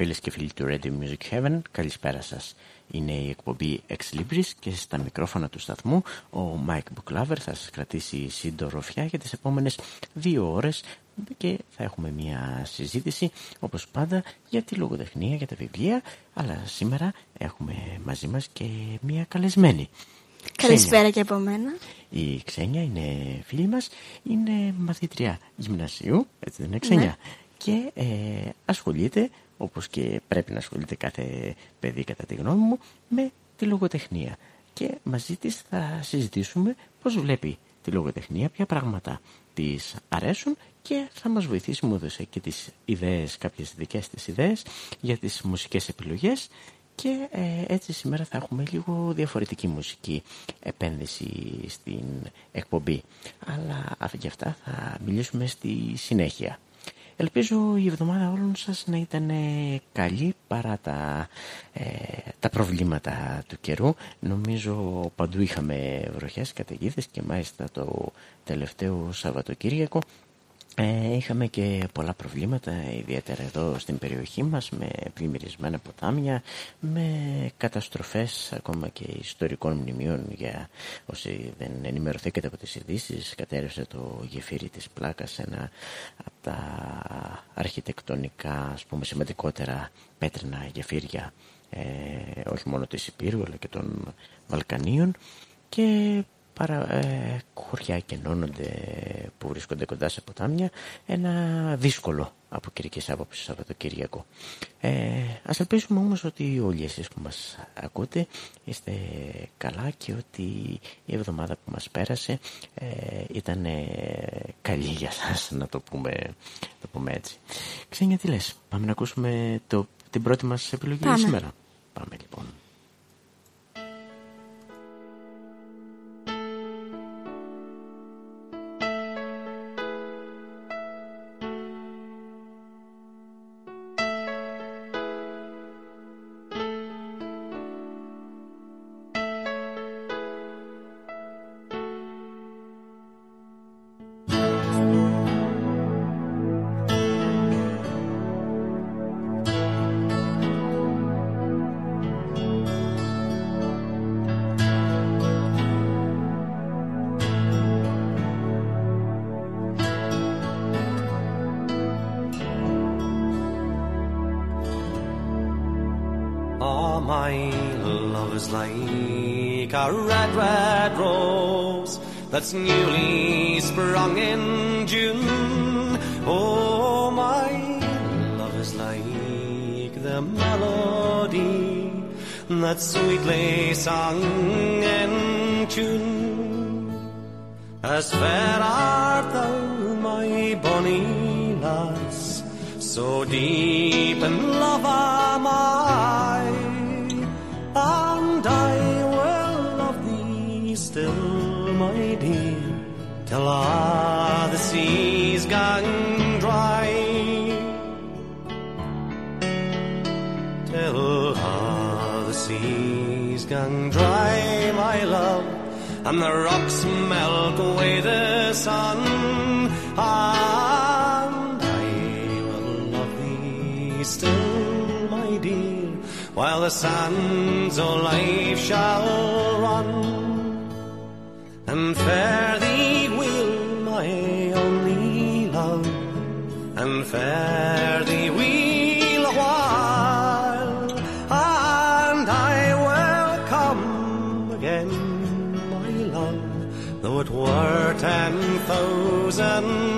Φίλες και φίλοι του Radio Music Heaven, καλησπέρα σας. Είναι η εκπομπή Ex Libris και στα μικρόφωνα του σταθμού ο Mike Buklaver θα σας κρατήσει σύντοροφιά για τις επόμενες δύο ώρες και θα έχουμε μια συζήτηση όπως πάντα για τη λογοτεχνία, για τα βιβλία αλλά σήμερα έχουμε μαζί μας και μια καλεσμένη. Καλησπέρα και από μένα. Η Ξένια είναι φίλη μας, είναι μαθήτρια γυμνασίου, έτσι δεν είναι Ξένια, ναι. και ε, ασχολείται όπως και πρέπει να ασχολείται κάθε παιδί κατά τη γνώμη μου, με τη λογοτεχνία. Και μαζί της θα συζητήσουμε πώς βλέπει τη λογοτεχνία, ποια πράγματα της αρέσουν και θα μας βοηθήσει, μου έδωσε και τις ιδέες, κάποιες δικές της ιδέες για τις μουσικές επιλογές και ε, έτσι σήμερα θα έχουμε λίγο διαφορετική μουσική επένδυση στην εκπομπή. Αλλά για αυτά θα μιλήσουμε στη συνέχεια. Ελπίζω η εβδομάδα όλων σας να ήταν καλή παρά τα, ε, τα προβλήματα του καιρού. Νομίζω παντού είχαμε βροχές, καταιγίδες και μάλιστα το τελευταίο Σαββατοκύριακο ε, είχαμε και πολλά προβλήματα, ιδιαίτερα εδώ στην περιοχή μας, με πλημμυρισμένα ποτάμια, με καταστροφές ακόμα και ιστορικών μνημείων για όσοι δεν ενημερωθήκατε από τις ειδήσεις, κατέρευσε το γεφύρι της Πλάκας, ένα από τα αρχιτεκτονικά, ας πούμε, σημαντικότερα πέτρινα γεφύρια, ε, όχι μόνο της Υπήρου αλλά και των Βαλκανίων. Και παρα, ε, χωριά κενώνονται που βρίσκονται κοντά σε ποτάμια ένα δύσκολο από κυρικής άποψης Σαββατοκύριακο. Ε, ας ελπίσουμε όμως ότι όλοι εσείς που μας ακούτε είστε καλά και ότι η εβδομάδα που μας πέρασε ε, ήταν καλή για σας να το πούμε, το πούμε έτσι. Ξένια τι λες, πάμε να ακούσουμε το, την πρώτη μας επιλογή σήμερα. Πάμε λοιπόν. That's newly sprung in June. Oh, my love is like the melody that's sweetly sung in tune. As fair art thou, my bonny lass, so deep in love till all the seas gone dry. Till all the seas gone dry, my love, and the rocks melt away the sun. And I will love thee still, my dear, while the sands of life shall run and fare fare thee will a while, and I will come again, my love, though it were ten thousand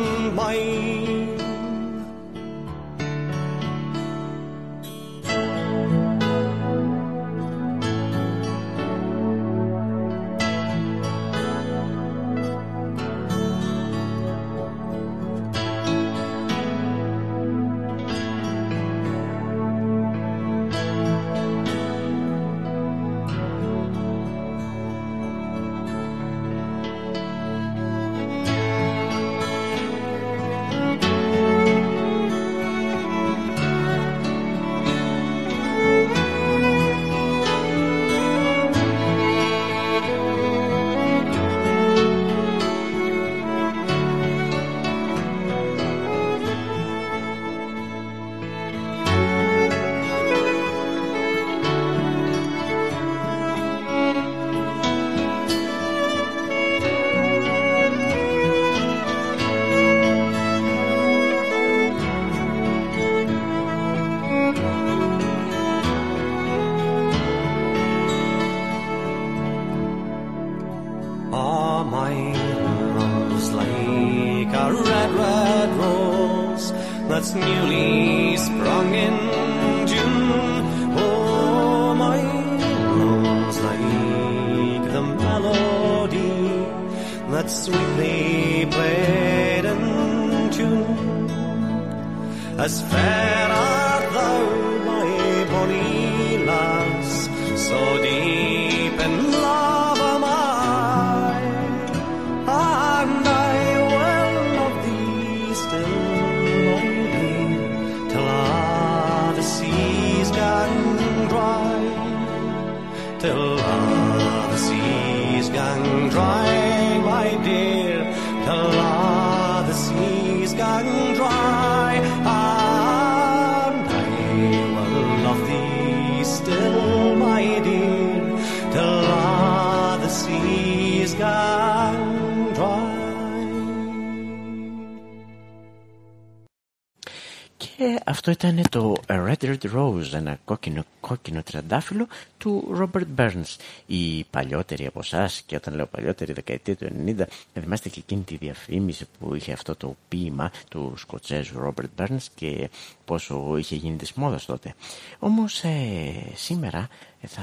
ήταν το A Red Red Rose, ένα κόκκινο κόκκινο τριαντάφυλλο του Robert Burns. Οι παλιότεροι από εσάς, και όταν λέω παλιότερη δεκαετία του 90, θυμάστε και εκείνη τη διαφήμιση που είχε αυτό το ποίημα του Σκοτσέζου Robert Burns και πόσο είχε γίνει της μόδας τότε. Όμως ε, σήμερα ε, θα,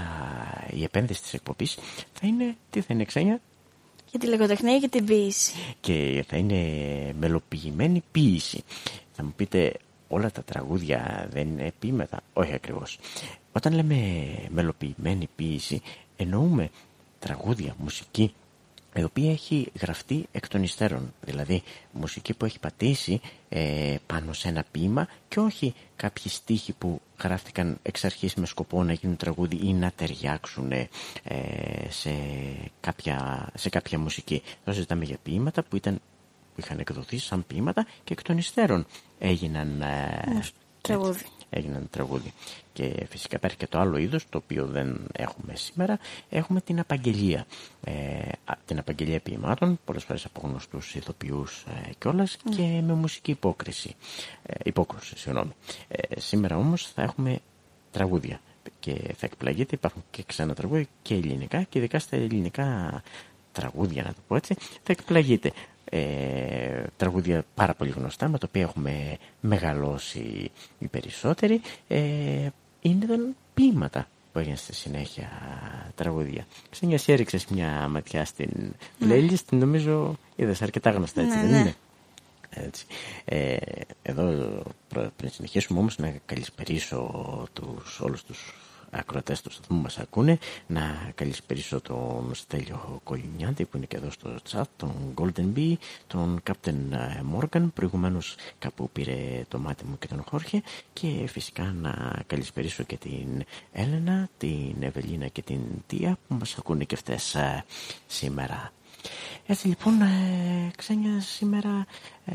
η επένδυση της εκπομπής θα είναι, τι θα είναι ξένια, Για τη λογοτεχνία και την ποίηση. και θα είναι μελοποιημένη ποίηση. Θα μου πείτε όλα τα τραγούδια δεν είναι ποίηματα. Όχι ακριβώς. Όταν λέμε μελοποιημένη ποίηση εννοούμε τραγούδια, μουσική η οποία έχει γραφτεί εκ των υστέρων. Δηλαδή μουσική που έχει πατήσει ε, πάνω σε ένα ποίημα και όχι κάποιοι στίχοι που γράφτηκαν εξ αρχής με σκοπό να γίνουν τραγούδι ή να ταιριάξουν ε, σε, κάποια, σε κάποια μουσική. Εδώ συζητάμε για ποίηματα που, ήταν, που είχαν εκδοθεί σαν ποίηματα και εκ των υστέρων έγιναν ε, τραγούδι. έτσι, έγιναν τραγούδι. Και φυσικά υπάρχει και το άλλο είδος το οποίο δεν έχουμε σήμερα. Έχουμε την απαγγελία. Ε, α, την απαγγελία ποιημάτων, πολλές φορές από γνωστούς ηθοποιούς ε, κιόλας και με μουσική υπόκριση. Ε, υπόκριση, συγγνώμη. Ε, σήμερα όμως θα έχουμε τραγούδια και θα εκπλαγείτε, υπάρχουν και ξένα τραγούδια και ελληνικά και ειδικά στα ελληνικά τραγούδια, να το πω έτσι, θα εκπλαγείτε. Ε, τραγούδια πάρα πολύ γνωστά με τα οποία έχουμε μεγαλώσει οι περισσότεροι ε, είναι τον ποίηματα που έγιναν στη συνέχεια τραγούδια. Ξένια, εσύ έριξες μια ματιά στην playlist, νομίζω είδες αρκετά γνωστά έτσι Ναι, δεν ναι. είναι; Έτσι. Ε, εδώ προ- πριν συνεχίσουμε όμως να καλησπερίσω τους, όλους τους ακροατές του σταθμού μας ακούνε να καλησπερίσω τον Στέλιο Κολυνιάντη που είναι και εδώ στο chat τον Golden Bee, τον Captain Morgan προηγουμένως κάπου πήρε το μάτι μου και τον Χόρχε και φυσικά να καλησπερίσω και την Έλενα, την Ευελίνα και την Τία που μας ακούνε και αυτές ε, σήμερα. Έτσι λοιπόν, ε, Ξένια, σήμερα ε,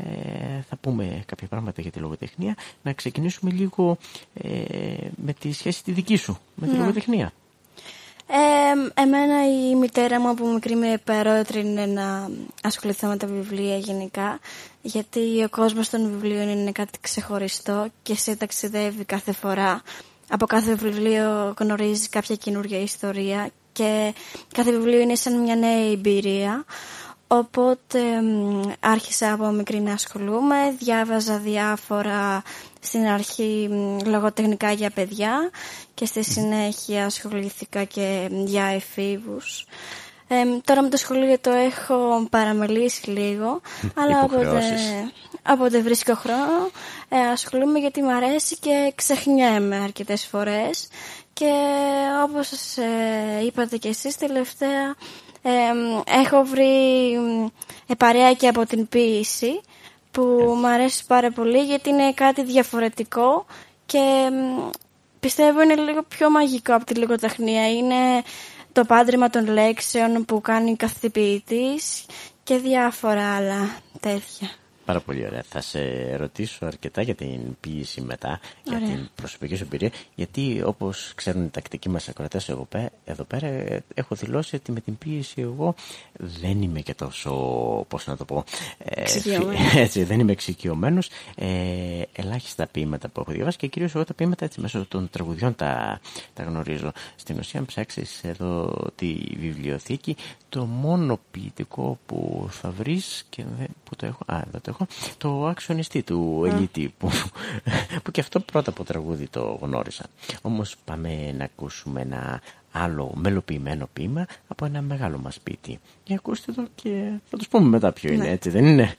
θα πούμε κάποια πράγματα για τη λογοτεχνία. Να ξεκινήσουμε λίγο ε, με τη σχέση τη δική σου με τη λογοτεχνία. Ε, εμένα η μητέρα μου από μικρή με παρότρινε να ασχοληθώ με τα βιβλία γενικά γιατί ο κόσμος των βιβλίων είναι κάτι ξεχωριστό και σε ταξιδεύει κάθε φορά. Από κάθε βιβλίο γνωρίζεις κάποια καινούργια ιστορία και κάθε βιβλίο είναι σαν μια νέα εμπειρία. Οπότε μ, άρχισα από μικρή να ασχολούμαι, διάβαζα διάφορα στην αρχή μ, λογοτεχνικά για παιδιά και στη συνέχεια ασχολήθηκα και μ, για εφήβους. Ε, μ, τώρα με το σχολείο το έχω παραμελήσει λίγο, αλλά όποτε, Υποχρεώσεις. όποτε βρίσκω χρόνο ε, ασχολούμαι γιατί μου αρέσει και ξεχνιέμαι αρκετές φορές και όπως ε, είπατε και εσείς τελευταία ε, έχω βρει ε, παρέα και από την ποίηση που μου αρέσει πάρα πολύ γιατί είναι κάτι διαφορετικό και μ, πιστεύω είναι λίγο πιο μαγικό από τη λογοτεχνία. Είναι το πάντρεμα των λέξεων που κάνει κάθε ποιητής και διάφορα άλλα τέτοια. Πάρα πολύ ωραία. Θα σε ρωτήσω αρκετά για την ποίηση μετά, για Ωραία. την προσωπική σου εμπειρία, γιατί όπως ξέρουν οι τακτικοί μας ακροατές εγώ πέ- εδώ πέρα, ε, έχω δηλώσει ότι με την ποίηση εγώ δεν είμαι και τόσο, πώς να το πω, ε, Εξοικειωμένος. φι- έτσι, δεν είμαι εξοικειωμένος. Ε, ελάχιστα ποίηματα που έχω διαβάσει και κυρίως εγώ τα ποίηματα έτσι μέσω των τραγουδιών τα, τα γνωρίζω. Στην ουσία, αν ψάξεις εδώ τη βιβλιοθήκη, το μόνο ποιητικό που θα βρεις και δεν, που το έχω, α, εδώ το έχω, εγώ, το αξιονιστή του Ελίτη που, που και αυτό πρώτα από τραγούδι το γνώρισα. Όμως πάμε να ακούσουμε ένα άλλο μελοποιημένο ποίημα από ένα μεγάλο μας σπίτι. Για ακούστε το και θα τους πούμε μετά ποιο είναι, Ναι. έτσι δεν είναι;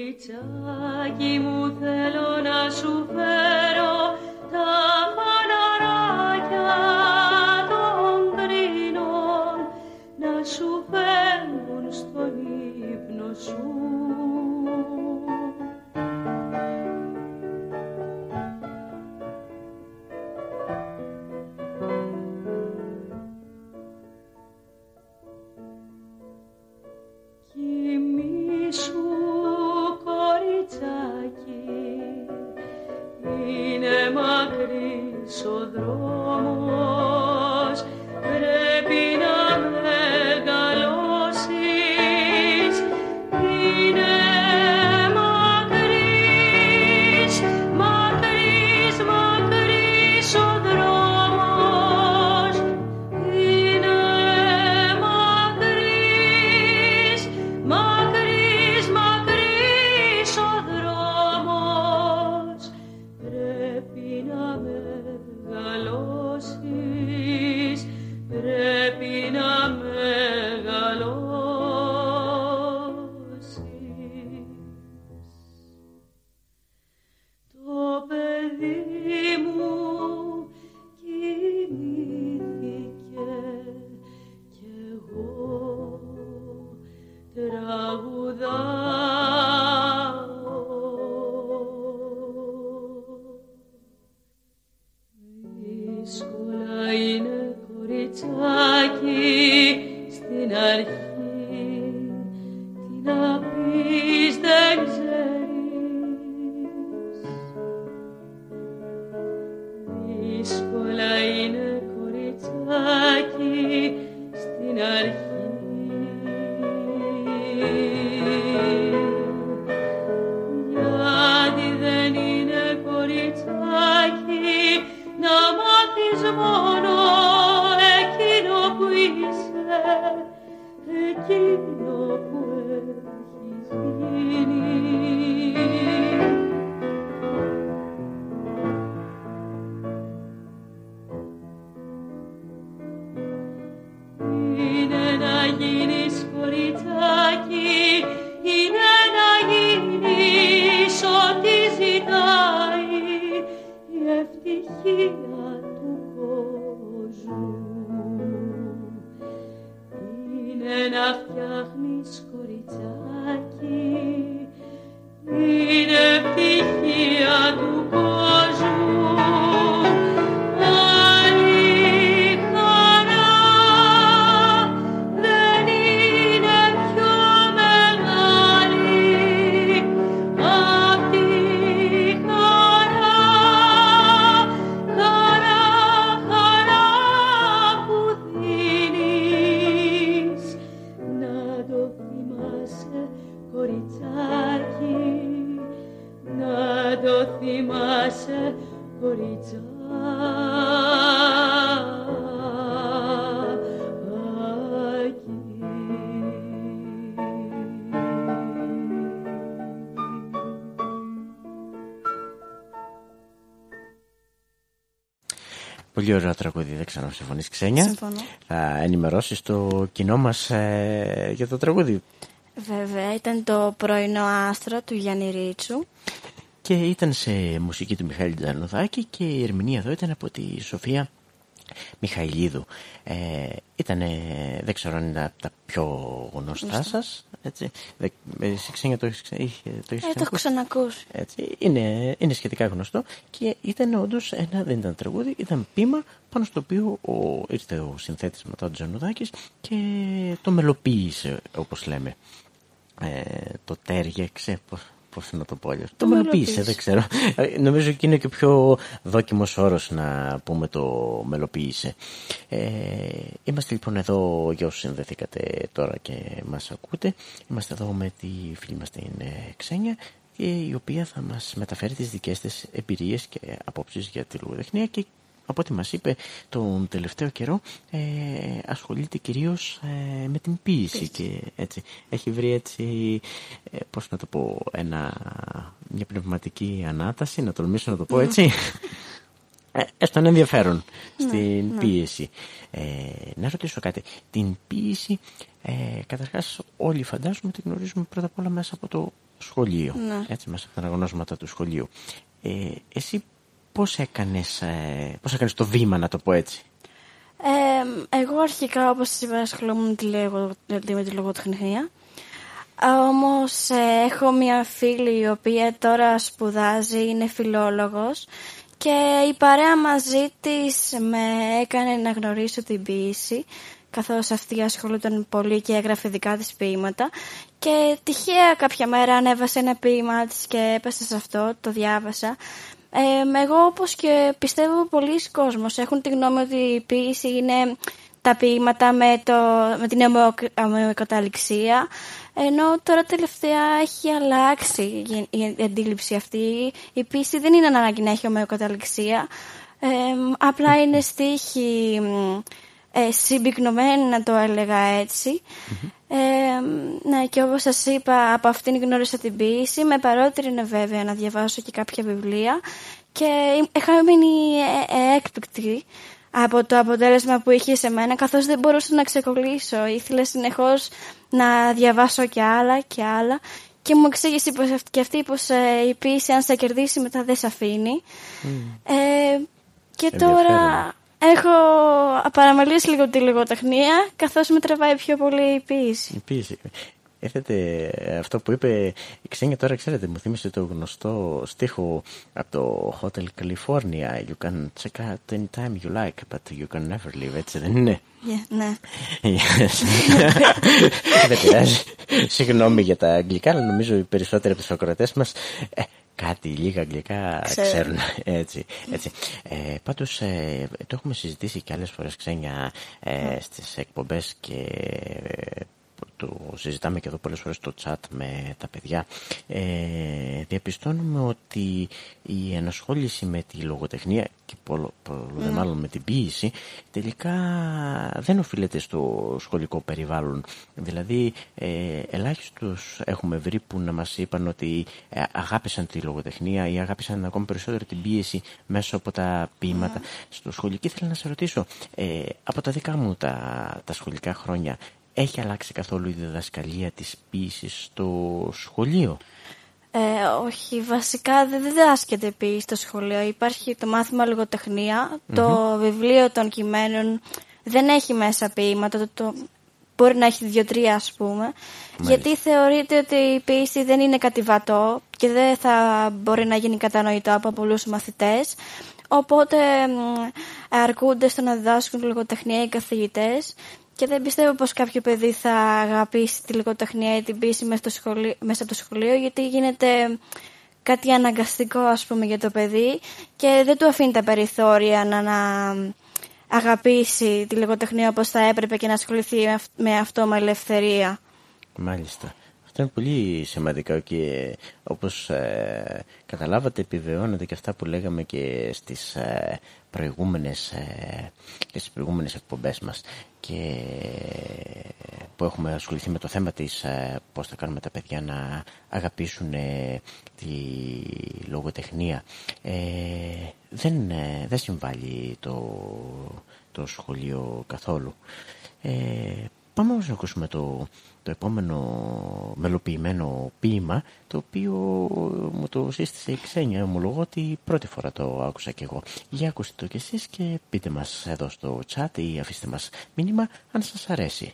Κοριτσάκι μου θέλω να σου φέρω τα μακρύς ο Πολύ ωραίο τραγούδι, δεν ξέρω αν συμφωνείς Ξένια. Συμφωνώ. Θα ενημερώσεις το κοινό μας ε, για το τραγούδι. Βέβαια, ήταν το πρωινό άστρο του Γιάννη Ρίτσου. Και ήταν σε μουσική του Μιχάλη Τζανουδάκη και η ερμηνεία εδώ ήταν από τη Σοφία Μιχαηλίδου. Ε, ήταν, δεν ξέρω αν είναι από τα πιο γνωστά σας. Έτσι. Δε- Εσύ Ξένια το έχεις, ξε- είχε- το έχεις Ε, το έχω ξανακούσει; ξανακούσει. Έτσι, είναι, είναι σχετικά γνωστό και ήταν όντως ένα, δεν ήταν τραγούδι, ήταν πείμα πάνω στο οποίο ο, ήρθε ο συνθέτης μετά ο Τζανουδάκης και το μελοποίησε όπως λέμε. Ε, το τέριαξε, πώς, πώς να το πω αλλιώς. Το μελοποίησε, δεν ξέρω. Ε, νομίζω και είναι και ο πιο δόκιμος όρος να πούμε το μελοποίησε. Ε, είμαστε λοιπόν εδώ για όσους συνδεθήκατε τώρα και μας ακούτε. Είμαστε εδώ με τη φίλη μας την ε, Ξένια η οποία θα μας μεταφέρει τις δικές της εμπειρίες και απόψεις για τη λογοτεχνία και από ό,τι μας είπε τον τελευταίο καιρό ε, ασχολείται κυρίως ε, με την ποίηση και έτσι έχει βρει έτσι ε, πώς να το πω ένα, μια πνευματική ανάταση να τολμήσω να το πω ναι. έτσι. Ε, έστω ένα ενδιαφέρον ναι, στην ναι. ποίηση. Ε, να ρωτήσω κάτι. Την ποίηση ε, καταρχάς όλοι φαντάζομαι ότι γνωρίζουμε πρώτα απ' όλα μέσα από το σχολείο. Έτσι μέσα από τα αναγνώσματα του σχολείου. Ε, εσύ πώς έκανες, ε, πώς έκανες το βήμα να το πω έτσι; Ε, εγώ αρχικά όπως σας είπα ασχολούμαι με τη λογοτεχνία. Όμως ε, έχω μια φίλη η οποία τώρα σπουδάζει, είναι φιλόλογος και η παρέα μαζί της με έκανε να γνωρίσω την ποίηση καθώς αυτή ασχολούταν πολύ και έγραφε δικά της ποίηματα και τυχαία κάποια μέρα ανέβασε ένα ποίημα της και έπεσε σε αυτό, το διάβασα ε, εγώ όπως και πιστεύω πολλοί κόσμος έχουν τη γνώμη ότι η ποίηση είναι τα ποίηματα με, το, με την ομοιοκαταληξία ενώ τώρα τελευταία έχει αλλάξει η αντίληψη αυτή. Η ποίηση δεν είναι ανάγκη να έχει ομοιοκαταληξία. Ε, απλά είναι στίχη ε, συμπυκνωμένη να το έλεγα Ε, ναι, και όπως σας είπα, από αυτήν γνώρισα την ποίηση. Με παρότρινε βέβαια να διαβάσω και κάποια βιβλία και είχα μείνει ε, ε, έκπληκτη από το αποτέλεσμα που είχε σε μένα καθώς δεν μπορούσα να ξεκολλήσω. Ήθελα συνεχώς να διαβάσω και άλλα και άλλα και μου εξήγησε πως και αυτή πως ε, η ποίηση αν σε κερδίσει μετά δεν σε αφήνει. Ε, και τώρα Έχω παραμελήσει λίγο τη λογοτεχνία, καθώς με τραβάει πιο πολύ η ποίηση. Η ποίηση. Έθετε αυτό που είπε η Ξένια τώρα, ξέρετε, μου θύμισε το γνωστό στίχο από το Hotel California. You can check out any time you like, but you can never leave, έτσι δεν είναι; Yeah, ναι. Yes. δεν πειράζει. Συγγνώμη για τα αγγλικά, αλλά νομίζω οι περισσότεροι από τους ακροατές μας ε, κάτι λίγα αγγλικά ξέρουν. Έτσι, έτσι. Ε, πάντως ε, το έχουμε συζητήσει και άλλες φορές ξένια ε, στις εκπομπές και το συζητάμε και εδώ πολλές φορές στο chat με τα παιδιά, ε, διαπιστώνουμε ότι η ενασχόληση με τη λογοτεχνία και πολλο, ναι. μάλλον με την ποίηση τελικά δεν οφείλεται στο σχολικό περιβάλλον. Δηλαδή ε, ελάχιστος έχουμε βρει που να μας είπαν ότι ε, αγάπησαν τη λογοτεχνία ή αγάπησαν ακόμη περισσότερο την πίεση μέσα από τα ποίηματα ναι. στο σχολείο. Και ήθελα να σε ρωτήσω, ε, από τα δικά μου τα, τα σχολικά χρόνια, έχει αλλάξει καθόλου η διδασκαλία της ποίησης στο σχολείο; Ε, όχι, βασικά δεν διδάσκεται ποίηση στο σχολείο. Υπάρχει το μάθημα το βιβλίο των κειμένων δεν έχει μέσα ποίηματα, το, το, μπορεί να έχει δύο-τρία ας πούμε, γιατί θεωρείται ότι η ποίηση δεν είναι κάτι βατό και δεν θα μπορεί να γίνει κατανοητό από πολλούς μαθητές. Οπότε αρκούνται στο να διδάσκουν λογοτεχνία οι καθηγητές και δεν πιστεύω πως κάποιο παιδί θα αγαπήσει τη λογοτεχνία ή την πίση μέσα, μέσα από το σχολείο γιατί γίνεται κάτι αναγκαστικό ας πούμε για το παιδί και δεν του αφήνει τα περιθώρια να, να αγαπήσει τη λογοτεχνία όπως θα έπρεπε και να ασχοληθεί με αυτό με ελευθερία. Μάλιστα. Αυτό είναι πολύ σημαντικό και όπως ε, καταλάβατε επιβεβαιώνεται και αυτά που λέγαμε και στις ε, προηγούμενες, ε, και στις προηγούμενες εκπομπές μας και που έχουμε ασχοληθεί με το θέμα της ε, πώς θα κάνουμε τα παιδιά να αγαπήσουν ε, τη λογοτεχνία. Ε, δεν, ε, δεν συμβάλλει το, το σχολείο καθόλου. Πάμε όμως να ακούσουμε το, το επόμενο μελοποιημένο ποίημα το οποίο μου το σύστησε η Ξένια. Ομολογώ ότι πρώτη φορά το άκουσα κι εγώ. Για ακούστε το κι εσείς και πείτε μας εδώ στο chat ή αφήστε μας μήνυμα αν σας αρέσει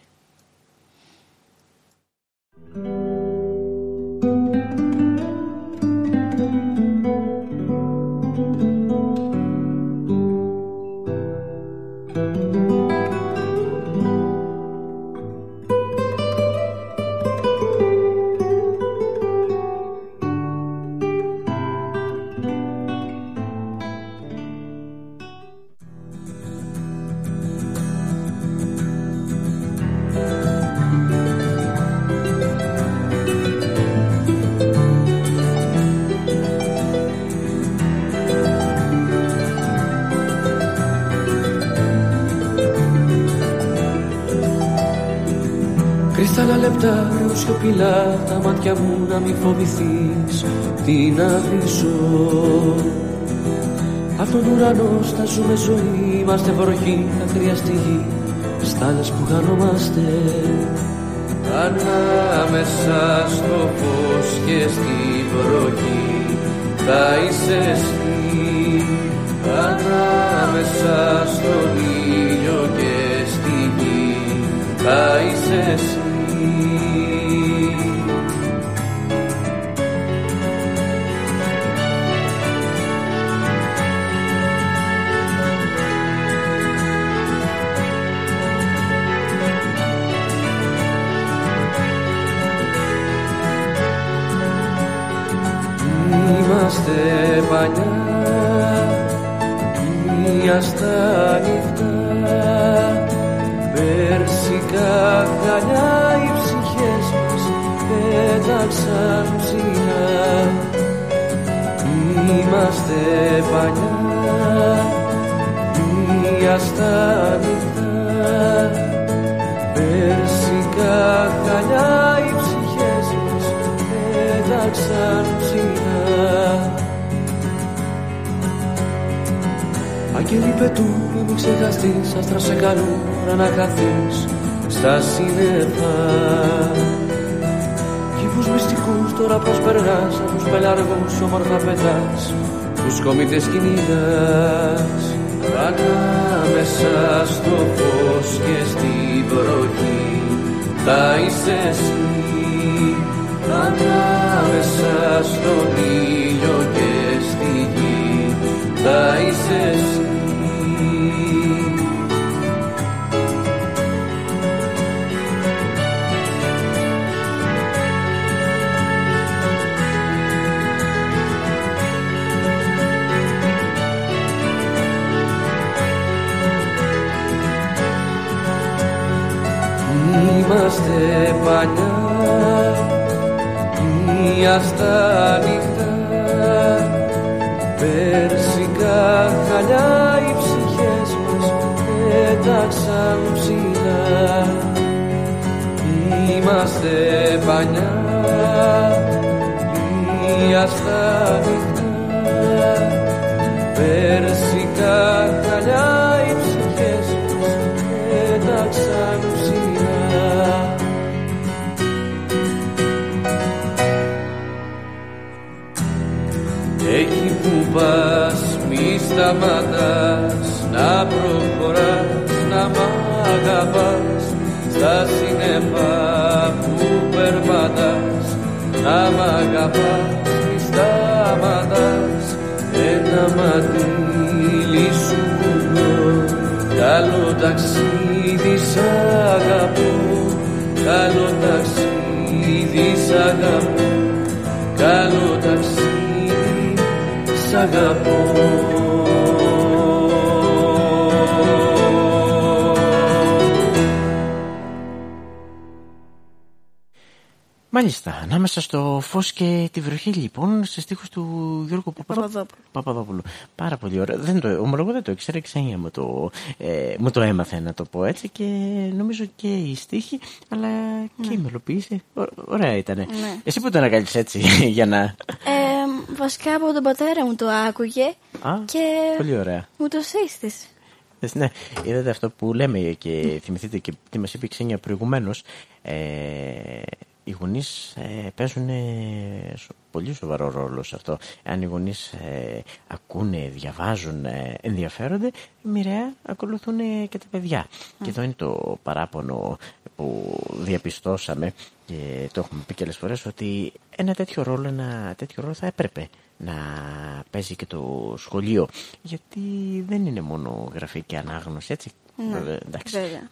λεπτά σιωπηλά τα μάτια μου να μη φοβηθείς τι να δείσω Αυτόν τον ουρανό στα ζούμε ζωή Είμαστε βροχή, χρειαστεί γη Στάλες που χανόμαστε. Ανάμεσα στο φως και στη βροχή Θα είσαι εσύ. Ανάμεσα στον ήλιο και στη γη Θα είσαι εσύ σύννεφα Κύβους μυστικούς τώρα πως περνάς Από τους πελαργούς όμορφα πετάς. Τους κομίτες κυνηγάς Ανάμεσα στο φως και στη βροχή. Θα είσαι εσύ Ανάμεσα στον ήλιο και στη γη. Θα είσαι εσύ Είμαστε παλιά μία στα νυχτά Περσικά χαλιά οι ψυχές μας πέταξαν ψηλά. Είμαστε πανιά μία στα νυχτά Περσικά χαλιά πας μη σταματάς να προχωράς να μ' αγαπάς. Στα σύννεφα που περπατάς να μ' αγαπάς μη σταματάς. Ένα μαντήλι σου κουνώ καλό ταξίδι σ' αγαπώ. Καλό ταξίδι σ' αγαπώ καλό ταξίδι σ' Μάλιστα, ανάμεσα στο φως και τη βροχή, λοιπόν, σε στίχους του Γιώργου Παπαδόπουλου. Παπαδόπουλου. Παπαδόπουλου. Πάρα πολύ ωραία. Δεν το, ομολογώ δεν το ήξερα, ξένια μου το, ε, μου το έμαθε να το πω έτσι και νομίζω και η στίχη, αλλά και η μελοποίηση. Ω- ωραία ήταν. Ναι. Εσύ που το ανακάλυψες έτσι για να. Ε, βασικά από τον πατέρα μου το άκουγε Α, και πολύ ωραία. μου το σύστησε. Δες, Ναι, είδατε αυτό που λέμε και θυμηθείτε και τι μας είπε η Ξένια προηγουμένως. Ε, οι γονείς ε, παίζουν ε, σο- πολύ σοβαρό ρόλο σε αυτό. Αν οι γονείς ε, ακούνε, διαβάζουν, ε, ενδιαφέρονται, μοιραία ακολουθούν ε, και τα παιδιά. Και εδώ είναι το παράπονο που διαπιστώσαμε και το έχουμε πει και άλλες φορές ότι ένα τέτοιο ρόλο, ένα τέτοιο ρόλο θα έπρεπε να παίζει και το σχολείο γιατί δεν είναι μόνο γραφή και ανάγνωση έτσι Ναι, Βέβαια, εντάξει. βέβαια.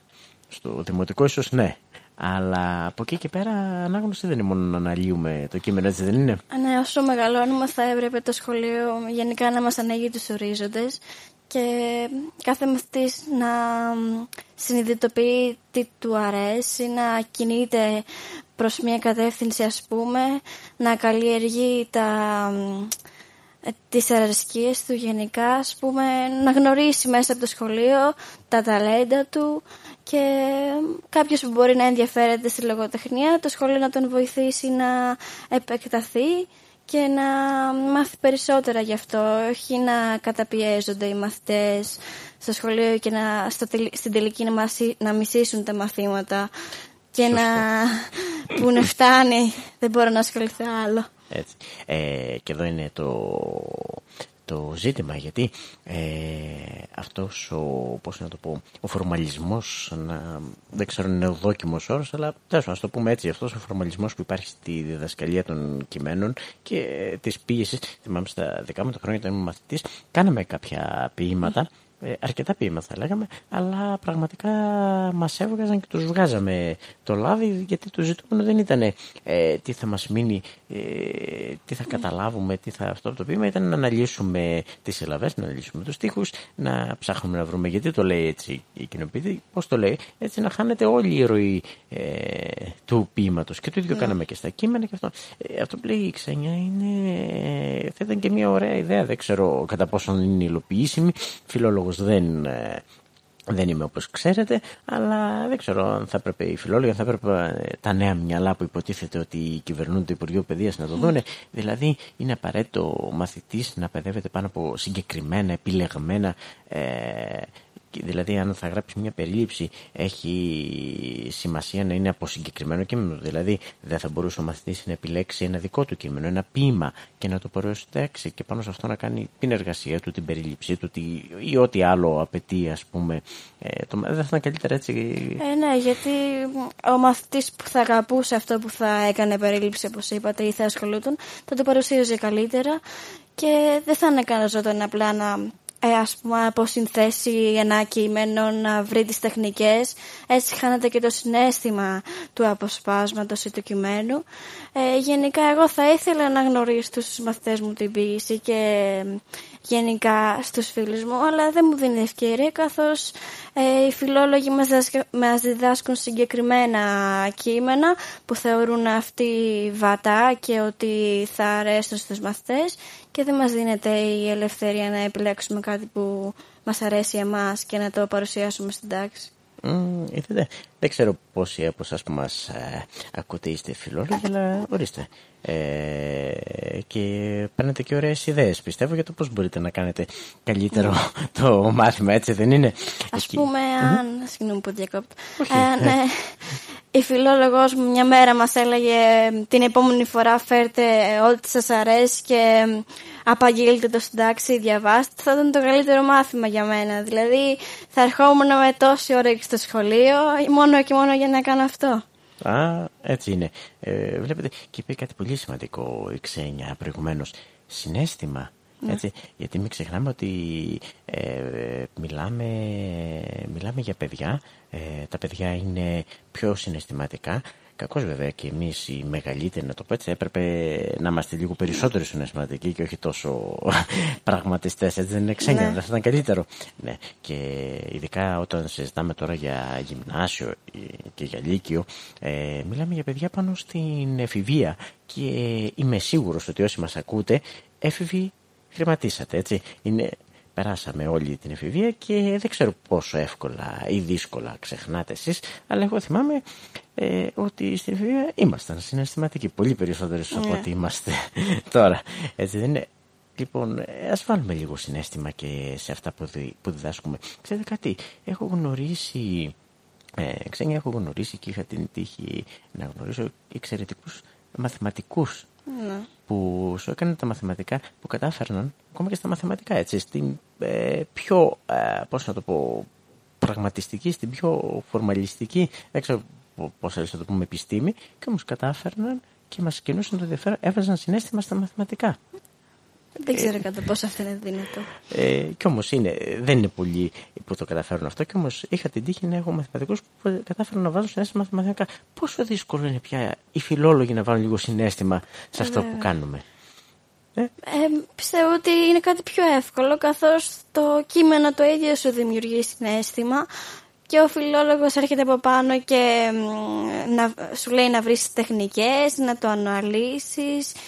στο δημοτικό ίσως ναι αλλά από εκεί και πέρα ανάγνωση δεν είναι μόνο να αναλύουμε το κείμενο έτσι δεν είναι; Ναι, όσο μεγαλώνουμε θα έπρεπε το σχολείο γενικά να μας ανοίγει τους ορίζοντες και κάθε μαθητής να συνειδητοποιεί τι του αρέσει, να κινείται προς μια κατεύθυνση ας πούμε, να καλλιεργεί τα, ε, τις αρεσκίες του γενικά, ας πούμε, να γνωρίσει μέσα από το σχολείο τα ταλέντα του και ε, κάποιος που μπορεί να ενδιαφέρεται στη λογοτεχνία, το σχολείο να τον βοηθήσει να επεκταθεί και να μάθει περισσότερα γι' αυτό, όχι να καταπιέζονται οι μαθητές στο σχολείο και να, στο, τελ- στην τελική να, μασί- να μισήσουν τα μαθήματα και να πούνε φτάνει, δεν μπορώ να ασχοληθώ άλλο. Έτσι. Ε, και εδώ είναι το, το ζήτημα γιατί ε, αυτός ο, πώς να το πω, ο φορμαλισμός να, δεν ξέρω αν είναι ο δόκιμος όρος αλλά τέλος να το πούμε έτσι αυτός ο φορμαλισμός που υπάρχει στη διδασκαλία των κειμένων και ε, της ποίησης θυμάμαι στα δικά μου τα χρόνια όταν ήμουν μαθητής κάναμε κάποια ποίηματα ε, αρκετά ποίηματα θα λέγαμε, αλλά πραγματικά μας έβγαζαν και τους βγάζαμε το λάδι γιατί το ζητούμενο δεν ήταν ε, τι θα μας μείνει, ε, τι θα καταλάβουμε, τι θα αυτό από το ποίημα, ήταν να αναλύσουμε τις συλλαβές, να αναλύσουμε τους στίχους, να ψάχνουμε να βρούμε γιατί το λέει έτσι η κοινοποιητή, πώς το λέει, έτσι να χάνεται όλη η ροή ε, του ποίηματος και το ίδιο κάναμε και στα κείμενα και αυτό. Ε, αυτό που λέει η Ξένια είναι, θα ήταν και μια ωραία ιδέα, δεν ξέρω κατά πόσο είναι υλοποιήσιμη, φιλόλογος δεν, ε, δεν είμαι όπως ξέρετε, αλλά δεν ξέρω αν θα έπρεπε οι φιλόλογοι, αν θα έπρεπε ε, τα νέα μυαλά που υποτίθεται ότι κυβερνούν το Υπουργείο Παιδείας να το δούνε. Δηλαδή είναι απαραίτητο ο μαθητής να παιδεύεται πάνω από συγκεκριμένα, επιλεγμένα ε, Δηλαδή, αν θα γράψει μια περίληψη, έχει σημασία να είναι από συγκεκριμένο κείμενο. Δηλαδή, δεν θα μπορούσε ο μαθητής να επιλέξει ένα δικό του κείμενο, ένα ποίημα και να το προστάξει και πάνω σε αυτό να κάνει την εργασία του, την περίληψή του ή ό,τι άλλο απαιτεί, ας πούμε. Ε, το, δεν θα ήταν καλύτερα έτσι. Ε, ναι, γιατί ο μαθητής που θα αγαπούσε αυτό που θα έκανε περίληψη, όπως είπατε, ή θα ασχολούταν, θα το παρουσίαζε καλύτερα και δεν θα ανακαναζόταν απλά να ε, ας πούμε αποσυνθέσει ένα κείμενο, να βρει τις τεχνικές. Έτσι χάνεται και το συνέστημα του αποσπάσματος ή του κειμένου. Ε, γενικά εγώ θα ήθελα να γνωρίσω τους μαθητές μου την ποιήση και γενικά στους φίλους μου, αλλά δεν μου δίνει ευκαιρία καθώς ε, οι φιλόλογοι μας, δασκα- μας διδάσκουν συγκεκριμένα κείμενα που θεωρούν αυτοί βατά και ότι θα αρέσουν στους μαθητές και δεν μας δίνεται η ελευθερία να επιλέξουμε κάτι που μας αρέσει εμάς και να το παρουσιάσουμε στην τάξη. Mm, είδατε, δεν ξέρω πόσοι από εσάς που μας ε, ακούτε είστε φιλόλογοι, αλλά ορίστε. Ε, και παίρνετε και ωραίες ιδέες, πιστεύω, για το πώς μπορείτε να κάνετε καλύτερο το μάθημα, έτσι δεν είναι; Ας Εκεί- πούμε, αν. Συγγνώμη που διακόπτω. Αν ε, η φιλόλογος μου μια μέρα μας έλεγε την επόμενη φορά φέρτε ό,τι σας αρέσει και απαγγείλτε το στην τάξη, διαβάστε, θα ήταν το καλύτερο μάθημα για μένα. Δηλαδή, θα ερχόμουν με τόση ώρα και στο σχολείο, μόνο και μόνο για να κάνω αυτό. Α, έτσι είναι. Ε, βλέπετε, και είπε κάτι πολύ σημαντικό η Ξένια προηγουμένως. Συνέστημα. Έτσι, γιατί μην ξεχνάμε ότι ε, μιλάμε, μιλάμε για παιδιά. Ε, τα παιδιά είναι πιο συναισθηματικά. Κακώ βέβαια και εμείς οι μεγαλύτεροι, να το πω έτσι, έπρεπε να είμαστε λίγο περισσότερο συναισθηματικοί και όχι τόσο πραγματιστές. Έτσι δεν είναι ξένια, Ναι. δεν θα ήταν καλύτερο. Ναι, και ειδικά όταν συζητάμε τώρα για γυμνάσιο και για λύκειο, ε, μιλάμε για παιδιά πάνω στην εφηβεία. Και είμαι σίγουρος ότι όσοι μας ακούτε, έφηβοι χρηματίσατε, έτσι. Είναι, περάσαμε όλη την εφηβεία και δεν ξέρω πόσο εύκολα ή δύσκολα ξεχνάτε εσείς, αλλά εγώ θυμάμαι ε, ότι στην εφηβεία ήμασταν συναισθηματικοί, πολύ περισσότεροι από ό,τι είμαστε τώρα. Έτσι δεν είναι; Λοιπόν, ε, ας βάλουμε λίγο συνέστημα και σε αυτά που, δι- που διδάσκουμε. Ξέρετε κάτι, έχω γνωρίσει, ε, ξένια έχω γνωρίσει και είχα την τύχη να γνωρίσω εξαιρετικούς μαθηματικούς Ναι. που σου έκανε τα μαθηματικά που κατάφερναν ακόμα και στα μαθηματικά έτσι στην ε, πιο ε, πώς να το πω πραγματιστική, στην πιο φορμαλιστική δεν ξέρω πο- πώς θα το πούμε επιστήμη και όμως κατάφερναν και μας κινούσαν το ενδιαφέρον έβαζαν συνέστημα στα μαθηματικά Δεν ξέρω κατά πόσο αυτό είναι δυνατό. ε, και όμως είναι, δεν είναι πολλοί που το καταφέρουν αυτό. Και όμως είχα την τύχη να έχω μαθηματικούς που κατάφεραν να βάζουν συνέστημα στα μαθηματικά. Πόσο δύσκολο είναι πια οι φιλόλογοι να βάλουν λίγο συνέστημα σε αυτό που κάνουμε. Ε, πιστεύω ότι είναι κάτι πιο εύκολο καθώς το κείμενο το ίδιο σου δημιουργεί συνέστημα και ο φιλόλογος έρχεται από πάνω και μ, να, σου λέει να βρεις τεχνικές, να το αναλύσεις τ-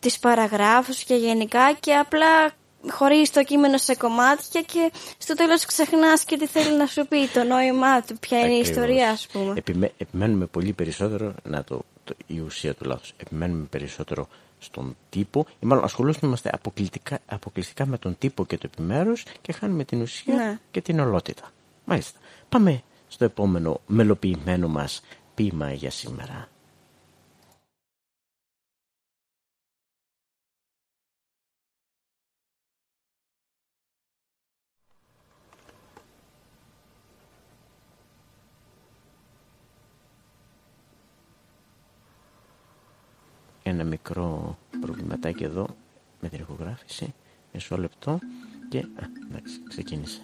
τις παραγράφους και γενικά και απλά χωρίζει το κείμενο σε κομμάτια και στο τέλος ξεχνάς και τι θέλει να σου πει, το νόημά του, ποια είναι η Ακριβώς. ιστορία ας πούμε. Επιμέ- επιμένουμε πολύ περισσότερο, να το, το, η ουσία του λάθος, επιμένουμε περισσότερο στον τύπο ή μάλλον ασχολούμαστε αποκλειστικά, αποκλειστικά με τον τύπο και το επιμέρους και χάνουμε την ουσία Ναι. και την ολότητα. Μάλιστα. Πάμε στο επόμενο μελοποιημένο μας ποίημα για σήμερα. Ένα μικρό προβληματάκι εδώ με την ηχογράφηση. Μισό λεπτό και... Α, εντάξει, ξεκίνησε.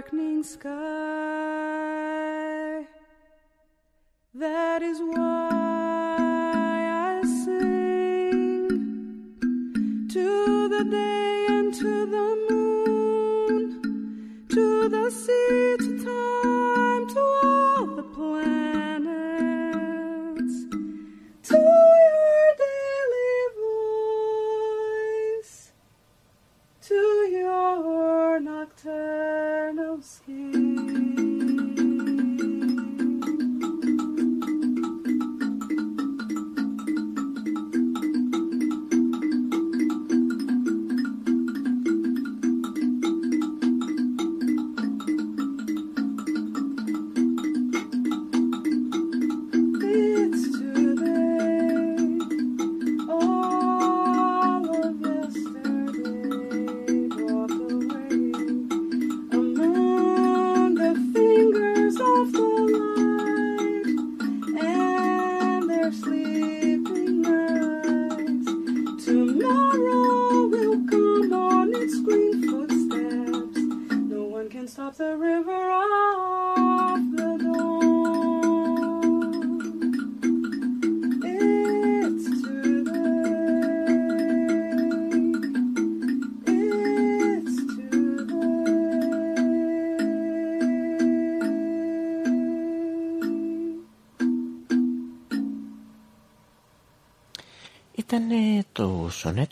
Darkening sky. That is why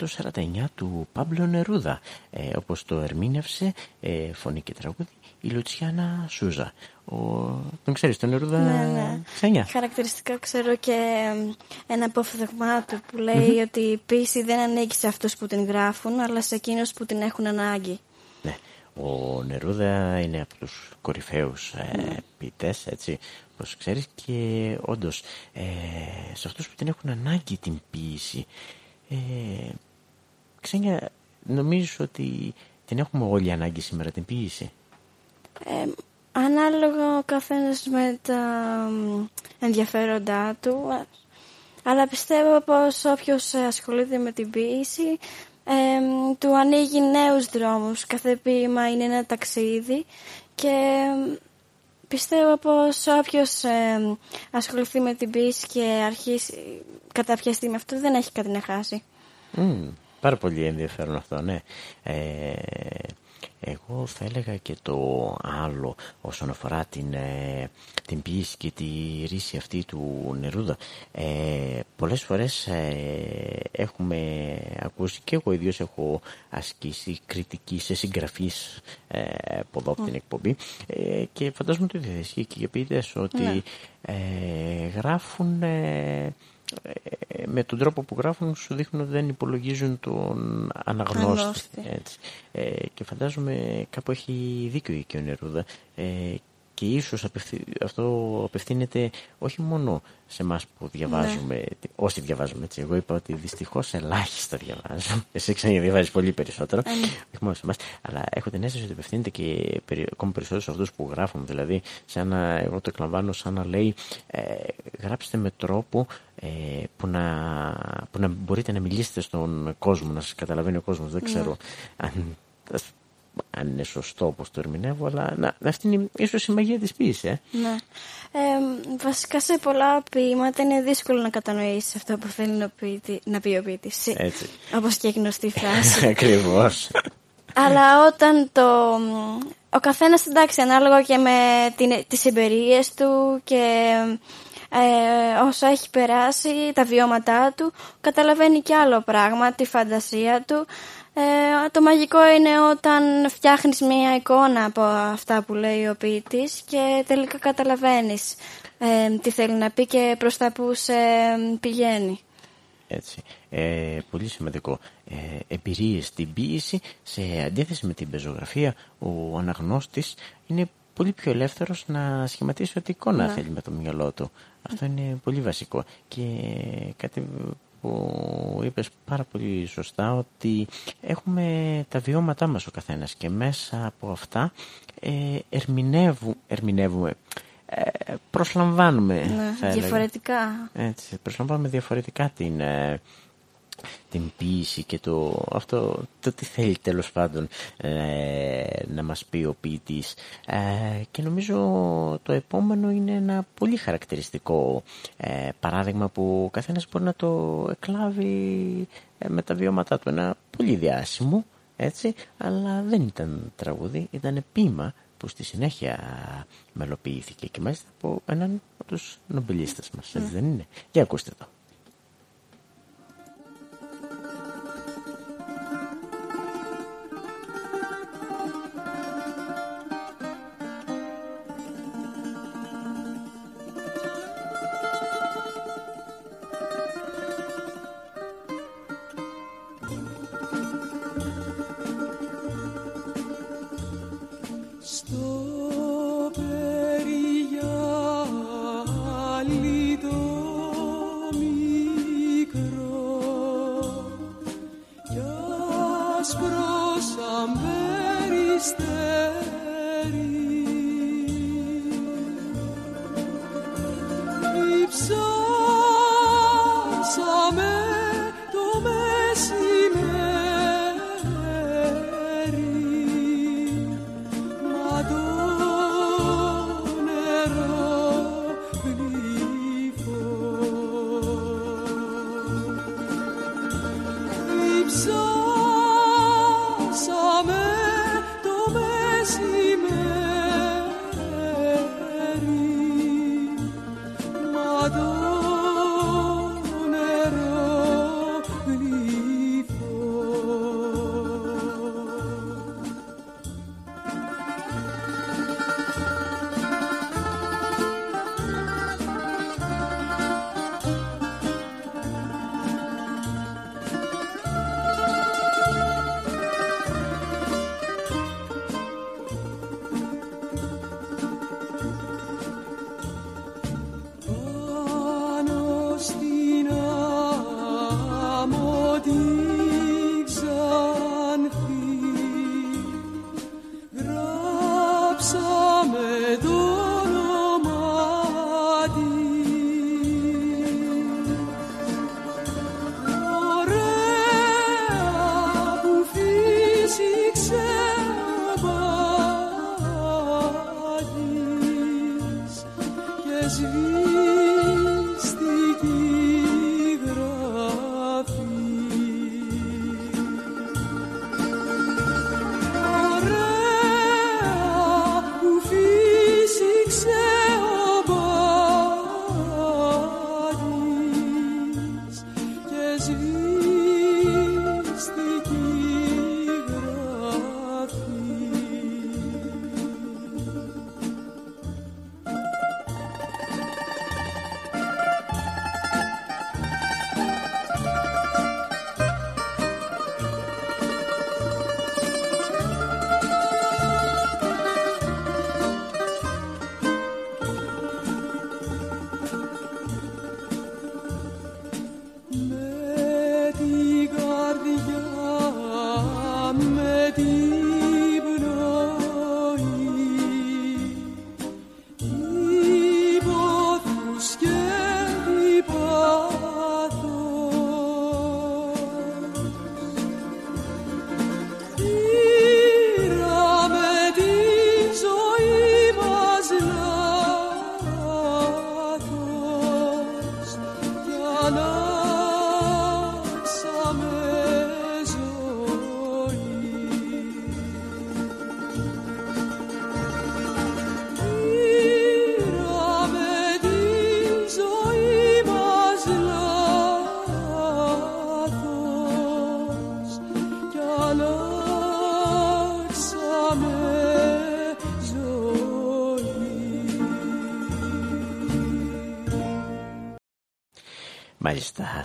49 του Πάμπλο Νερούδα, ε, όπως το ερμήνευσε ε, φωνή και τραγούδι η Λουτσιάνα Σούζα. Ο, τον ξέρεις τον Νερούδα Ναι, ναι. Ξένια. Χαρακτηριστικά ξέρω και εμ, ένα απόφθεγμά του που λέει ότι η ποίηση δεν ανήκει σε αυτούς που την γράφουν, αλλά σε εκείνους που την έχουν ανάγκη. Ναι. Ο Νερούδα είναι από τους κορυφαίους ε, ποιητές, έτσι, όπως ξέρεις, και όντως ε, σε αυτούς που την έχουν ανάγκη την ποίηση. Ε, Ξένια, νομίζεις ότι την έχουμε όλοι ανάγκη σήμερα την ποίηση. Ε, ανάλογα ο καθένας με τα εμ, ενδιαφέροντά του, α- αλλά πιστεύω πως όποιος ε, ασχολείται με την ποίηση εμ, του ανοίγει νέους δρόμους. Κάθε ποίημα είναι ένα ταξίδι και εμ, πιστεύω πως όποιος εμ, ασχοληθεί με την ποίηση και αρχίσει καταπιαστεί με αυτό δεν έχει κάτι να χάσει. Μμμ, πάρα πολύ ενδιαφέρον αυτό, ναι. Ε, Εγώ θα έλεγα και το άλλο όσον αφορά την, ε, την πίεση και τη ρίση αυτή του Νερούδα. Ε, πολλές φορές ε, έχουμε ακούσει και εγώ ίδιος έχω ασκήσει κριτική σε συγγραφείς ε, από εδώ από την εκπομπή ε, και φαντάζομαι ότι δεν ισχύει και για ποιητές ότι Ναι. ε, γράφουν ε, ε, με τον τρόπο που γράφουν σου δείχνουν ότι δεν υπολογίζουν τον αναγνώστη. Αναγνώστη. Έτσι. Ε, και φαντάζομαι κάπου έχει δίκιο εκεί ο Νερούδα ε, και ίσως απευθύ- αυτό απευθύνεται όχι μόνο σε εμάς που διαβάζουμε, όσοι διαβάζουμε έτσι. Εγώ είπα ότι δυστυχώς ελάχιστα διαβάζω. Εσύ ξανά διαβάζεις πολύ περισσότερο. όχι μόνο σε εμάς. Αλλά έχω την αίσθηση ότι απευθύνεται και περι- ακόμα περισσότερο σε αυτούς που γράφουν. Δηλαδή, σαν να, εγώ το εκλαμβάνω σαν να λέει ε, γράψτε με τρόπο ε, που, να, που να μπορείτε να μιλήσετε στον κόσμο, να σας καταλαβαίνει ο κόσμος. Δεν ξέρω αν, αν είναι σωστό όπως το ερμηνεύω, αλλά να, αυτή είναι ίσως η μαγεία της ποίησης, ε. Ναι. Ε, βασικά σε πολλά ποίηματα είναι δύσκολο να κατανοήσεις αυτό που θέλει να πει, να πει ο ποιητής. Έτσι. Όπως και η γνωστή φράση. Ακριβώς. Αλλά όταν το... Ο καθένας, εντάξει, ανάλογα και με την, τις εμπειρίες του και ε, όσα έχει περάσει, τα βιώματά του, καταλαβαίνει και άλλο πράγμα, τη φαντασία του. Ε, το μαγικό είναι όταν φτιάχνεις μια εικόνα από αυτά που λέει ο ποιητής και τελικά καταλαβαίνεις ε, τι θέλει να πει και προς τα που σε πηγαίνει. Έτσι. Ε, πολύ σημαντικό. Ε, εμπειρίες στην ποίηση, σε αντίθεση με την πεζογραφία, ο αναγνώστης είναι πολύ πιο ελεύθερος να σχηματίσει ό,τι εικόνα θέλει με το μυαλό του. Αυτό είναι πολύ βασικό. Και κάτι που είπες πάρα πολύ σωστά ότι έχουμε τα βιώματά μας ο καθένας και μέσα από αυτά ε, ερμηνεύου, ερμηνεύουμε, ε, προσλαμβάνουμε Ναι, θα έλεγα. διαφορετικά. Έτσι, προσλαμβάνουμε διαφορετικά την, ε, την ποίηση και το, αυτό, το τι θέλει τέλος πάντων ε, να μας πει ο ποιητής. Ε, και νομίζω το επόμενο είναι ένα πολύ χαρακτηριστικό ε, παράδειγμα που ο καθένας μπορεί να το εκλάβει ε, με τα βιώματά του. Ένα πολύ διάσημο, έτσι, αλλά δεν ήταν τραγούδι, ήταν ποίημα που στη συνέχεια μελοποιήθηκε και μάλιστα από έναν από τους νομπελίστες μας, έτσι δεν είναι. Για ακούστε το. Και σβήστηκε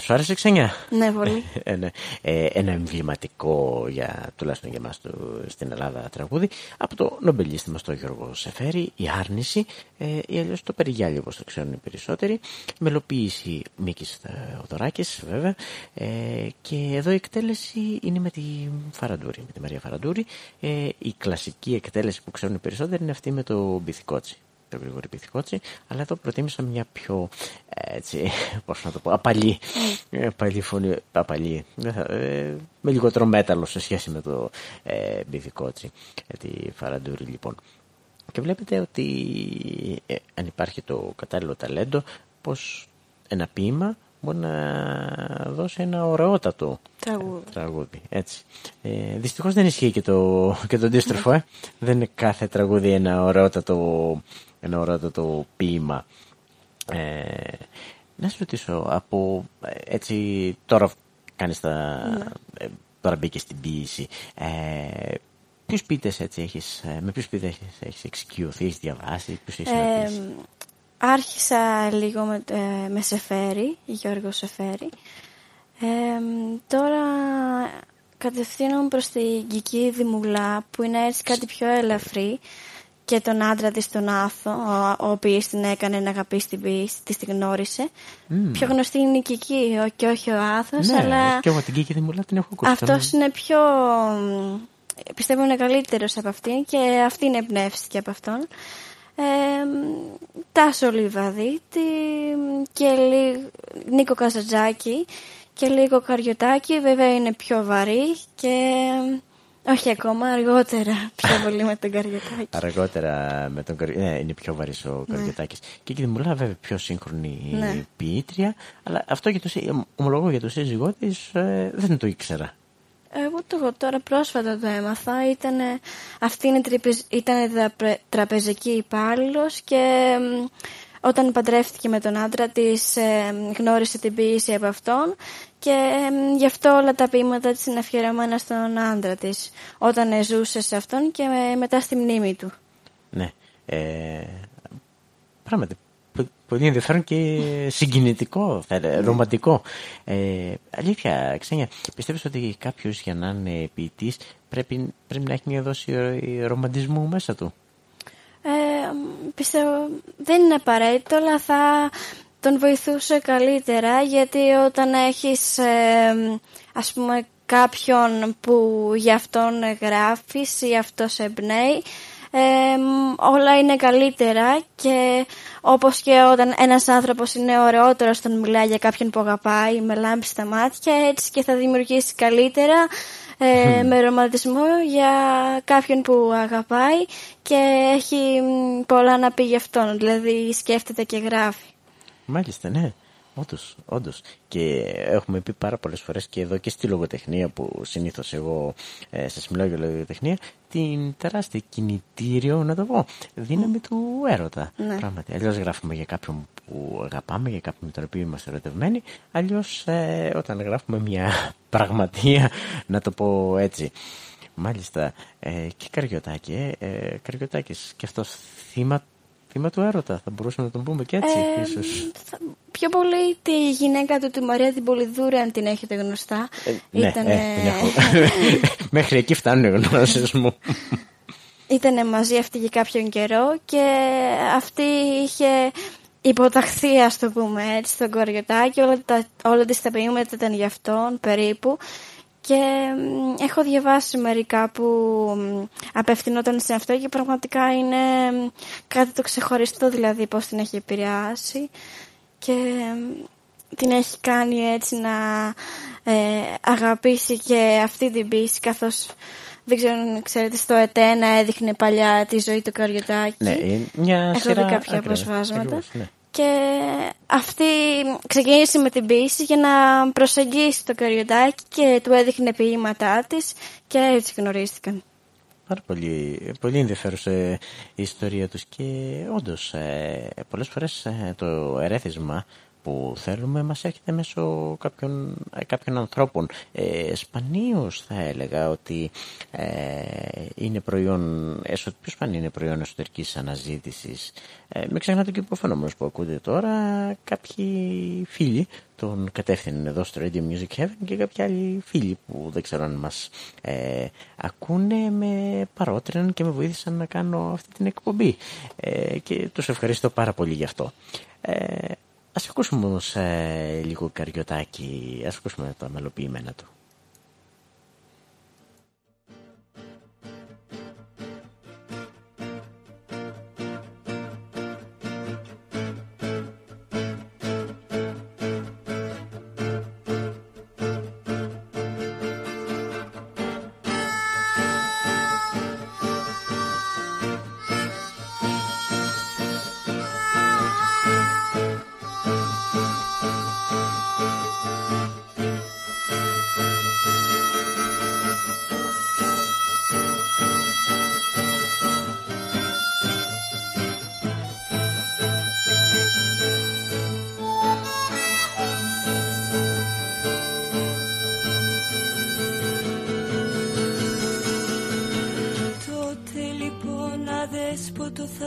Σου άρεσε ξένια; Ναι, πολύ. ένα, ε, ένα εμβληματικό για, τουλάχιστον για μας του, στην Ελλάδα τραγούδι από το νομπελίστη μας τον Γιώργο Σεφέρη η Άρνηση ε, ή αλλιώς το Περιγιάλι όπως το ξέρουν οι περισσότεροι. Μελοποίηση Μίκης Οδωράκης βέβαια. Ε, και εδώ η εκτέλεση είναι με τη Φαραντούρη με τη Μαρία Φαραντούρη. Ε, η κλασική εκτέλεση που ξέρουν οι περισσότεροι είναι αυτή με το Μπιθικότσι το Γρηγόρη Πυθικότσι, αλλά εδώ προτίμησα μια πιο, ε, έτσι, πώς να το πω, απαλή, ε, απαλή φωνή, απαλή, δεν θα- ε, με λιγότερο μέταλλο σε σχέση με το ε, Πυθικότσι, ε, τη Φαραντούρη λοιπόν. Και βλέπετε ότι ε, αν υπάρχει το κατάλληλο ταλέντο, πως ένα ποίημα μπορεί να δώσει ένα ωραιότατο Τραγούδι. τραγούδι. Έτσι. Ε, Δυστυχώς δεν ισχύει και το, και το αντίστροφο, ε. Δεν είναι κάθε τραγούδι ένα ωραιότατο, ένα ωραιότατο ποίημα. Ε, να σε ρωτήσω, από ε, έτσι τώρα κάνεις τα, ε, τώρα μπήκες στην ποίηση. Ε, ποιους ποιητές έτσι έχεις, ε, με ποιους ποιητές έχεις, έχεις εξοικειωθεί, έχεις διαβάσει, ποιους έχεις Ε, συναντήσει; άρχισα λίγο με, ε, με Σεφέρη, Γιώργο Σεφέρη. Ε, τώρα κατευθύνομαι προς την Κική Δημουλά που είναι έτσι κάτι πιο ελαφρύ και τον άντρα της τον Άθο, ο, ο οποίος την έκανε να αγαπήσει την ποίηση, της την γνώρισε. Πιο γνωστή είναι η Κική ο- και όχι ο Άθος, ναι, αλλά και εγώ την Κίκη Δημουλά την έχω ακούσει. αυτός είναι πιο... μ, πιστεύω είναι καλύτερος από αυτήν και αυτή είναι εμπνεύστηκε από αυτόν. Ε, μ, Τάσο Λιβαδίτη και λί- Νίκο Καζατζάκη και λίγο Καριωτάκη βέβαια είναι πιο βαρύ και μ, όχι ακόμα αργότερα πιο πολύ με τον Καριωτάκη. Αργότερα με τον Καρι- ναι, είναι πιο βαρύς ο Καριωτάκης. Και η Κιδημουλά βέβαια πιο σύγχρονη Ναι. ποιήτρια, αλλά αυτό για το, σύ- ομολογώ για το σύζυγό της ε, δεν το ήξερα. Εγώ το εγώ τώρα πρόσφατα το έμαθα. Ήτανε, αυτή είναι τρυπε- ήταν δραπε- τραπεζική υπάλληλος και μ, όταν παντρεύτηκε με τον άντρα της ε, μ, γνώρισε την ποίηση από αυτόν και μ, γι' αυτό όλα τα ποίηματα της είναι αφιερωμένα στον άντρα της όταν ε, ζούσε σε αυτόν και με- μετά στη μνήμη του. Ναι. Ε, πράγματι, πο- πολύ ενδιαφέρον και συγκινητικό, θα έλεγα, ρομαντικό. Ε, αλήθεια, Ξένια, πιστεύεις ότι κάποιος για να είναι ποιητής πρέπει, πρέπει να έχει μια δόση ρο- ρομαντισμού μέσα του; Ε, πιστεύω δεν είναι απαραίτητο, αλλά θα τον βοηθούσε καλύτερα γιατί όταν έχεις ε, ας πούμε κάποιον που γι' αυτόν γράφεις ή αυτός σε εμπνέει ε, όλα είναι καλύτερα και όπως και όταν ένας άνθρωπος είναι ωραιότερος όταν μιλάει για κάποιον που αγαπάει με λάμπη στα μάτια έτσι και θα δημιουργήσει καλύτερα ε, με ρομαντισμό για κάποιον που αγαπάει και έχει μ, πολλά να πει γι' αυτόν, δηλαδή σκέφτεται και γράφει. Μάλιστα, ναι. Όντως, όντως. Και έχουμε πει πάρα πολλές φορές και εδώ και στη λογοτεχνία που συνήθως εγώ ε, σας μιλάω για λογοτεχνία, την τεράστια κινητήριο, να το πω, δύναμη του έρωτα. Ναι. Πράγματι. Αλλιώς γράφουμε για κάποιον που αγαπάμε, για κάποιον με τον οποίο είμαστε ερωτευμένοι. Αλλιώς ε, όταν γράφουμε μια πραγματεία, να το πω έτσι. Μάλιστα. Ε, και Καριωτάκη, ε, ε, Καριωτάκης και αυτό θύμα, θύμα του έρωτα. Θα μπορούσαμε να τον πούμε και έτσι, Ε, ίσως. θα- πιο πολύ τη γυναίκα του, τη Μαρία την Πολυδούρη, αν την έχετε γνωστά. Ναι, Ήτανε- ε, την έχω. Μέχρι εκεί φτάνουν οι γνώσεις μου. Ήτανε μαζί αυτή για κάποιον καιρό και αυτή είχε υποταχθεί, ας το πούμε έτσι, στον Κοριωτάκη. Όλα, τα, όλα τις τα ποίηματα ήταν για αυτόν περίπου. Και μ, έχω διαβάσει μερικά που μ, απευθυνόταν σε αυτό και πραγματικά είναι μ, κάτι το ξεχωριστό δηλαδή πώς την έχει επηρεάσει και μ, την έχει κάνει έτσι να ε, αγαπήσει και αυτή την πίση καθώς δεν ξέρω αν ξέρετε στο ΕΤΕΝΑ έδειχνε παλιά τη ζωή του Καριωτάκη. ναι, ε, μια Έχω σειρά δει κάποια ακριβώς, αποσβάσματα. ακριβώς, ναι. Και αυτή ξεκίνησε με την ποίηση για να προσεγγίσει το Καριωτάκη και του έδειχνε ποίηματά της και έτσι γνωρίστηκαν. Πάρα πολύ, πολύ ενδιαφέρουσα η ιστορία τους και όντως ε, πολλές φορές ε, το ερέθισμα που θέλουμε μας έρχεται μέσω κάποιων, ε, κάποιων ανθρώπων. Ε, σπανίως θα έλεγα ότι ε, είναι προϊόν, εσω, πιο σπανί είναι προϊόν εσωτερικής αναζήτησης. Ε, μην ξεχνάτε και υποφαινόμενος που ακούτε τώρα, κάποιοι φίλοι τον κατεύθυνε εδώ στο Radio Music Heaven και κάποιοι άλλοι φίλοι που δεν ξέρω αν μας ε, ακούνε με παρότριναν και με βοήθησαν να κάνω αυτή την εκπομπή ε, και τους ευχαριστώ πάρα πολύ γι' αυτό. Ε, ας ακούσουμε όμως ε, λίγο καριωτάκι, ας ακούσουμε τα μελοποιημένα του.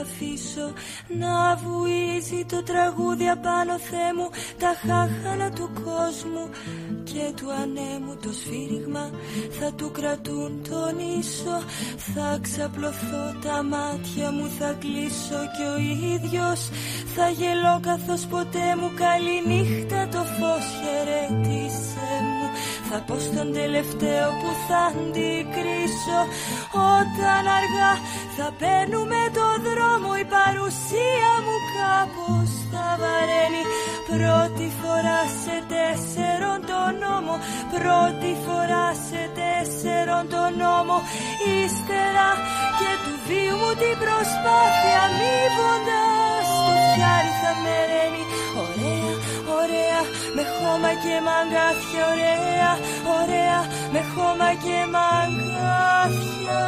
Αφήσω να βουίζει το τραγούδι απάνω Θεέ μου τα χάχανα του κόσμου και του ανέμου το σφύριγμα θα του κρατούν τον ίσο. Θα ξαπλωθώ τα μάτια μου θα κλείσω και ο ίδιος. Θα γελώ καθώς ποτέ μου καλή νύχτα το φως χαιρέτησε μου. Θα πω στον τελευταίο που θα αντικρίσω Όταν αργά θα παίρνουμε το δρόμο Η παρουσία μου κάπως θα βαραίνει. Πρώτη φορά σε τέσσερον το νόμο Πρώτη φορά σε τέσσερον το νόμο. Ύστερα και του βίου μου την προσπάθεια Μύβοντας το φτιάρι θα με ρένει Ωραία, ωραία, με χώμα και μαγκάθια Ωραία, ωραία, με χώμα και μαγκάθια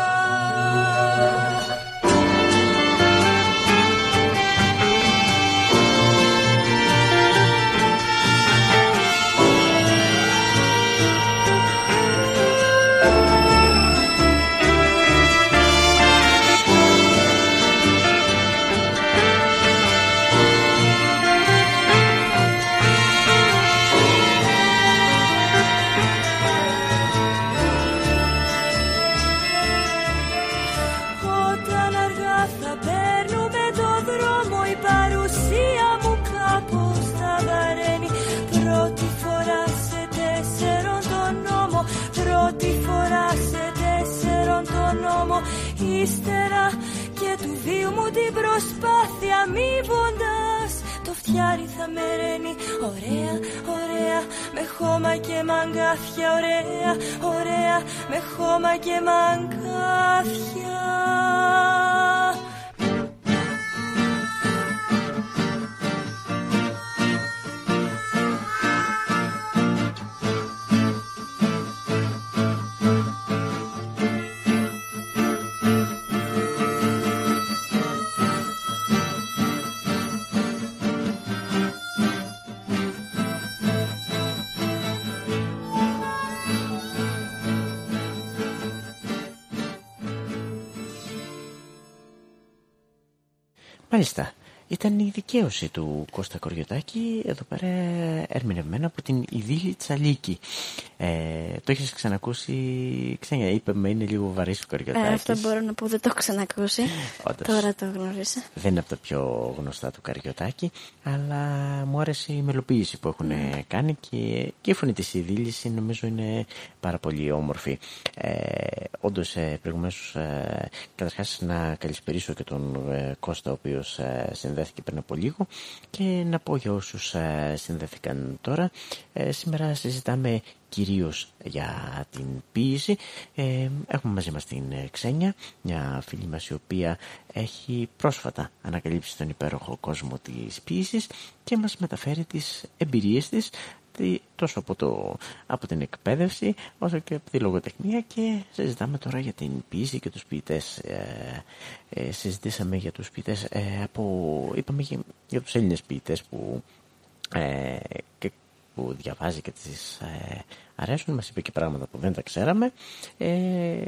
την προσπάθεια Μύβοντας το φτιάρι θα με ρένει. Ωραία, ωραία, με χώμα και μαγκάθια Ωραία, ωραία, με χώμα και μαγκάθια Μάλιστα. Ήταν η δικαίωση του Κώστα Κοριωτάκη, εδώ πέρα ερμηνευμένα από την Ιδίλη Τσαλίκη. Ε, το έχεις ξανακούσει, Ξένια, είπε με είναι λίγο βαρύς ο Ε, Κοριωτάκης. αυτό μπορώ να πω, δεν το έχω ξανακούσει. Όντως. Τώρα το γνώρισα. Δεν είναι από τα πιο γνωστά του Καριωτάκη, αλλά μου άρεσε η μελοποίηση που έχουν κάνει και, και η φωνή της Ιδίλης νομίζω είναι πάρα πολύ όμορφη. Ε, όντως, ε, προηγουμένως, ε, καταρχάς να καλησπερίσω και τον ε, Κώστα, ο οποίος ε, συνδέθηκε πριν από λίγο και να πω για όσους ε, συνδέθηκαν τώρα, ε, σήμερα συζητάμε κυρίως για την ποίηση. Ε, έχουμε μαζί μας την ε, Ξένια, μια φίλη μας η οποία έχει πρόσφατα ανακαλύψει τον υπέροχο κόσμο της ποίησης και μας μεταφέρει τις εμπειρίες της τι- τόσο από, το, από την εκπαίδευση όσο και από τη λογοτεχνία και συζητάμε τώρα για την ποίηση και τους ποιητές ε, ε, συζητήσαμε για τους ποιητές ε, από, είπαμε για, για τους Έλληνες ποιητές που ε, και που διαβάζει και τις ε, αρέσουν, μας είπε και πράγματα που δεν τα ξέραμε. Ε,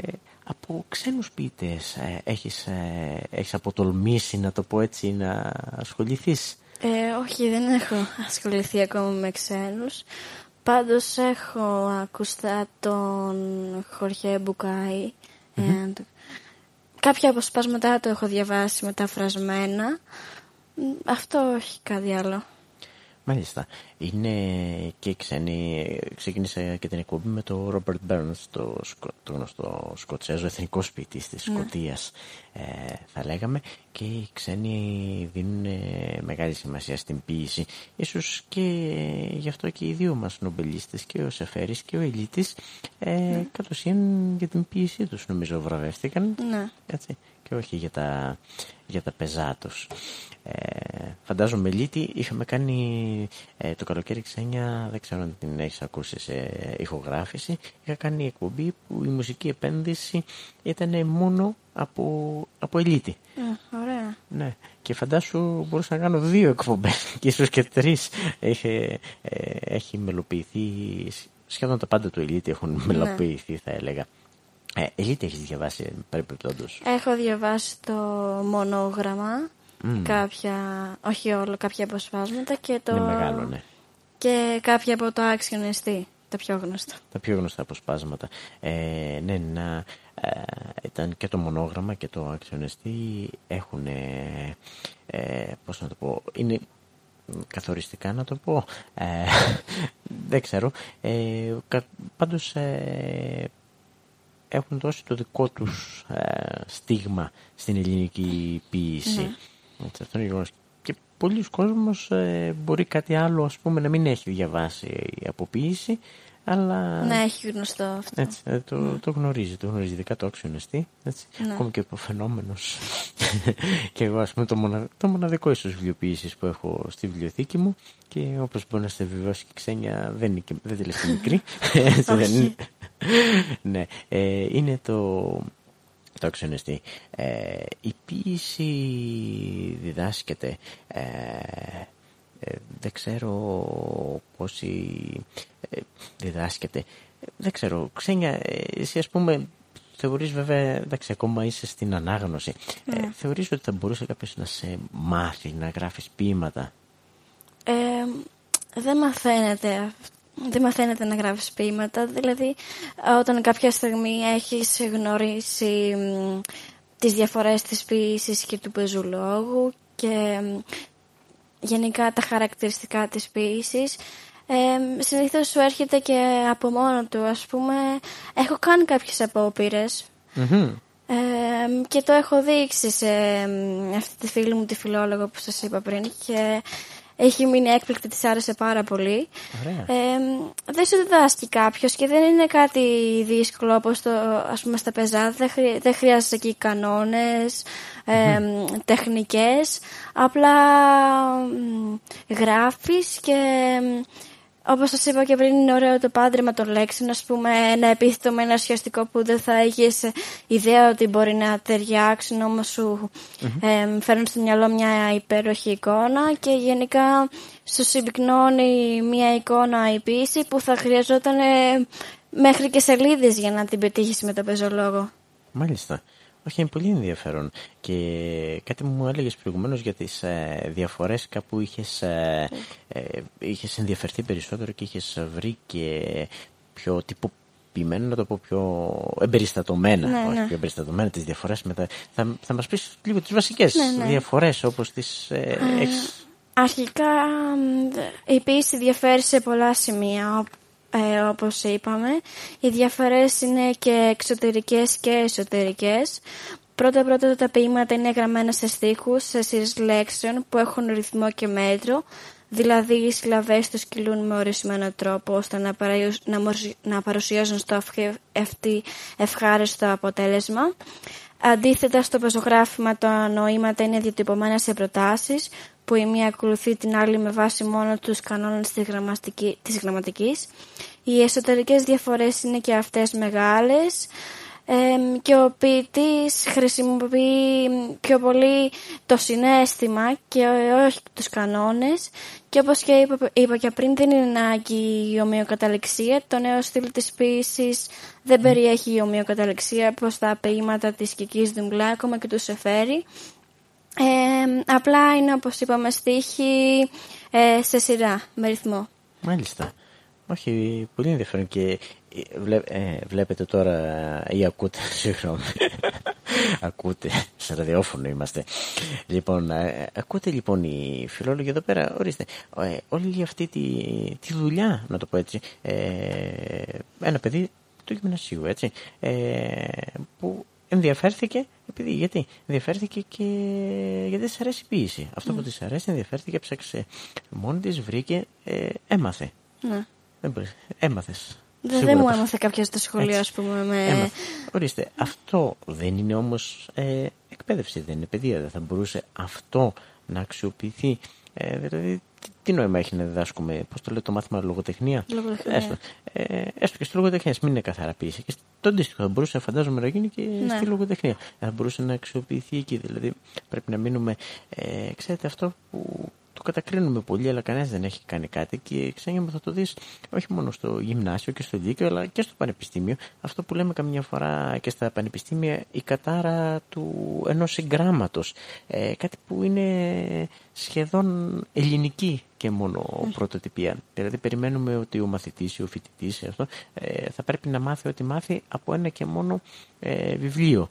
από ξένους ποιητές ε, έχεις, ε, έχεις αποτολμήσει να το πω έτσι να ασχοληθείς. Ε, όχι, δεν έχω ασχοληθεί ακόμα με ξένους. Πάντως έχω ακουστά τον Χωριέ Μπουκάη. Ε, το- κάποια αποσπάσματα του έχω διαβάσει μεταφρασμένα. Μ, Αυτό όχι κάτι άλλο. Μάλιστα. Είναι και ξένοι. Ξεκίνησε και την εκπομπή με τον Ρόμπερτ Μπέρνς, το, σκο- το γνωστό Σκοτσέζο εθνικό ποιητή της Σκωτίας, ε, θα λέγαμε. Και οι ξένοι δίνουν ε, μεγάλη σημασία στην ποίηση. Ίσως και γι' αυτό και οι δύο μας νομπελίστες, και ο Σεφέρης και ο Ελίτης, ε, κατ' ουσίαν για την ποίησή τους νομίζω βραβεύτηκαν. Ναι. Έτσι, και όχι για τα, για τα πεζά τους. Ε, φαντάζομαι Λίτη είχαμε κάνει ε, το καλοκαίρι ξένια, δεν ξέρω αν την έχεις ακούσει σε ηχογράφηση, είχα κάνει εκπομπή που η μουσική επένδυση ήταν μόνο από, από Ελίτη. Ε, ωραία. Ναι, και φαντάσου μπορούσα να κάνω δύο εκπομπές και ίσως και τρεις. Έχει, ε, έχει μελοποιηθεί, σχεδόν τα πάντα του Ελίτη έχουν μελοποιηθεί θα έλεγα. Ε, Ελίτη έχεις διαβάσει παρεμπιπτόντως. Έχω διαβάσει το μονόγραμμα. Κάποια, όχι όλο, κάποια αποσπάσματα και το... Είναι μεγάλο, ναι. Και κάποια από το άξιο νεστή, τα πιο γνωστά. τα πιο γνωστά αποσπάσματα. Ε, ναι, να, ε, ήταν και το μονόγραμμα και το αξιονεστή έχουν, ε, ε, πώς να το πω, είναι καθοριστικά να το πω, ε, δεν ξέρω, ε, κα, πάντως ε, έχουν δώσει το δικό τους ε, στίγμα στην ελληνική ποίηση. Έτσι, αυτό είναι γεγονός. Και πολλοί κόσμος ε, μπορεί κάτι άλλο ας πούμε να μην έχει διαβάσει από ποίηση, αλλά Ναι, έχει γνωστό αυτό. έτσι, ε, το, το γνωρίζει, το γνωρίζει, ειδικά το αξιονεστή, έτσι, Ναι. ακόμη και ο υποφαινόμενος. και εγώ, ας πούμε, το, μονα, το μοναδικό ίσως βιβλιοποίησης που έχω στη βιβλιοθήκη μου και όπως μπορεί να είστε βεβαιώσει και η Ξένια δεν, είναι και, δεν τελευταία μικρή. Έτσι, δεν είναι. ναι, ε, είναι το, το αξιονεστή. Ε, η ποίηση διδάσκεται ε, ε, δεν ξέρω πόσοι ε, διδάσκεται. Ε, δεν ξέρω. Ξένια, ε, εσύ ας πούμε θεωρείς βέβαια, εντάξει ακόμα είσαι στην ανάγνωση. Ε, θεωρείς ότι θα μπορούσε κάποιος να σε μάθει να γράφεις ποίηματα; Ε, δεν μαθαίνεται δεν μαθαίνεται να γράφεις ποίηματα, δηλαδή όταν κάποια στιγμή έχεις γνωρίσει μ, τις διαφορές της ποίησης και του πεζουλόγου και μ, γενικά τα χαρακτηριστικά της ποίησης ε, συνήθως σου έρχεται και από μόνο του ας πούμε έχω κάνει κάποιες απόπειρες ε, και το έχω δείξει σε μ, αυτή τη φίλη μου τη φιλόλογο που σας είπα πριν και έχει μείνει έκπληκτη, της άρεσε πάρα πολύ. Ωραία. Ε, δεν σου διδάσκει κάποιος και δεν είναι κάτι δύσκολο όπως το, ας πούμε στα πεζά. Δεν, χρει, δεν χρειάζεσαι εκεί κανόνες, ε, τεχνικές. Απλά μ, γράφεις και μ, όπως σας είπα και πριν είναι ωραίο το πάντρεμα των λέξεων. Ας πούμε ένα επίθετο με ένα ουσιαστικό που δεν θα έχεις ιδέα ότι μπορεί να ταιριάξουν όμως σου ε, φέρνουν στο μυαλό μια υπέροχη εικόνα και γενικά σου συμπυκνώνει μια εικόνα η ποίηση που θα χρειαζόταν ε, μέχρι και σελίδες για να την πετύχεις με το πεζολόγο. Μάλιστα. Όχι, είναι πολύ ενδιαφέρον. Και κάτι μου έλεγες προηγουμένως για τις ε, διαφορές κάπου είχες, ε, ε, είχες ενδιαφερθεί περισσότερο και είχες βρει και πιο τυποποιημένο, να το πω πιο εμπεριστατωμένα, Ναι, όχι ναι. πιο εμπεριστατωμένα τις διαφορές μετά. Θα, θα μας πεις λίγο τις βασικές Ναι, ναι. διαφορές όπως τις ε, έχεις... Αρχικά μ, η ποίηση διαφέρει σε πολλά σημεία ο- ε, όπως είπαμε. Οι διαφορές είναι και εξωτερικές και εσωτερικές. Πρώτα πρώτα τα ποίηματα είναι γραμμένα σε στίχους, σε σειρές λέξεων που έχουν ρυθμό και μέτρο. Δηλαδή οι συλλαβές τους κυλούν με ορισμένο τρόπο ώστε να, παραϊου- να, μορσι- να παρουσιάζουν στο ευχε- ευτή ευχάριστο αποτέλεσμα. Αντίθετα στο πεζογράφημα τα νοήματα είναι διατυπωμένα σε προτάσεις που η μία ακολουθεί την άλλη με βάση μόνο τους κανόνες της, γραμματική, της γραμματικής. Οι εσωτερικές διαφορές είναι και αυτές μεγάλες. Εμ, και ο ποιητής χρησιμοποιεί πιο πολύ το συνέστημα και όχι τους κανόνες και όπως και είπα, είπα και πριν δεν είναι ανάγκη η ομοιοκαταληξία. Το νέο στυλ της ποίησης δεν περιέχει η ομοιοκαταληξία όπως τα ποίηματα της Κικής Δουλά ακόμα και του Σεφέρη. Ε, απλά είναι όπως είπαμε στίχη ε, σε σειρά με ρυθμό. Μάλιστα. Όχι, πολύ ενδιαφέρον και ε, βλέ- ε, βλέπετε τώρα ε, ή ακούτε, συγγνώμη, ακούτε, σε ραδιόφωνο είμαστε. Λοιπόν, ε, ακούτε λοιπόν οι φιλόλογοι εδώ πέρα, ορίστε, ε, όλη αυτή τη, τη δουλειά, να το πω έτσι, ε, ένα παιδί του γυμνασίου, έτσι, ε, που ενδιαφέρθηκε, επειδή, γιατί, ενδιαφέρθηκε και γιατί της αρέσει η ποίηση. Αυτό που της αρέσει ενδιαφέρθηκε, ψάξε μόνη της, βρήκε, ε, έμαθε. Ναι. Δεν μπορείς. Έμαθες. Δεν, δεν μου έμαθε κάποιος στο σχολείο, ας πούμε. Με... Ορίστε, αυτό δεν είναι όμως ε, εκπαίδευση, δεν είναι παιδεία. Δεν θα μπορούσε αυτό να αξιοποιηθεί. Ε, δηλαδή, τι, τι νόημα έχει να διδάσκουμε, πώς το λέει το μάθημα λογοτεχνία; Λογοτεχνία. Έστω, ε, έστω και στη λογοτεχνία, μην είναι καθαρά ποιήση. Και το αντίστοιχο θα μπορούσε, φαντάζομαι, να γίνει και Ναι. στη λογοτεχνία. Θα μπορούσε να αξιοποιηθεί εκεί. Δηλαδή, πρέπει να μείνουμε. Ε, ξέρετε, αυτό που το κατακρίνουμε πολύ, αλλά κανένας δεν έχει κάνει κάτι. Και ξένια μου θα το δεις όχι μόνο στο γυμνάσιο και στο λύκειο, αλλά και στο πανεπιστήμιο. Αυτό που λέμε καμιά φορά και στα πανεπιστήμια, η κατάρα του ενός συγγράμματος. Ε, κάτι που είναι σχεδόν ελληνική και μόνο πρωτοτυπία. Δηλαδή, περιμένουμε ότι ο μαθητής ή ο φοιτητής αυτό ε, θα πρέπει να μάθει ό,τι μάθει από ένα και μόνο ε, βιβλίο.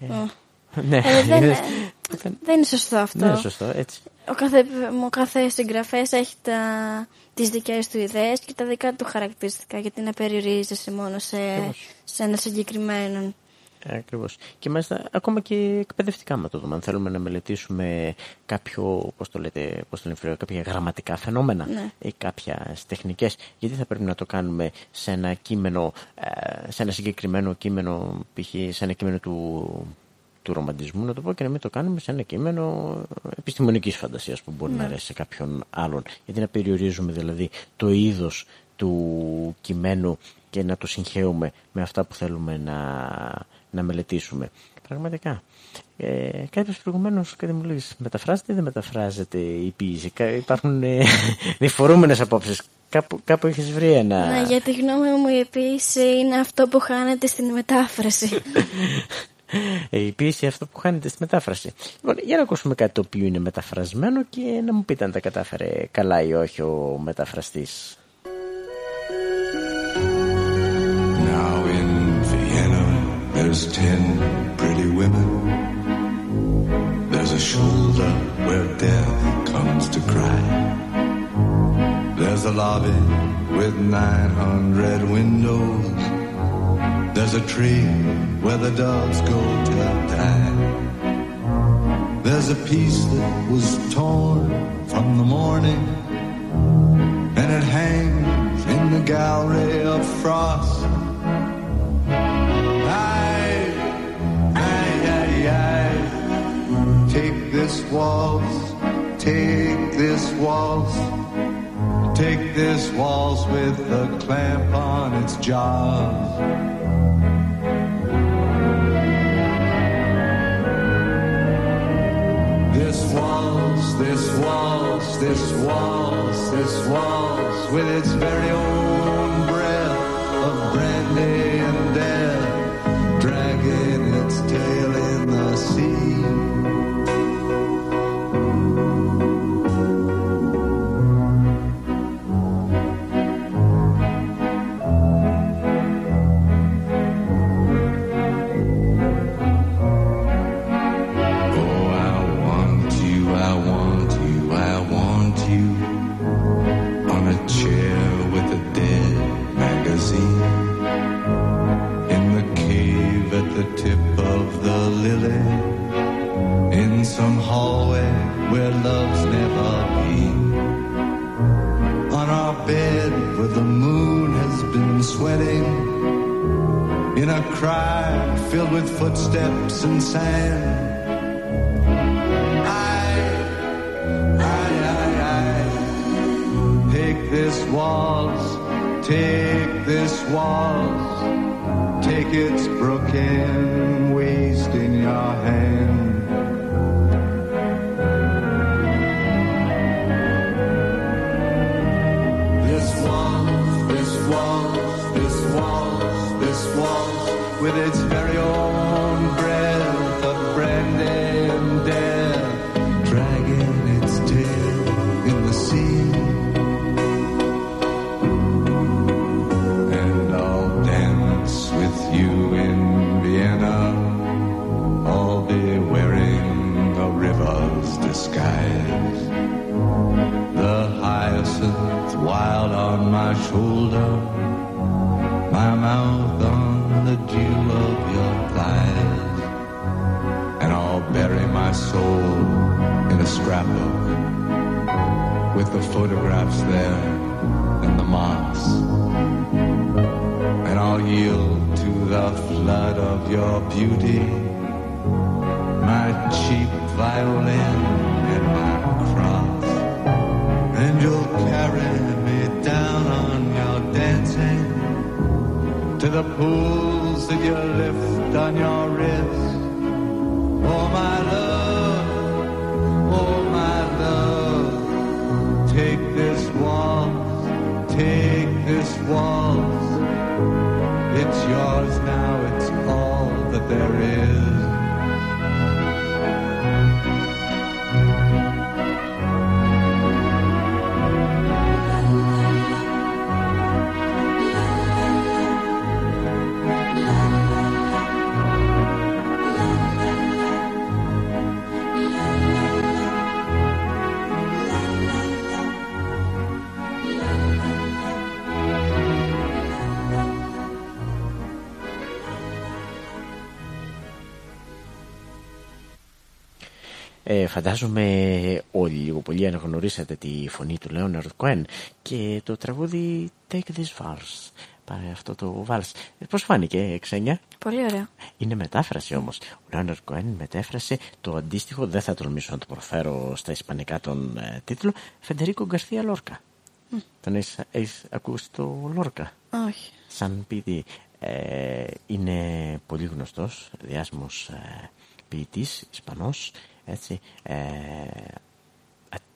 Ε, ναι, Ε, δεν, είδες. Δεν είναι σωστό αυτό. Ναι, είναι σωστό, έτσι. Ο κάθε, ο κάθε συγγραφέας έχει τα, τις δικές του ιδέες και τα δικά του χαρακτηριστικά γιατί να περιορίζεσαι μόνο σε, σε ένα συγκεκριμένο. Ακριβώς. Και μάλιστα ακόμα και εκπαιδευτικά με το δούμε. Αν θέλουμε να μελετήσουμε κάποιο, πώς το λέτε, πώς το λέμε, κάποια γραμματικά φαινόμενα Ναι. ή κάποια τεχνικές, γιατί θα πρέπει να το κάνουμε σε ένα κείμενο, ε, σε ένα συγκεκριμένο κείμενο, π.χ. σε ένα κείμενο του, του ρομαντισμού, να το πω, και να μην το κάνουμε σε ένα κείμενο επιστημονικής φαντασίας που μπορεί να αρέσει σε κάποιον άλλον. Γιατί να περιορίζουμε δηλαδή το είδος του κειμένου και να το συγχαίουμε με αυτά που θέλουμε να, να μελετήσουμε. Πραγματικά. Ε, κάτι προηγουμένως κάτι μου λέει, μεταφράζεται ή δεν μεταφράζεται η ποίηση. Κα- Υπάρχουν ε, διφορούμενες απόψεις. Κάπου, κάπου έχεις βρει ένα... Ναι, για τη γνώμη μου η επίση είναι αυτό που χάνεται στην μετάφραση. Ε, η ποίηση αυτό που χάνεται στη μετάφραση. Λοιπόν, για να ακούσουμε κάτι το οποίο είναι μεταφρασμένο και να μου πείτε αν τα κατάφερε καλά ή όχι ο μεταφραστής. Now in Vienna, there's ten pretty women. There's a shoulder where death comes to cry. There's a lobby with 900 windows. There's a tree where the doves go to die. There's a piece that was torn from the morning and it hangs in the gallery of frost. Take this waltz, take this waltz, take this waltz with a clamp on its jaws. This waltz, this waltz, this waltz, this waltz, with its very own a cry filled with footsteps and sand I, I, I, I, take this waltz, take this waltz, take its broken waist in your hand. With its very own breath of brandy and death, dragging its tail in the sea. And I'll dance with you in Vienna. I'll be wearing a river's disguise. The hyacinth wild on my shoulder, with the photographs there and the moss. And I'll yield to the flood of your beauty, my cheap violin and my cross. And you'll carry me down on your dancing to the pools that you lift on your take this waltz, take this waltz. It's yours now, it's all that there is. Φαντάζομαι όλοι λίγο πολύ αναγνωρίσατε τη φωνή του Λέοναρντ Κοέν και το τραγούδι Take This Vals. Πάρε αυτό το βάλς. Ε, Πώς φάνηκε, Ξένια; Πολύ ωραία. Είναι μετάφραση όμως. Ο Λέοναρντ Κοέν μετέφρασε το αντίστοιχο, δεν θα τολμήσω να το προφέρω στα ισπανικά τον ε, τίτλο, Φεντερίκο Γκαρθία Λόρκα. Τον έχεις, έχεις ακούσει το Λόρκα; Όχι. σαν ποιητή ε, είναι πολύ γνωστός διάσημος ε, ποιητής Ισπανός έτσι ε, α-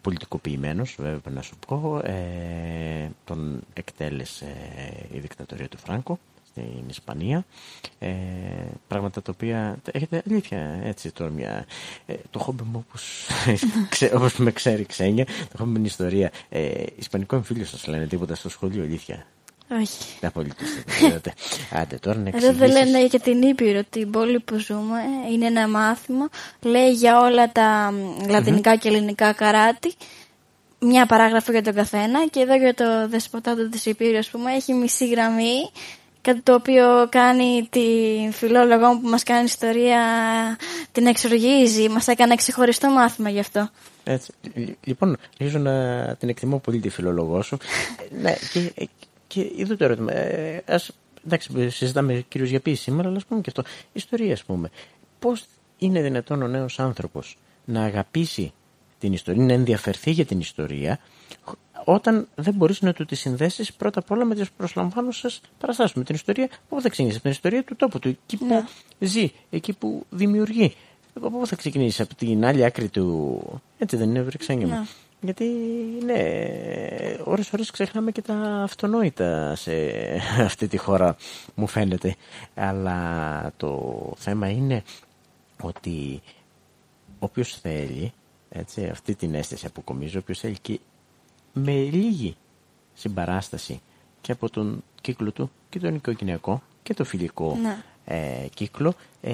πολιτικοποιημένος βέβαια να σου πω ε, τον εκτέλεσε η δικτατορία του Φράγκο στην Ισπανία. Ε, πράγματα τα οποία έχετε αλήθεια έτσι τώρα μια ε, το χόμπι μου όπως, ξέ, όπως με ξέρει ξένια το χόμπι με την ιστορία. Ε, Ισπανικό εμφύλιο σας λένε τίποτα στο σχολείο αλήθεια Όχι. δεν απολύτως δεν ξέρετε. Άντε τώρα να Εδώ δεν εξηγήσεις. λένε για την Ήπειρο, την πόλη που ζούμε. Είναι ένα μάθημα. Λέει για όλα τα μ, λατινικά και ελληνικά καράτη. Μια παράγραφο για τον καθένα. Και εδώ για το δεσποτάτο της Ήπειρου, ας πούμε, έχει μισή γραμμή. Κάτι το οποίο κάνει την φιλόλογο που μας κάνει ιστορία, την εξοργίζει. Μας έκανε ξεχωριστό μάθημα γι' αυτό. Έτσι. Λ- Λοιπόν, αρχίζω να την εκτιμώ πολύ τη φιλολογό σου. Ε, ναι, και, ε, και εδώ το ερώτημα. Ε, ας, εντάξει, συζητάμε κυρίως για ποιήση σήμερα, αλλά ας πούμε και αυτό. Ιστορία, ας πούμε. Πώς είναι δυνατόν ο νέος άνθρωπος να αγαπήσει την ιστορία, να ενδιαφερθεί για την ιστορία, χ- όταν δεν μπορείς να του τη συνδέσεις πρώτα απ' όλα με τις προσλαμβάνουσες παραστάσεις, με την ιστορία που θα ξεκινήσεις, από την ιστορία του τόπου του, εκεί που ζει, εκεί που δημιουργεί. Από πού θα ξεκινήσεις, από την άλλη άκρη του. Έτσι δεν είναι, Βρυξέγγι μου. Γιατί, ναι, ώρες ώρες ξεχνάμε και τα αυτονόητα σε αυτή τη χώρα, μου φαίνεται. Αλλά το θέμα είναι ότι όποιος θέλει, έτσι, αυτή την αίσθηση αποκομίζω, όποιος θέλει και με λίγη συμπαράσταση και από τον κύκλο του και τον οικογενειακό και το φιλικό Ναι. Ε, κύκλο ε,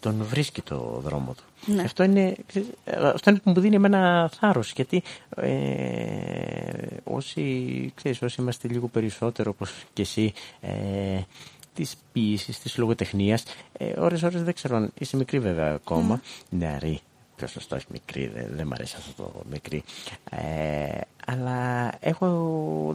τον βρίσκει το δρόμο του. Ναι. Αυτό, είναι, ξέρεις, ε, αυτό είναι που μου δίνει εμένα θάρρος γιατί ε, όσοι, ξέρεις, όσοι είμαστε λίγο περισσότερο όπως και εσύ ε, της ποιήσης, της λογοτεχνίας ε, ώρες ώρες δεν ξέρω αν είσαι μικρή βέβαια ακόμα νεαρή πιο σωστός όχι μικρή δεν, δεν μ' αρέσει αυτό το μικρή ε, αλλά έχω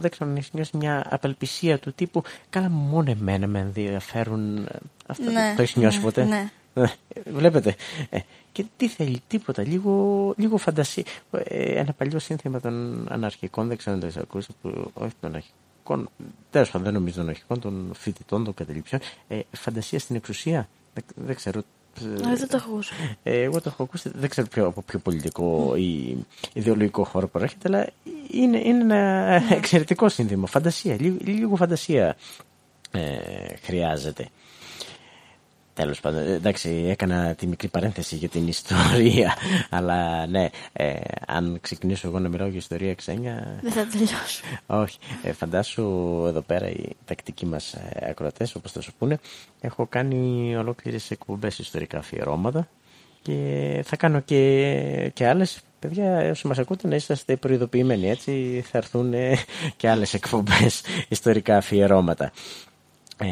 δεν ξέρω αν έχεις νιώσει μια απελπισία του τύπου καλά μόνο εμένα με ενδιαφέρουν ε, αυτά Ναι, το έχεις νιώσει ναι, ποτέ ναι. ε, Βλέπετε. Ε, και τι θέλει, τίποτα, λίγο, λίγο φαντασία. Ε, ένα παλιό σύνθημα των αναρχικών, δεν ξέρω αν το έχεις ακούσει, που, όχι των αρχικών, τέλος πάντων δεν νομίζω των αρχικών, των φοιτητών, των καταληψιών. Ε, φαντασία στην εξουσία. Δεν, δεν ξέρω Α, δεν το έχω ακούσει. ε, εγώ το έχω ακούσει, δεν ξέρω ποιο, από ποιο πολιτικό ή ιδεολογικό χώρο προέρχεται, αλλά είναι, είναι ένα εξαιρετικό σύνθημα. Φαντασία, λίγο, λίγο φαντασία ε, χρειάζεται. Τέλος πάντων, ε, εντάξει, έκανα τη μικρή παρένθεση για την ιστορία, αλλά ναι, ε, αν ξεκινήσω εγώ να μιλάω για ιστορία ξένια, Δεν θα τελειώσω. όχι. Ε, φαντάσου εδώ πέρα οι τακτικοί μας ε, ακροατές, όπως θα σου πούνε, έχω κάνει ολόκληρες εκπομπές ιστορικά αφιερώματα και θα κάνω και, και άλλες. Παιδιά, όσοι μας ακούτε να είσαστε προειδοποιημένοι, έτσι θα έρθουν ε, και άλλες εκπομπές ιστορικά αφιερώματα. Ε,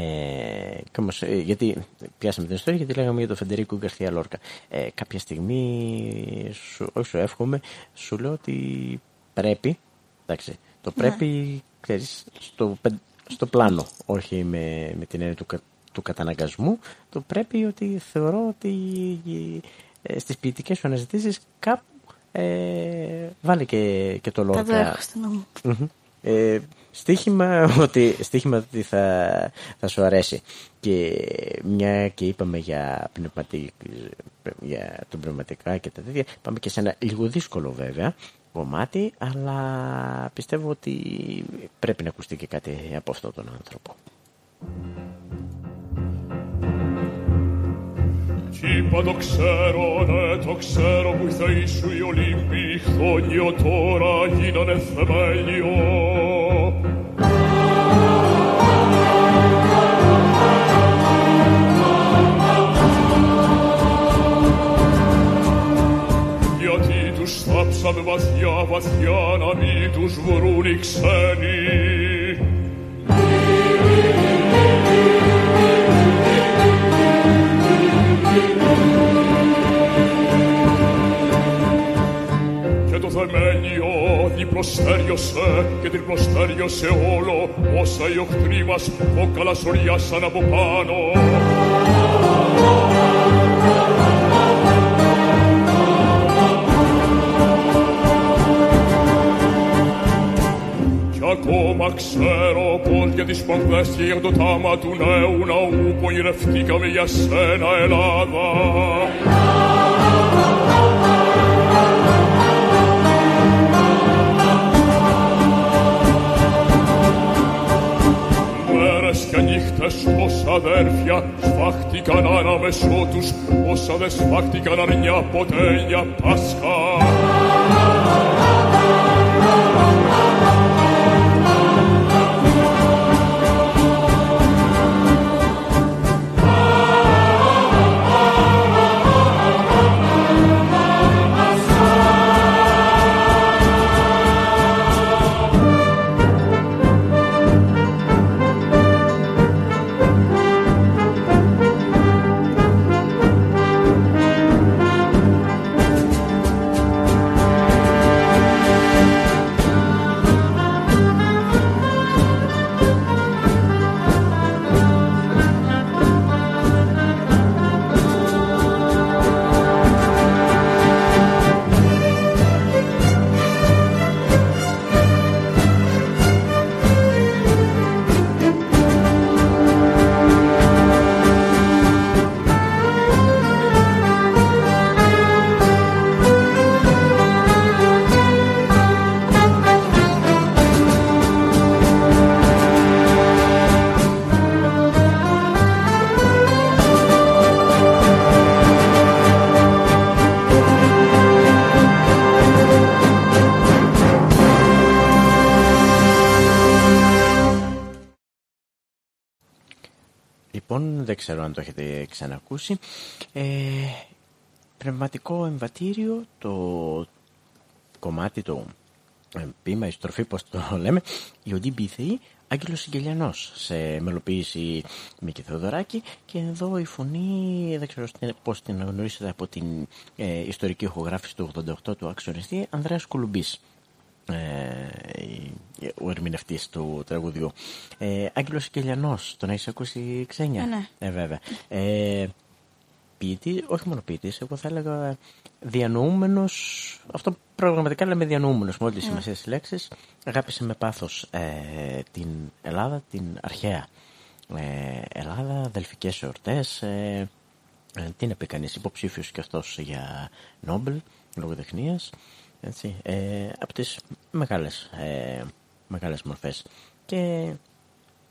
και όμως, ε, γιατί πιάσαμε την ιστορία γιατί λέγαμε για τον Φεντερίκο Γκαρθία Λόρκα. Ε, κάποια στιγμή, σου, όχι σου εύχομαι, σου λέω ότι πρέπει, εντάξει, το πρέπει, ξέρεις, στο, πεν- στο πλάνο, όχι με, με την έννοια του, κα- του καταναγκασμού, το πρέπει ότι θεωρώ ότι ε, στις ποιητικές σου αναζητήσεις κάπου ε, βάλε και, και το Θα το Λόρκα. έχω στο νόμο. Μμμ. Ε, στοίχημα ότι, στοίχημα ότι θα, θα σου αρέσει. Και μια και είπαμε για, πνευματι, για τον πνευματικά και τα τέτοια, πάμε και σε ένα λίγο δύσκολο βέβαια κομμάτι, αλλά πιστεύω ότι πρέπει να ακουστεί και κάτι από αυτόν τον άνθρωπο. Είπα το ξέρω, ναι το ξέρω που οι θεοί σου οι Ολύμποι χθόνιο τώρα γίνανε θεμέλιο. Γιατί τους θάψαμε βαθιά βαθιά να μην τους βρουν οι ξένοι. Και το θεμέλιο διπλωστέριωσε και τριπλωστέριωσε όλο όσα οι οχτροί μας το καλασοριάσαν από πάνω. Κι ακόμα ξέρω πως για τις παγδές και για το τάμα του νέου ναού πονηρευτήκαμε για σένα Ελλάδα. Και νύχτες όσα αδέρφια σφάχτηκαν ανάμεσό τους όσα δεν σφάχτηκαν αρνιά ποτέ για Πάσχα. Λοιπόν, δεν ξέρω αν το έχετε ξανακούσει. Ε, πνευματικό εμβατήριο, το κομμάτι, το ε, ποίημα, η στροφή, πώς το λέμε, η Οντίμπη Θεή, Άγγελος Συγγελιανός, σε μελοποίηση Μίκη Θεοδωράκη και εδώ η φωνή, δεν ξέρω στην- πώς την γνωρίσετε από την ε, ιστορική ηχογράφηση του 88 του αξιονιστή, Ανδρέας Κουλουμπής ε, η- ο ερμηνευτής του τραγουδιού. Ε, Άγγελος Σικελιανός, τον έχεις ακούσει ξένια; Ε, ναι. Ε, βέβαια. Ε, ποιητή, όχι μόνο ποιητής, εγώ θα έλεγα διανοούμενος. Αυτό πραγματικά λέμε διανοούμενος με όλη τη σημασία της λέξης. Αγάπησε με πάθος ε, την Ελλάδα, την αρχαία ε, Ελλάδα, αδελφικές εορτές. Ε, ε, τι να πει κανείς, υποψήφιος και αυτός για Νόμπελ λογοτεχνίας. Έτσι, ε, από τις μεγάλες, ε, μεγάλες μορφές. Και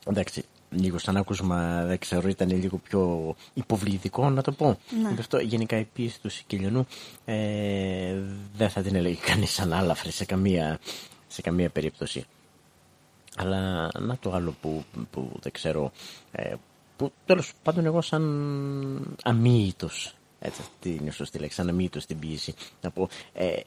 εντάξει, λίγο σαν άκουσμα, δεν ξέρω, ήταν λίγο πιο υποβλητικό να το πω. Ναι. Γι' αυτό γενικά η πίεση του Σικελιονού ε, δεν θα την έλεγε κανείς ανάλαφρη σε καμία, σε καμία περίπτωση. Αλλά να το άλλο που, που δεν ξέρω, ε, που τέλος πάντων εγώ σαν αμύητος, έτσι αυτή είναι η σωστή λέξη, σαν αμύητος στην πίεση, να πω, ε,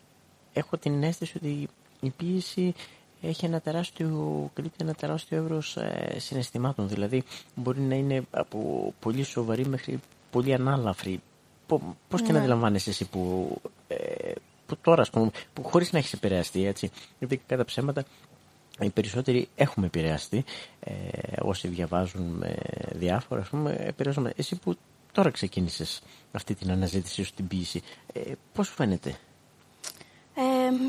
έχω την αίσθηση ότι η πίεση έχει ένα τεράστιο, καλύπτει ένα τεράστιο εύρος ε, συναισθημάτων. Δηλαδή μπορεί να είναι από πολύ σοβαρή μέχρι πολύ ανάλαφρη. Πώ πώς και να Ναι. αντιλαμβάνεσαι εσύ που, ε, που τώρα, ας πούμε, που χωρίς να έχεις επηρεαστεί, έτσι. Γιατί κατά ψέματα οι περισσότεροι έχουμε επηρεαστεί. Ε, όσοι διαβάζουν με διάφορα, ας πούμε, επηρεάζομαι. Εσύ που τώρα ξεκίνησες αυτή την αναζήτησή σου στην ποίηση, ε, πώς σου φαίνεται; Ε,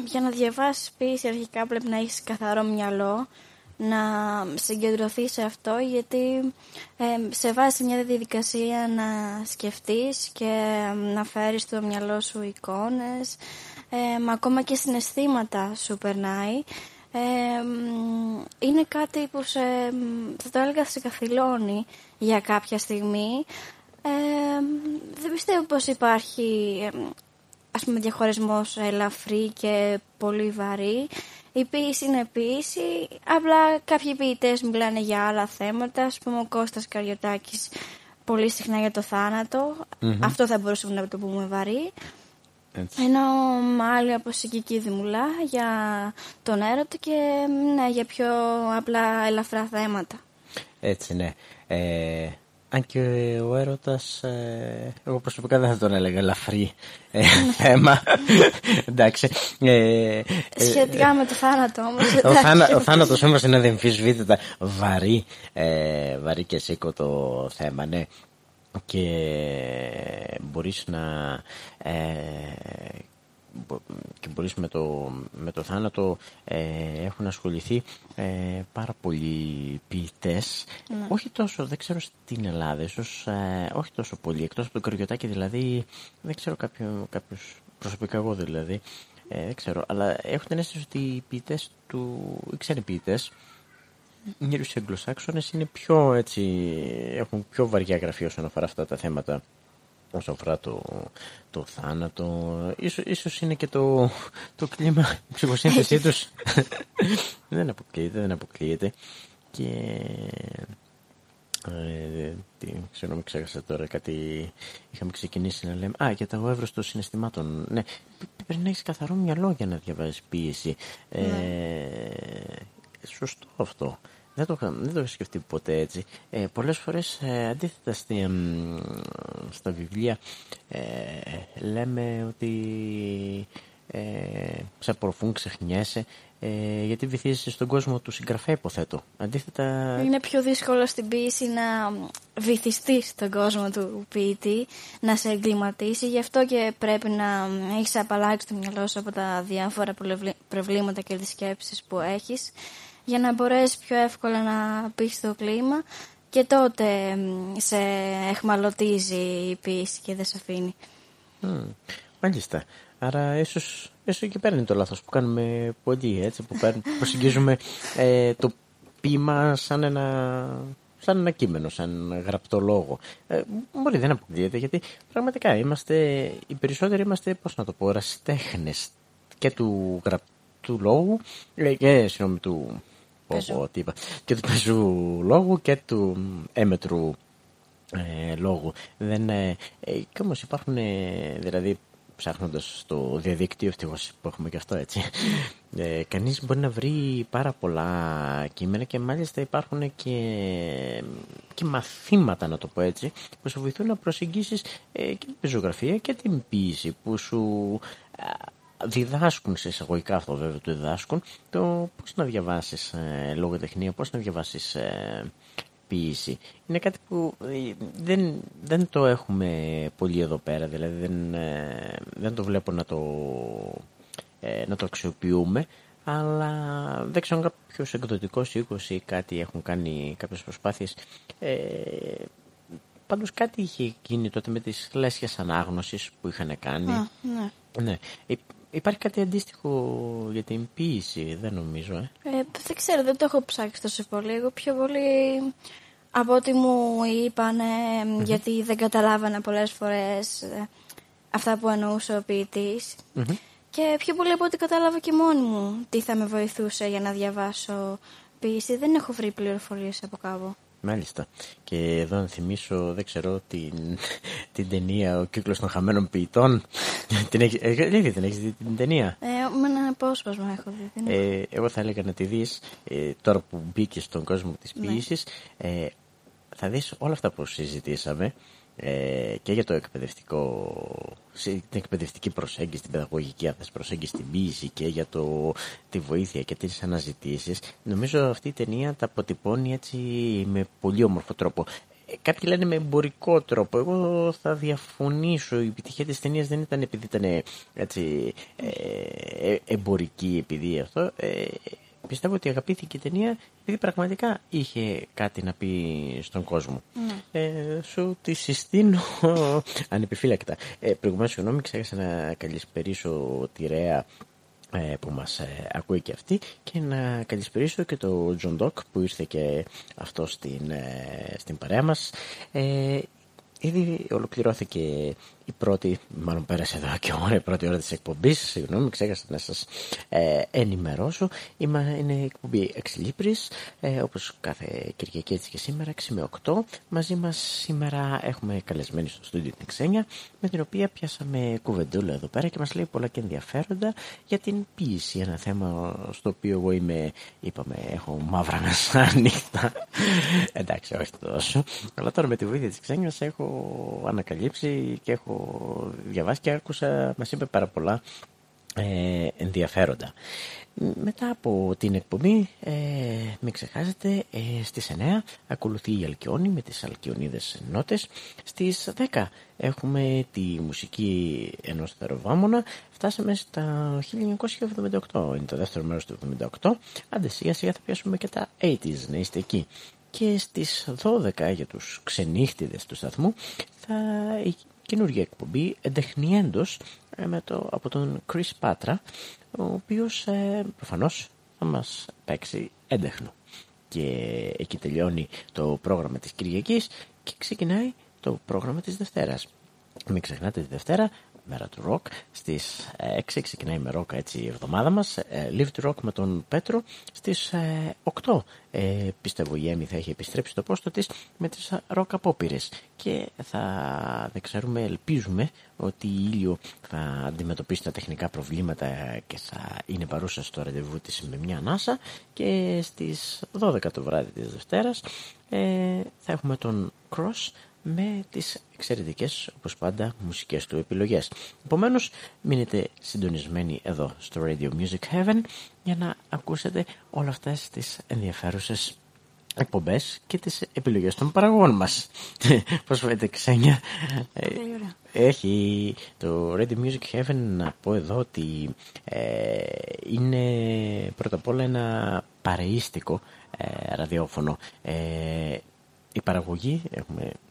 για να διαβάσεις ποίηση αρχικά πρέπει να έχεις καθαρό μυαλό, να συγκεντρωθείς σε αυτό γιατί ε, σε βάζει μια διαδικασία να σκεφτείς και να φέρεις στο μυαλό σου εικόνες, ε, μα ακόμα και συναισθήματα σου περνάει. Ε, μ, είναι κάτι που σε, θα το έλεγα σε καθυλώνει για κάποια στιγμή. Ε, δεν πιστεύω πως υπάρχει ε, ας πούμε διαχωρισμός ελαφρύ και πολύ βαρύ. Η ποίηση είναι ποίηση, απλά κάποιοι ποιητές μιλάνε για άλλα θέματα, ας πούμε ο Κώστας Καριωτάκης πολύ συχνά για το θανατο αυτό θα μπορούσαμε να το πούμε βαρύ. Έτσι. Ενώ άλλοι από Σικική μιλά για τον έρωτα και ναι, για πιο απλά ελαφρά θέματα. Έτσι, ναι. Ε, αν και ο έρωτας, ε, εγώ προσωπικά δεν θα τον έλεγα ελαφρύ ε, θέμα. Εντάξει. Ε, ε, Σχετικά με το θάνατο όμως. ο, εντάξει. θάνα, ο θάνατος όμως είναι αδιαμφισβήτητα βαρύ, ε, βαρύ και σήκω το θέμα, ναι. Και μπορείς να... Ε, μπο- και μπορείς με το, με το θάνατο ε, έχουν ασχοληθεί ε, πάρα πολλοί ποιητές. Όχι τόσο, δεν ξέρω στην Ελλάδα ίσως, ε, όχι τόσο πολύ εκτός από τον Κοριωτάκη δηλαδή δεν ξέρω κάποιο, κάποιους προσωπικά εγώ δηλαδή ε, δεν ξέρω, αλλά έχω την αίσθηση ότι οι ποιητές του, οι ξένοι ποιητές γύρω στους Αγγλοσάξονες είναι πιο έτσι, έχουν πιο βαριά γραφή όσον αφορά αυτά τα θέματα όσον αφορά το, το θάνατο ίσως, ίσως είναι και το, το κλίμα η ψυχοσύνθεσή τους δεν αποκλείεται δεν αποκλείεται και ε, τι, ξέρω, μην ξέχασα τώρα κάτι. Είχαμε ξεκινήσει να λέμε. Α, για το εύρο των συναισθημάτων. Ναι, π- πρέπει να έχεις καθαρό μυαλό για να διαβάζεις πίεση. Ε, Σωστό αυτό. Δεν το, είχα- δεν το είχα σκεφτεί ποτέ έτσι. Ε, πολλές φορές ε, αντίθετα στη, εμ, στα βιβλία ε, λέμε ότι ε, σε απορροφούν, ξεχνιέσαι ε, γιατί βυθίζεσαι στον κόσμο του συγγραφέα υποθέτω. Αντίθετα Είναι πιο δύσκολο στην ποίηση να βυθιστείς στον κόσμο του ποιητή, να σε εγκληματίσει. Γι' αυτό και πρέπει να έχεις απαλλάξει το μυαλό σου από τα διάφορα προβλη- προβλήματα και τις σκέψεις που έχεις, για να μπορέσει πιο εύκολα να πεις το κλίμα και τότε μ, σε εχμαλωτίζει η ποίηση και δεν σε αφήνει. Μμ, Μάλιστα. Άρα ίσως, ίσως εκεί παίρνει το λάθος που κάνουμε πολλοί, έτσι, που παίρνουμε, που προσεγγίζουμε ε, το ποίημα σαν ένα, σαν ένα κείμενο, σαν ένα γραπτό λόγο. Ε, μπορεί δεν αποκλείεται, γιατί πραγματικά είμαστε, οι περισσότεροι είμαστε, πώς να το πω, ερασιτέχνες και του γραπτού λόγου, ε, και, συγγνώμη, του, πω, Πεζού. πω, τι είπα, και του πεζού λόγου και του έμετρου ε, λόγου. Δεν, ε, ε, και όμως υπάρχουν, ε, δηλαδή ψάχνοντας στο διαδίκτυο, ευτυχώς που έχουμε και αυτό έτσι, ε, κανείς μπορεί να βρει πάρα πολλά κείμενα και μάλιστα υπάρχουν και, και μαθήματα, να το πω έτσι, που σου βοηθούν να προσεγγίσεις ε, και την πεζογραφία και την ποίηση που σου α, διδάσκουν σε εισαγωγικά αυτό βέβαια το διδάσκουν το πώς να διαβάσεις ε, λογοτεχνία, πώς να διαβάσεις ε, ποίηση. Είναι κάτι που ε, δεν, δεν το έχουμε πολύ εδώ πέρα, δηλαδή δεν, ε, δεν το βλέπω να το, ε, να το αξιοποιούμε, αλλά δεν ξέρω αν κάποιος εκδοτικός οίκος ή κάτι έχουν κάνει κάποιες προσπάθειες. Ε, πάντως κάτι είχε γίνει τότε με τις λέσχες ανάγνωσης που είχαν κάνει. Α, ναι. Ναι. Υ- Υπάρχει κάτι αντίστοιχο για την ποίηση, δεν νομίζω, ε. Ε, δεν ξέρω, δεν το έχω ψάξει τόσο πολύ. Εγώ πιο πολύ από ό,τι μου είπανε, γιατί δεν καταλάβανα πολλές φορές ε, αυτά που εννοούσε ο ποιητής. Και πιο πολύ από ό,τι κατάλαβα και μόνη μου τι θα με βοηθούσε για να διαβάσω ποιήση. Δεν έχω βρει πληροφορίες από κάπου. Μάλιστα. Και εδώ να θυμίσω, δεν ξέρω, την, την ταινία «Ο κύκλος των χαμένων ποιητών». την έχεις, ε, αλήθεια, την έχεις δει την ταινία; Ε, με ένα απόσπασμα έχω δει. δεν είναι. Ε, εγώ θα έλεγα να τη δεις ε, τώρα που μπήκες στον κόσμο της ποιήσης. Ε, θα δεις όλα αυτά που συζητήσαμε ε, και για το εκπαιδευτικό, σε- την εκπαιδευτική προσέγγιση, την παιδαγωγική αν θες, προσέγγιση στην ποιήση και για το, τη βοήθεια και τις αναζητήσεις. Νομίζω αυτή η ταινία τα αποτυπώνει έτσι με πολύ όμορφο τρόπο. Ε, Κάποιοι λένε με εμπορικό τρόπο. Εγώ θα διαφωνήσω. Η επιτυχία της ταινίας δεν ήταν επειδή ήταν έτσι, ε, ε, εμπορική, επειδή αυτό. Ε, πιστεύω ότι αγαπήθηκε η ταινία επειδή πραγματικά είχε κάτι να πει στον κόσμο. Ε, σου τη συστήνω ανεπιφύλακτα. Ε, προηγουμένως, συγγνώμη, ξέχασα να καλησπερίσω τη Ρέα ε, που μας ε, ακούει και αυτή και να καλησπερίσω και το Τζον Ντοκ που ήρθε και αυτός στην, ε, στην παρέα μας. Ε, Ήδη ολοκληρώθηκε η πρώτη, μάλλον πέρασε εδώ και ώρα, η πρώτη ώρα της εκπομπής, συγγνώμη, ξέχασα να σας ε, ενημερώσω. Είμα, είναι η εκπομπή Εξλίπρης, ε, όπως κάθε Κυριακή έτσι και σήμερα, 6 με 8. Μαζί μας σήμερα έχουμε καλεσμένη στο στούντιο την Ξένια, με την οποία πιάσαμε κουβεντούλα εδώ πέρα και μας λέει πολλά και ενδιαφέροντα για την ποίηση, ένα θέμα στο οποίο εγώ είμαι, είπαμε, έχω μαύρα μεσάνυχτα. Εντάξει, όχι τόσο. Αλλά τώρα με τη βοήθεια της Ξένιας έχω ανακαλύψει και έχω διαβάσει και άκουσα, μας είπε πάρα πολλά ε, ενδιαφέροντα. Μετά από την εκπομπή, ε, μην ξεχάσετε, ε, στις 9 ακολουθεί η Αλκιόνη με τις Αλκιονίδες νότες. Στις 10 έχουμε τη μουσική ενός θεροβάμωνα. Φτάσαμε στα 1978, είναι το δεύτερο μέρος του 78. Άντε σιγά σιγά θα πιάσουμε και τα 80s, να είστε εκεί. Και στις 12 για τους ξενύχτιδες του σταθμού θα η καινούργια εκπομπή εντεχνιέντος ε, με το, από τον Chris Patra ο οποίος ε, προφανώς θα μας παίξει έντεχνο. Και εκεί τελειώνει το πρόγραμμα της Κυριακής και ξεκινάει το πρόγραμμα της Δευτέρας. Μην ξεχνάτε τη Δευτέρα μέρα του ροκ. Στις ε, 6 ξεκινάει με ροκ έτσι η εβδομάδα μας. Ε, Live to Rock με τον Πέτρο. Στις ε, 8 ε, πιστεύω η Έμι θα έχει επιστρέψει στο πόστο της με τις ροκ απόπειρες. Και θα δεν ξέρουμε ελπίζουμε ότι η Ήλιο θα αντιμετωπίσει τα τεχνικά προβλήματα και θα είναι παρούσα στο ραντεβού της με μια ανάσα. Και στις 12 το βράδυ της Δευτέρας ε, θα έχουμε τον Cross με τις εξαιρετικές όπως πάντα μουσικές του επιλογές. Επομένως μείνετε συντονισμένοι εδώ στο Radio Music Heaven για να ακούσετε όλα αυτές τις ενδιαφέρουσες εκπομπές και τις επιλογές των παραγωγών μας. Πώς φαίνεται Ξένια; Ε, Πολύ ωραία. Έχει το Radio Music Heaven να πω εδώ ότι ε, είναι πρώτα απ' όλα ένα παρεΐστικο ε, ραδιόφωνο. Ε, η παραγωγή, έχουμε η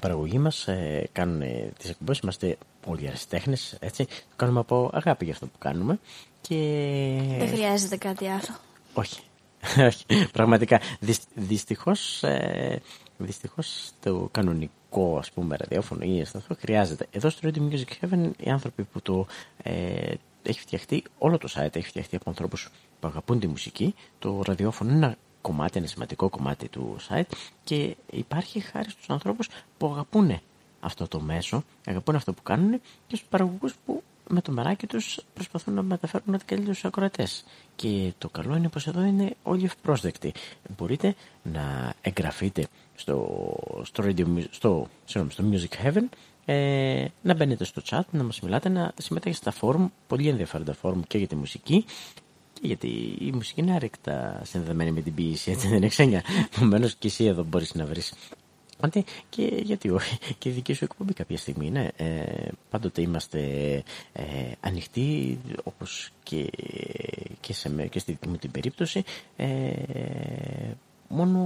παραγωγή μας ε, κάνουν ε, τις εκπομπές, είμαστε όλοι αριστέχνες, έτσι, το κάνουμε από αγάπη για αυτό που κάνουμε και... Δεν χρειάζεται κάτι άλλο. Όχι. Όχι. Πραγματικά. Δυσ, δυστυχώς, ε, δυστυχώς το κανονικό ας πούμε ραδιόφωνο ή σταθμό χρειάζεται. Εδώ στο Radio Music Heaven οι άνθρωποι που το ε, έχει φτιαχτεί, όλο το site έχει φτιαχτεί από ανθρώπους που αγαπούν τη μουσική. Το ραδιόφωνο είναι ένα κομμάτι, ένα σημαντικό κομμάτι του site και υπάρχει χάρη στους ανθρώπους που αγαπούν αυτό το μέσο, αγαπούν αυτό που κάνουν και στους παραγωγούς που με το μεράκι τους προσπαθούν να μεταφέρουν ό,τι καλύτερο στους ακροατές. Και το καλό είναι πως εδώ είναι όλοι ευπρόσδεκτοι. Μπορείτε να εγγραφείτε στο, στο, radio, mu- στο, συγγνώμη, στο Music Heaven, ε, να μπαίνετε στο chat, να μας μιλάτε, να συμμετέχετε στα φόρουμ, πολύ ενδιαφέροντα φόρουμ και για τη μουσική και γιατί η μουσική είναι άρρηκτα συνδεδεμένη με την ποιήση, έτσι δεν είναι ξένια. Επομένως και εσύ εδώ μπορείς να βρεις. Άντε, και γιατί όχι, και η δική σου εκπομπή κάποια στιγμή, ναι. Ε, πάντοτε είμαστε ε, ανοιχτοί, όπως και, και, σε, με- και στη δική μου την περίπτωση, ε, μόνο,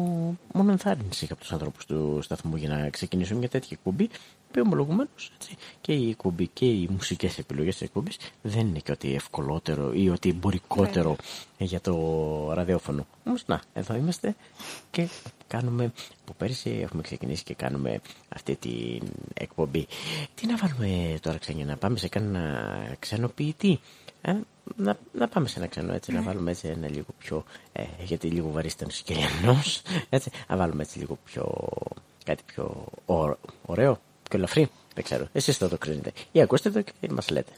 μόνο ενθάρρυνση από τους ανθρώπους του σταθμού για να ξεκινήσουμε μια τέτοια εκπομπή που ομολογουμένως έτσι, και η εκπομπή και οι μουσικές επιλογές της εκπομπής δεν είναι και ότι ευκολότερο ή ότι εμπορικότερο για το ραδιόφωνο. Όμως να, εδώ είμαστε και κάνουμε, από πέρυσι έχουμε ξεκινήσει και κάνουμε αυτή την εκπομπή. Τι να βάλουμε τώρα ξένια, να πάμε σε κανένα ξένο ποιητή. Ε, να, να πάμε σε ένα ξένο έτσι, να βάλουμε έτσι ένα λίγο πιο, ε, γιατί λίγο βαρύς ήταν ο Σικελιανός, έτσι, να βάλουμε έτσι λίγο πιο, κάτι πιο ω- ωραίο, πιο ελαφρύ, δεν ξέρω, εσείς θα το κρίνετε. Ή ακούστε το και μας λέτε.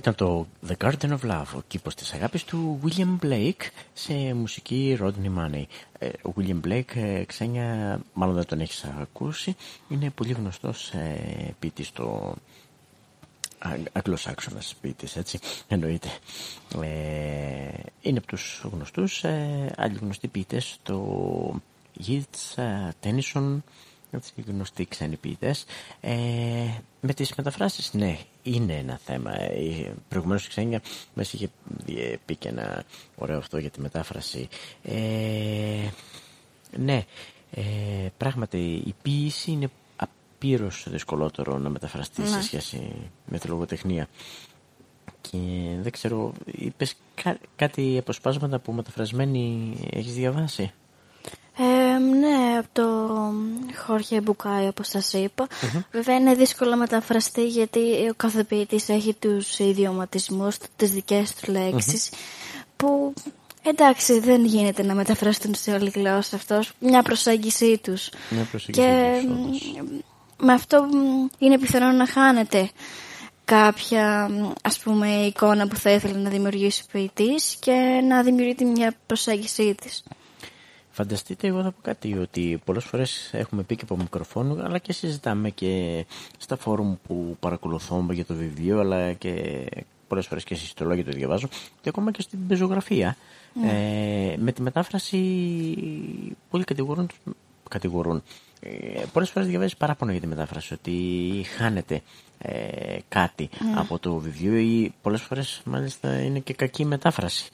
Ήταν το The Garden of Love, ο κήπος της αγάπης του William Blake σε μουσική Rodney Money. Ε, Ο William Blake, ε, ξένια, μάλλον δεν τον έχεις ακούσει, είναι πολύ γνωστός ε, ποιητής στο Αγ- αγγλοσάξονας ποιητής, έτσι, εννοείται. Ε, είναι από τους γνωστούς, ε, άλλοι γνωστοί ποιητές, το Yeats, ε, Tennyson, έτσι, γνωστοί ξένοι ποιητές. Ε, με τις μεταφράσεις, ναι, είναι ένα θέμα. Ε, προηγουμένως η Ξένια μας είχε ε, πει και ένα ωραίο αυτό για τη μετάφραση. Ε, ναι, ε, πράγματι η ποίηση είναι απείρως δυσκολότερο να μεταφραστεί σε Ναι. σχέση με τη λογοτεχνία. Και δεν ξέρω, είπες κά- κάτι αποσπάσματα που μεταφρασμένοι έχεις διαβάσει; Ε, ναι, από το Χόρχε Μπουκάι, όπως σας είπα. Βέβαια είναι δύσκολο να μεταφραστεί γιατί ο κάθε ποιητής έχει τους ιδιωματισμούς, του, τις δικές του λεξεις που εντάξει δεν γίνεται να μεταφραστούν σε όλη γλώσσα αυτός, μια προσέγγιση τους. Μια προσέγγιση και τους, μ, όντως. με αυτό μ, είναι πιθανό να χάνεται κάποια μ, ας πούμε εικόνα που θα ήθελε να δημιουργήσει ο ποιητής και να δημιουργείται μια προσέγγιση της. Φανταστείτε, εγώ θα πω κάτι, ότι πολλές φορές έχουμε πει και από μικροφόνου, αλλά και συζητάμε και στα φόρουμ που παρακολουθώ για το βιβλίο, αλλά και πολλές φορές και στις ιστολόγια το διαβάζω, και ακόμα και στην πεζογραφία. Ε, με τη μετάφραση, πολλοί κατηγορούν, κατηγορούν. Ε, πολλές φορές διαβάζεις παράπονα για τη μετάφραση, ότι χάνεται ε, κάτι από το βιβλίο ή πολλές φορές μάλιστα είναι και κακή μετάφραση.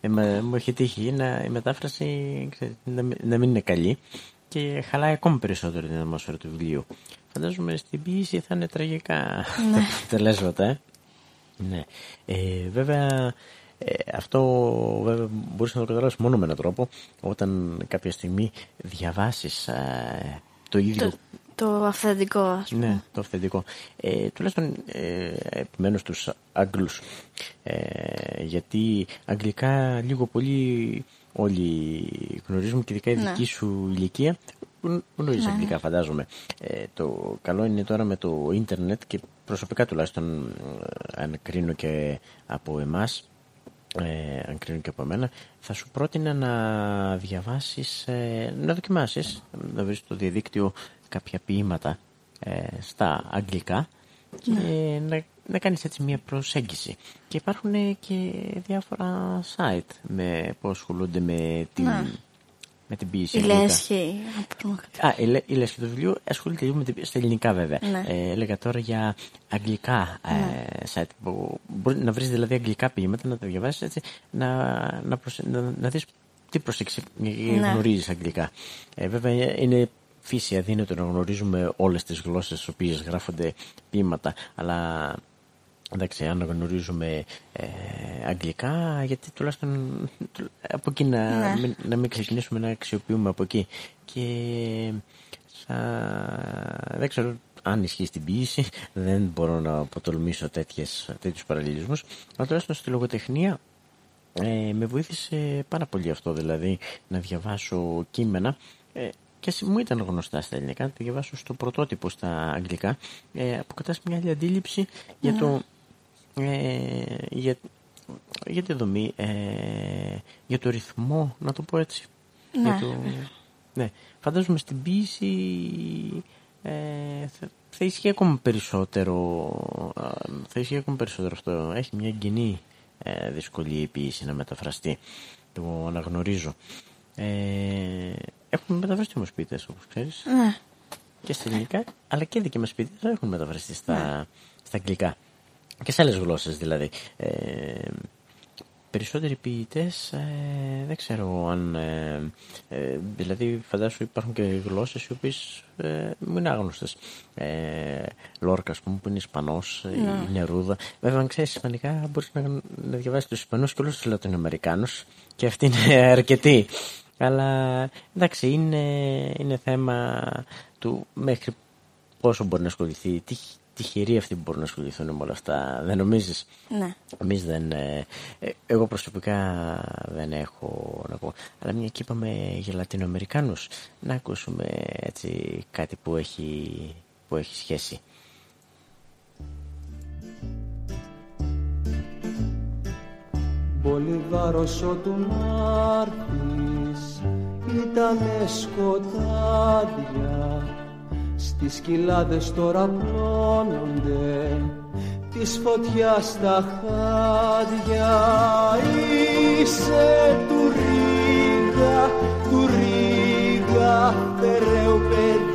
ε, μα- μου έχει τύχει να, η μετάφραση ξέρετε, να, μην- να μην είναι καλή και χαλάει ακόμη περισσότερο την ατμόσφαιρα του βιβλίου. Φαντάζομαι στην ποιήση θα είναι τραγικά τα αποτελέσματα. Ε. Ναι. Ε, βέβαια, ε, αυτό βέβαια μπορείς να το καταλάβεις μόνο με έναν τρόπο όταν κάποια στιγμή διαβάσεις ε, το ίδιο Το, το αυθεντικό, ας πούμε. ναι, το αυθεντικό. Ε, τουλάχιστον ε, επιμένω στους Άγγλους. Ε, γιατί αγγλικά λίγο πολύ όλοι γνωρίζουμε και ειδικά η Ναι. δική σου ηλικία γν- γνωρίζεις αγγλικά φαντάζομαι. Ε, το καλό είναι τώρα με το ίντερνετ και προσωπικά τουλάχιστον ε, αν κρίνω και από εμάς ε, αν κρίνω και από μένα, θα σου πρότεινα να διαβάσεις, ε, να δοκιμάσεις, να βρεις στο διαδίκτυο κάποια ποίηματα ε, στα αγγλικά και να, να κάνεις έτσι μια προσέγγιση. Και υπάρχουν ε, και διάφορα site με, που ασχολούνται με την, Ναι. με την ποίηση. Η αγγλικά. λέσχη, να πούμε κάτι. Α, η, Λε- η Λέσχη το βιβλίο ασχολείται λίγο με την, στα ελληνικά βέβαια. Ναι. Ε, έλεγα τώρα για αγγλικά ε, site. Που μπορεί να βρεις δηλαδή αγγλικά ποίηματα, να τα διαβάσεις έτσι, να, να, προσε- να, να δεις τι προσέξεις Ναι. γνωρίζεις αγγλικά. Ε, βέβαια είναι φύση αδύνατο να γνωρίζουμε όλες τις γλώσσες στις οποίες γράφονται ποίηματα, αλλά Εντάξει, αν γνωρίζουμε ε, αγγλικά, γιατί τουλάχιστον του- από εκεί να, Ναι. μην, να μην ξεκινήσουμε να αξιοποιούμε από εκεί. Και θα, δεν ξέρω αν ισχύει στην ποιήση, δεν μπορώ να αποτολμήσω τέτοιες, τέτοιους παραλληλισμούς, αλλά τουλάχιστον στη λογοτεχνία ε, με βοήθησε πάρα πολύ αυτό, δηλαδή να διαβάσω κείμενα ε, και σε- μου ήταν γνωστά στα ελληνικά, να τα διαβάσω στο πρωτότυπο στα αγγλικά, ε, αποκατάστηκε μια άλλη αντίληψη για το ε, για, για τη δομή, ε, για το ρυθμό, να το πω έτσι. Ναι. Για το, ναι. Φαντάζομαι στην ποίηση ε, θα, θα ισχύει ακόμα περισσότερο, α, θα ισχύει ακόμα περισσότερο αυτό. Έχει μια κοινή ε, δυσκολία η ποίηση να μεταφραστεί. Το αναγνωρίζω. Ε, έχουν μεταφραστεί όμως ποιητές όπως ξέρεις Ναι. και στα ελληνικά, αλλά και δικοί μας ποιητές έχουν μεταφραστεί στα, στα αγγλικά. Και σε άλλες γλώσσες δηλαδή. Ε, περισσότεροι ποιητές ε, δεν ξέρω αν... Ε, ε, δηλαδή φαντάσου υπάρχουν και γλώσσες οι οποίες ε, μου είναι άγνωστες. Ε, Λόρκα, ας πούμε, που είναι Ισπανός, ε, η Νερούδα. Βέβαια, αν ξέρεις Ισπανικά, μπορείς να, να διαβάσεις τους Ισπανούς και όλους τους Λατινοαμερικάνους και αυτοί είναι αρκετοί. Αλλά εντάξει, είναι, είναι θέμα του μέχρι πόσο μπορεί να ασχοληθεί, τι τυχεροί αυτοί που μπορούν να ασχοληθούν με όλα αυτά. Δεν νομίζεις; Ναι. Εμείς δεν... ε, ε, εγώ προσωπικά δεν έχω να πω. Αλλά μια και είπαμε για Λατινοαμερικάνους, να ακούσουμε έτσι κάτι που έχει, που έχει σχέση. Μπολιβάρος του να'ρθεις ήτανε σκοτάδια. Στις κοιλάδες τώρα πλώνονται της φωτιάς τα χάδια. Είσαι του Ρίγα, του Ρίγα Φεραίο παιδί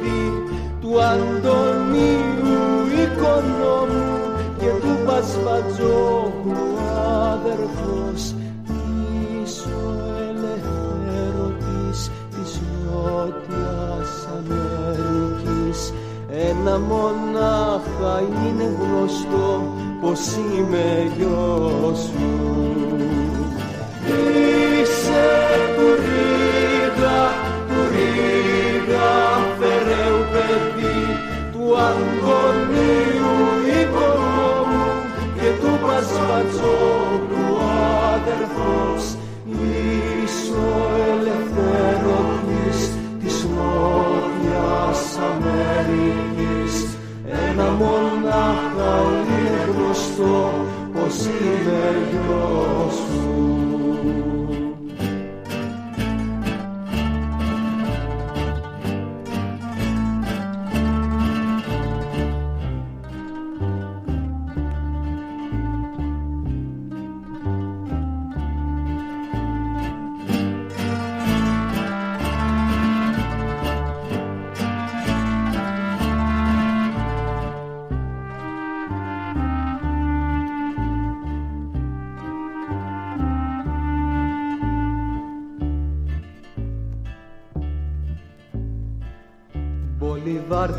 του Αντωνίου οικονόμου και του Πασπατζόγλου αδερφός Νότιας Αμερικής ένα μονάχα είναι γνωστό πως είμαι γιος σου Είσαι του Ρίγα, του Ρίγα Φεραίου παιδί του Αντωνίου οικονόμου και του Πασπατζόγλου αδερφός. Είσαι Αμερικής. Ένα μονάχα είναι γνωστό πως είμαι γιος σου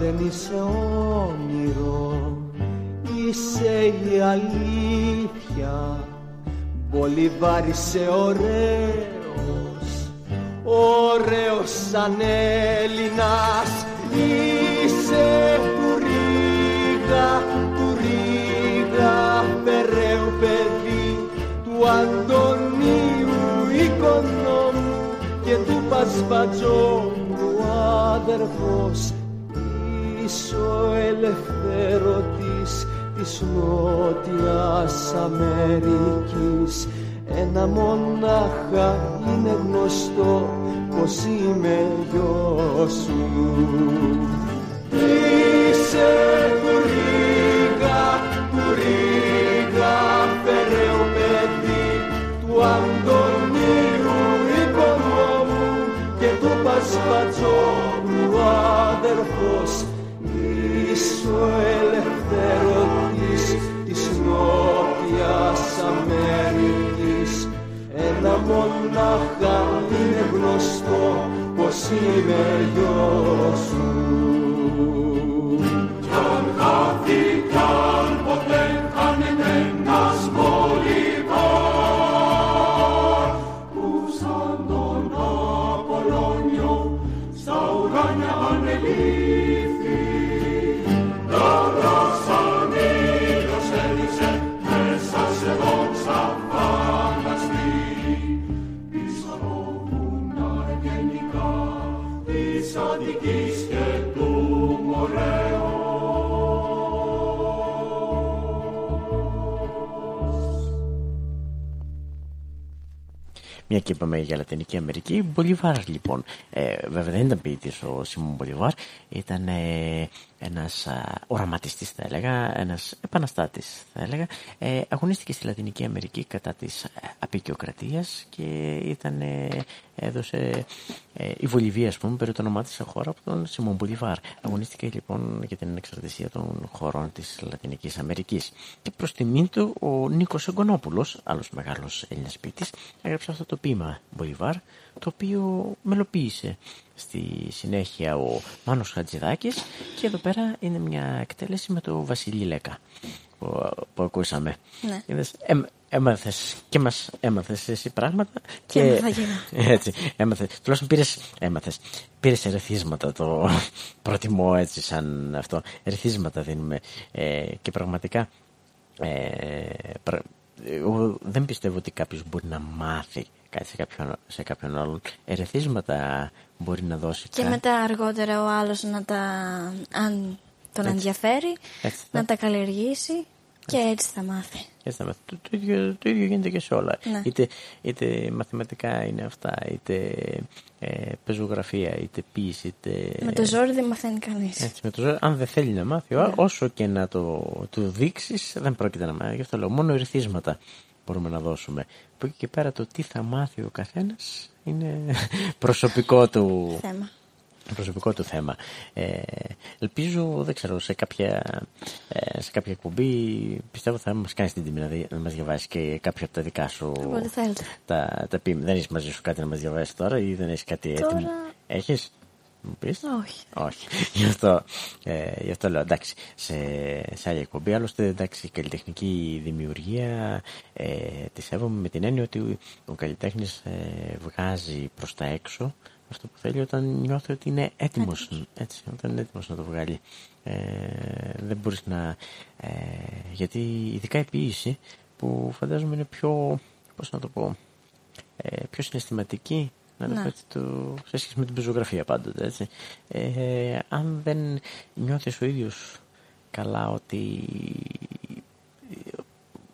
δεν είσαι όνειρο Είσαι η αλήθεια. Μπολιβάρ είσαι ωραίος Ωραίος σαν Έλληνας. Είσαι του Ρίγα Του Ρίγα Φεραίου παιδί Του Αντωνίου οικονόμου και του Πασπατζόγλου αδερφός. Είσαι ο ελευθερωτής της Νότιας Αμερικής. Ένα μονάχα είναι γνωστό πως είμαι γιος σου ο ελευθερωτής της Νότιας Αμερικής. Ένα μονάχα είναι γνωστό πως είμαι γιος σου. Κι Μια και είπαμε για Λατινική Αμερική, Μπολιβάρ λοιπόν. Ε, βέβαια δεν ήταν ποιητής ο Σίμων Μπολιβάρ, ήταν ε, ένας οραματιστής, θα έλεγα, ένας επαναστάτης, θα έλεγα. Ε, αγωνίστηκε στη Λατινική Αμερική κατά της αποικιοκρατίας και ήταν, ε, έδωσε ε, η Βολιβία, ας πούμε, παίρνει το όνομά της σαν χώρα από τον Σίμων Μπολιβάρ. Αγωνίστηκε λοιπόν για την ανεξαρτησία των χωρών της Λατινικής Αμερικής. Και προς τιμήν του ο Νίκος Εγκονόπουλο, άλλος μεγάλος Έλληνας ποιητή, έγραψε αυτό το ποίημα Μπολιβάρ, το οποίο μελοποίησε στη συνέχεια ο Μάνος Χατζηδάκης και εδώ πέρα είναι μια εκτέλεση με το Βασίλη Λέκα που, που ακούσαμε. Ναι. Είδες, εμ, έμαθες και μας έμαθες εσύ πράγματα Και έμαθα και εγώ. έτσι, έμαθες, τουλάχιστον πήρες, έμαθες, πήρες ερεθίσματα το προτιμώ έτσι σαν αυτό, ερεθίσματα δίνουμε ε, και πραγματικά ε, πρα- εγώ δεν πιστεύω ότι κάποιος μπορεί να μάθει κάτι σε κάποιον, σε κάποιον άλλον. Ερεθίσματα μπορεί να δώσει Και κάτι. μετά αργότερα ο άλλος να τα, αν τον Έτσι. ενδιαφέρει, Έτσι, να ναι. τα καλλιεργήσει. Και έτσι θα μάθει. Έτσι θα μάθει. Το, το, ίδιο, το ίδιο γίνεται και σε όλα. Ναι. Είτε, είτε μαθηματικά είναι αυτά, είτε ε, πεζογραφία, είτε ποίηση, είτε... Με το ζόρι δεν μαθαίνει κανείς. Έτσι, με το ζώο, αν δεν θέλει να μάθει, Ναι. όσο και να το, το δείξεις, δεν πρόκειται να μάθει. Γι' αυτό λέω, μόνο ερθίσματα μπορούμε να δώσουμε. Από εκεί και πέρα το τι θα μάθει ο καθένας είναι προσωπικό του, Θέμα. προσωπικό του θέμα. Ε, ελπίζω, δεν ξέρω, σε κάποια, ε, σε κάποια εκπομπή πιστεύω θα μας κάνεις την τιμή να, δι- να μας διαβάσεις και κάποια από τα δικά σου Όποτε θέλετε. τα, τα ποίηματα. Δεν έχεις μαζί σου κάτι να μας διαβάσεις τώρα ή δεν έχεις κάτι Τώρα- έτοιμο; Έχεις; Μου πεις; Όχι. Όχι. Γι' αυτό, ε, γι' αυτό λέω εντάξει. Σε, σε άλλη εκπομπή, άλλωστε εντάξει, η καλλιτεχνική δημιουργία ε, τη σέβομαι με την έννοια ότι ο καλλιτέχνης ε, βγάζει προς τα έξω αυτό που θέλει όταν νιώθει ότι είναι έτοιμος. Έτσι, όταν είναι έτοιμος να το βγάλει. Ε, δεν μπορείς να. Ε, γιατί ειδικά η ποιήση που φαντάζομαι είναι πιο. Πώς να το πω. Ε, πιο συναισθηματική να το Ναι. πω έτσι, το, σε σχέση με την πεζογραφία πάντοτε έτσι. Ε, αν δεν νιώθεις ο ίδιος καλά ότι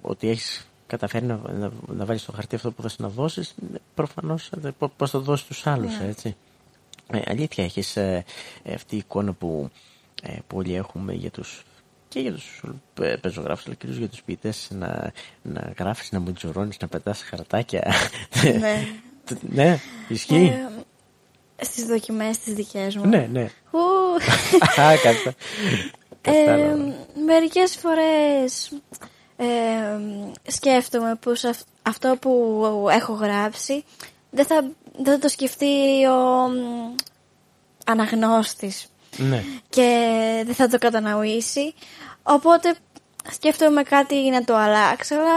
ότι έχεις καταφέρει να, να, να βάλεις στο χαρτί αυτό που θες να δώσεις προφανώς ε, πώ- πώς θα το δώσεις στους άλλους Ναι. έτσι. Ε, αλήθεια έχεις ε, ε, αυτή η εικόνα που, ε, που όλοι έχουμε για τους και για τους ε, πεζογράφους αλλά κυρίως για τους ποιητές να, να γράφεις, να μουτζουρώνεις, να πετάς χαρτάκια Ναι. ναι, ισχύει. Ε, στις δοκιμές τις δικές μου. ναι, ναι. Ου, Α, κάτι. ε, μερικές φορές ε, σκέφτομαι πως αυ- αυτό που έχω γράψει δεν θα, δεν θα το σκεφτεί ο μ, αναγνώστης Ναι. και δεν θα το κατανοήσει. Οπότε σκέφτομαι κάτι να το αλλάξω, αλλά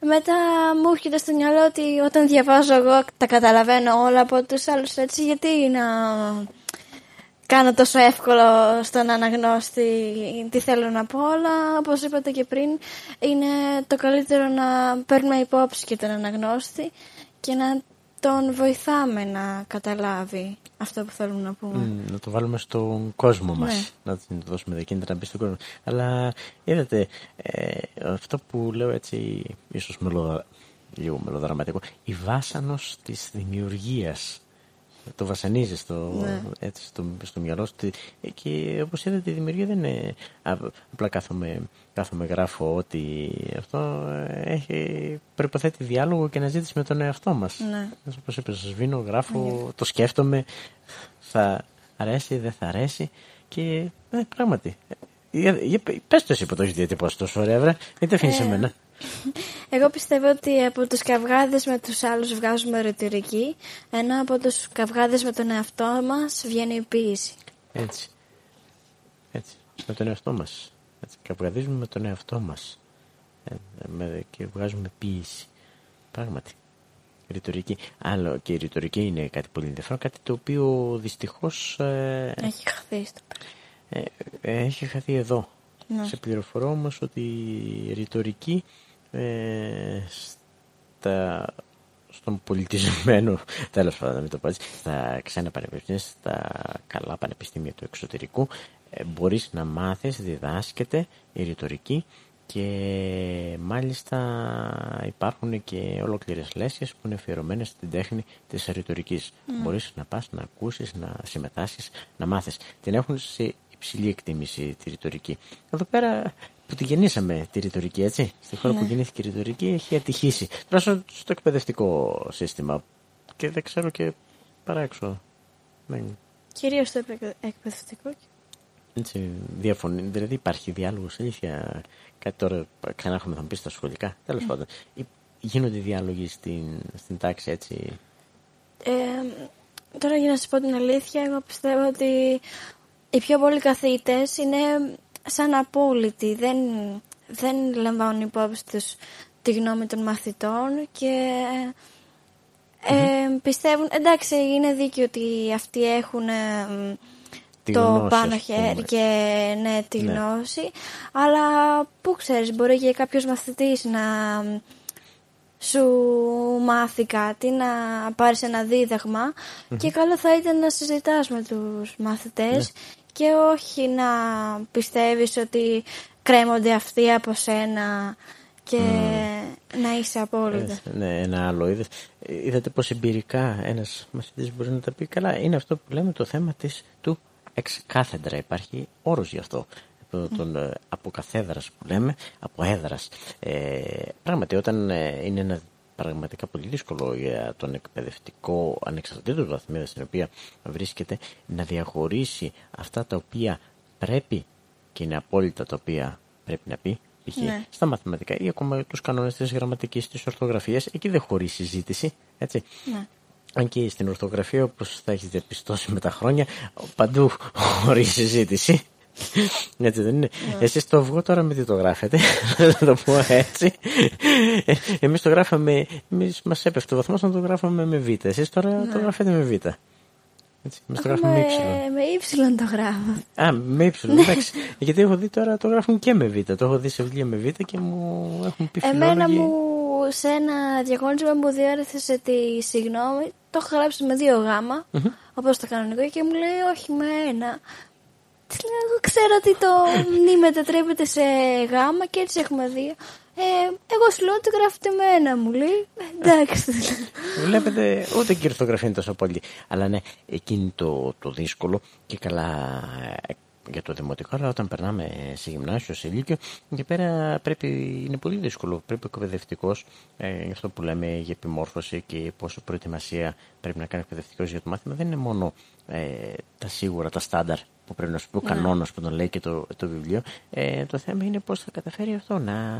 μετά μου έρχεται στο μυαλό ότι όταν διαβάζω εγώ τα καταλαβαίνω όλα από τους άλλους. Έτσι, γιατί να κάνω τόσο εύκολο στον αναγνώστη τι θέλω να πω, αλλά όπως είπατε και πριν είναι το καλύτερο να παίρνουμε υπόψη και τον αναγνώστη και να τον βοηθάμε να καταλάβει αυτό που θέλουμε να πούμε. Μ, να το βάλουμε στον κόσμο μας. Ναι. Να του δώσουμε δεκίνητα να μπει στον κόσμο. Αλλά είδατε, ε, αυτό που λέω έτσι, ίσως μελοδρα... λίγο μελοδραματικό, η βάσανος της δημιουργίας. Το βασανίζεις στο, Ναι. έτσι, στο, στο μυαλό σου. Τι- Και όπως είδατε η δημιουργία δεν είναι α, απλά κάθομαι, κάθομαι γράφω ότι αυτό ε, έχει προϋποθέτει διάλογο και αναζήτηση με τον εαυτό μας. Ναι. Όπως είπες, σβήνω, γράφω, το σκέφτομαι, θα αρέσει, δεν θα αρέσει και ε, πράγματι. Για, για, πες το εσύ που το έχεις διατυπώσει τόσο ωραία, βρε. μην τα αφήνεις Ε, εμένα. Εγώ πιστεύω ότι από τους καυγάδες με τους άλλους βγάζουμε ρητορική, ενώ από τους καυγάδες με τον εαυτό μας βγαίνει η ποίηση. Έτσι. Έτσι. Με τον εαυτό μας. Έτσι. Καυγαδίζουμε με τον εαυτό μας. Ε, με, και βγάζουμε ποίηση. Πράγματι. Ρητορική. Άλλο και η ρητορική είναι κάτι πολύ ενδιαφέρον. Κάτι το οποίο δυστυχώς ε, Έχει χαθεί στο ε, ε, έχει χαθεί εδώ. Ναι. Σε πληροφορώ όμως ότι η ρητορική ε, στα, στον πολιτισμένο, τέλος πάντων να μην το πω έτσι, στα ξένα πανεπιστήμια, στα καλά πανεπιστήμια του εξωτερικού, ε, μπορείς να μάθεις, διδάσκεται η ρητορική και μάλιστα υπάρχουν και ολόκληρες λέσχες που είναι αφιερωμένες στην τέχνη της ρητορικής. Μπορείς να πας να ακούσεις, να συμμετάσχεις, να μάθεις. Την έχουν σε υψηλή εκτίμηση τη ρητορική. Εδώ πέρα που τη γεννήσαμε τη ρητορική, έτσι. Στη χώρα που γεννήθηκε η ρητορική έχει ατυχήσει. Τώρα στο, στο εκπαιδευτικό σύστημα και δεν ξέρω και παρά έξω. Δεν, Κυρίως στο εκπαιδε- εκπαιδευτικό. έτσι, διαφωνεί. Δηλαδή υπάρχει διάλογος, αλήθεια. Κάτι τώρα ξανά έχουμε θα μου πει στα σχολικά. Τέλος πάντων. Υ- Γίνονται διάλογοι στην, στην τάξη, έτσι. Ε, τώρα για να σας πω την αλήθεια, εγώ πιστεύω ότι οι πιο πολλοί καθηγητές είναι σαν απόλυτοι. Δεν, δεν λαμβάνουν υπόψη τους τη γνώμη των μαθητών και ε, πιστεύουν, εντάξει είναι δίκαιο ότι αυτοί έχουν ε, Τη το γνώση, πάνω ας πούμε. χέρι και ναι, τη Ναι. γνώση αλλά πού ξέρεις μπορεί και κάποιος μαθητής να σου μάθει κάτι, να πάρεις ένα δίδαγμα και καλό θα ήταν να συζητάς με τους μαθητές και όχι να πιστεύεις ότι κρέμονται αυτοί από σένα και να είσαι απόλυτα. Ε, ναι, ένα άλλο. Είδες, είδατε πως εμπειρικά ένας μαθητής μπορεί να τα πει καλά. Είναι αυτό που λέμε το θέμα της, του εξ κάθεντρα. Υπάρχει όρος γι' αυτό. Το- Τον, ε, από καθέδρας που λέμε, από έδρας. Ε, πράγματι όταν ε, είναι ένα πραγματικά πολύ δύσκολο για τον εκπαιδευτικό ανεξαρτήτως βαθμίδα στην οποία βρίσκεται να διαχωρίσει αυτά τα οποία πρέπει και είναι απόλυτα τα οποία πρέπει να πει π.χ. Ναι. στα μαθηματικά ή ακόμα τους κανόνες της γραμματικής, της ορθογραφίας εκεί δεν χωρεί συζήτηση έτσι. Ναι. Αν και στην ορθογραφία, όπως θα έχεις διαπιστώσει με τα χρόνια, παντού χωρί συζήτηση. Έτσι δεν είναι. Εσείς το αυγό τώρα με τι το γράφετε, να το πω έτσι. Ε, εμείς το γράφαμε, εμείς μας έπεφτε ο βαθμός να το γράφαμε με β. Εσείς τώρα το γράφετε με β. Έτσι, εμείς το γράφουμε με με, ύψιλον. με ύψιλον το γράφω. Α, με ύψιλον, εντάξει. Γιατί έχω δει τώρα το γράφουν και με β. Το έχω δει σε βιβλία με β και μου έχουν πει Εμένα φιλόλογοι. μου σε ένα διαγωνισμό μου διόρθωσε τη συγγνώμη. Το έχω γράψει με δύο γάμα, όπως το κανονικό, και μου λέει όχι με ένα. Της λέω, εγώ ξέρω ότι το νη μετατρέπεται σε γάμα και έτσι έχουμε δύο. Ε, εγώ σου λέω ότι γράφετε με ένα, μου λέει. «Ε, Εντάξει. Βλέπετε, ούτε και η ορθογραφία είναι τόσο πολύ. Αλλά ναι, εκείνη το, το δύσκολο και καλά ε, για το δημοτικό, αλλά όταν περνάμε σε γυμνάσιο, σε λύκειο, εκεί πέρα πρέπει, είναι πολύ δύσκολο. Πρέπει ο εκπαιδευτικός, ε, γι' αυτό που λέμε για επιμόρφωση και πόσο προετοιμασία πρέπει να κάνει ο εκπαιδευτικός για το μάθημα, δεν είναι μόνο ε, τα σίγουρα, τα στάνταρ που πρέπει να σου πει ο κανόνας που τον λέει και το, το βιβλίο. Ε, το θέμα είναι πώς θα καταφέρει αυτό να,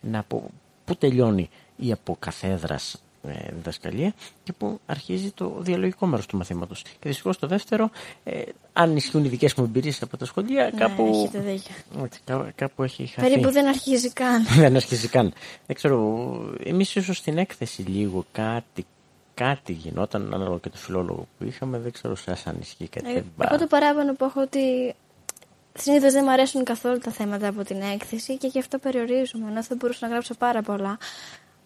να απο- πού τελειώνει η αποκαθέδρας ε, διδασκαλία και που αρχίζει το διαλογικό μέρος του μαθήματος. Και δυστυχώς το δεύτερο, ε, αν ισχύουν οι δικές μου εμπειρίες από τα σχολεία, κάπου, Ναι, έχετε δίκιο. έτσι, κά- κάπου έχει χαθεί. Περίπου δεν αρχίζει καν. δεν αρχίζει καν. Δεν ξέρω, εμείς ίσως στην έκθεση λίγο κάτι, κάτι γινόταν, ανάλογα και το φιλόλογο που είχαμε, δεν ξέρω σας αν ισχύει κάτι. Ε, τέτοιο. Εγώ το παράπονο που έχω ότι συνήθως δεν μου αρέσουν καθόλου τα θέματα από την έκθεση και γι' αυτό περιορίζομαι. Ενώ θα μπορούσα να γράψω πάρα πολλά.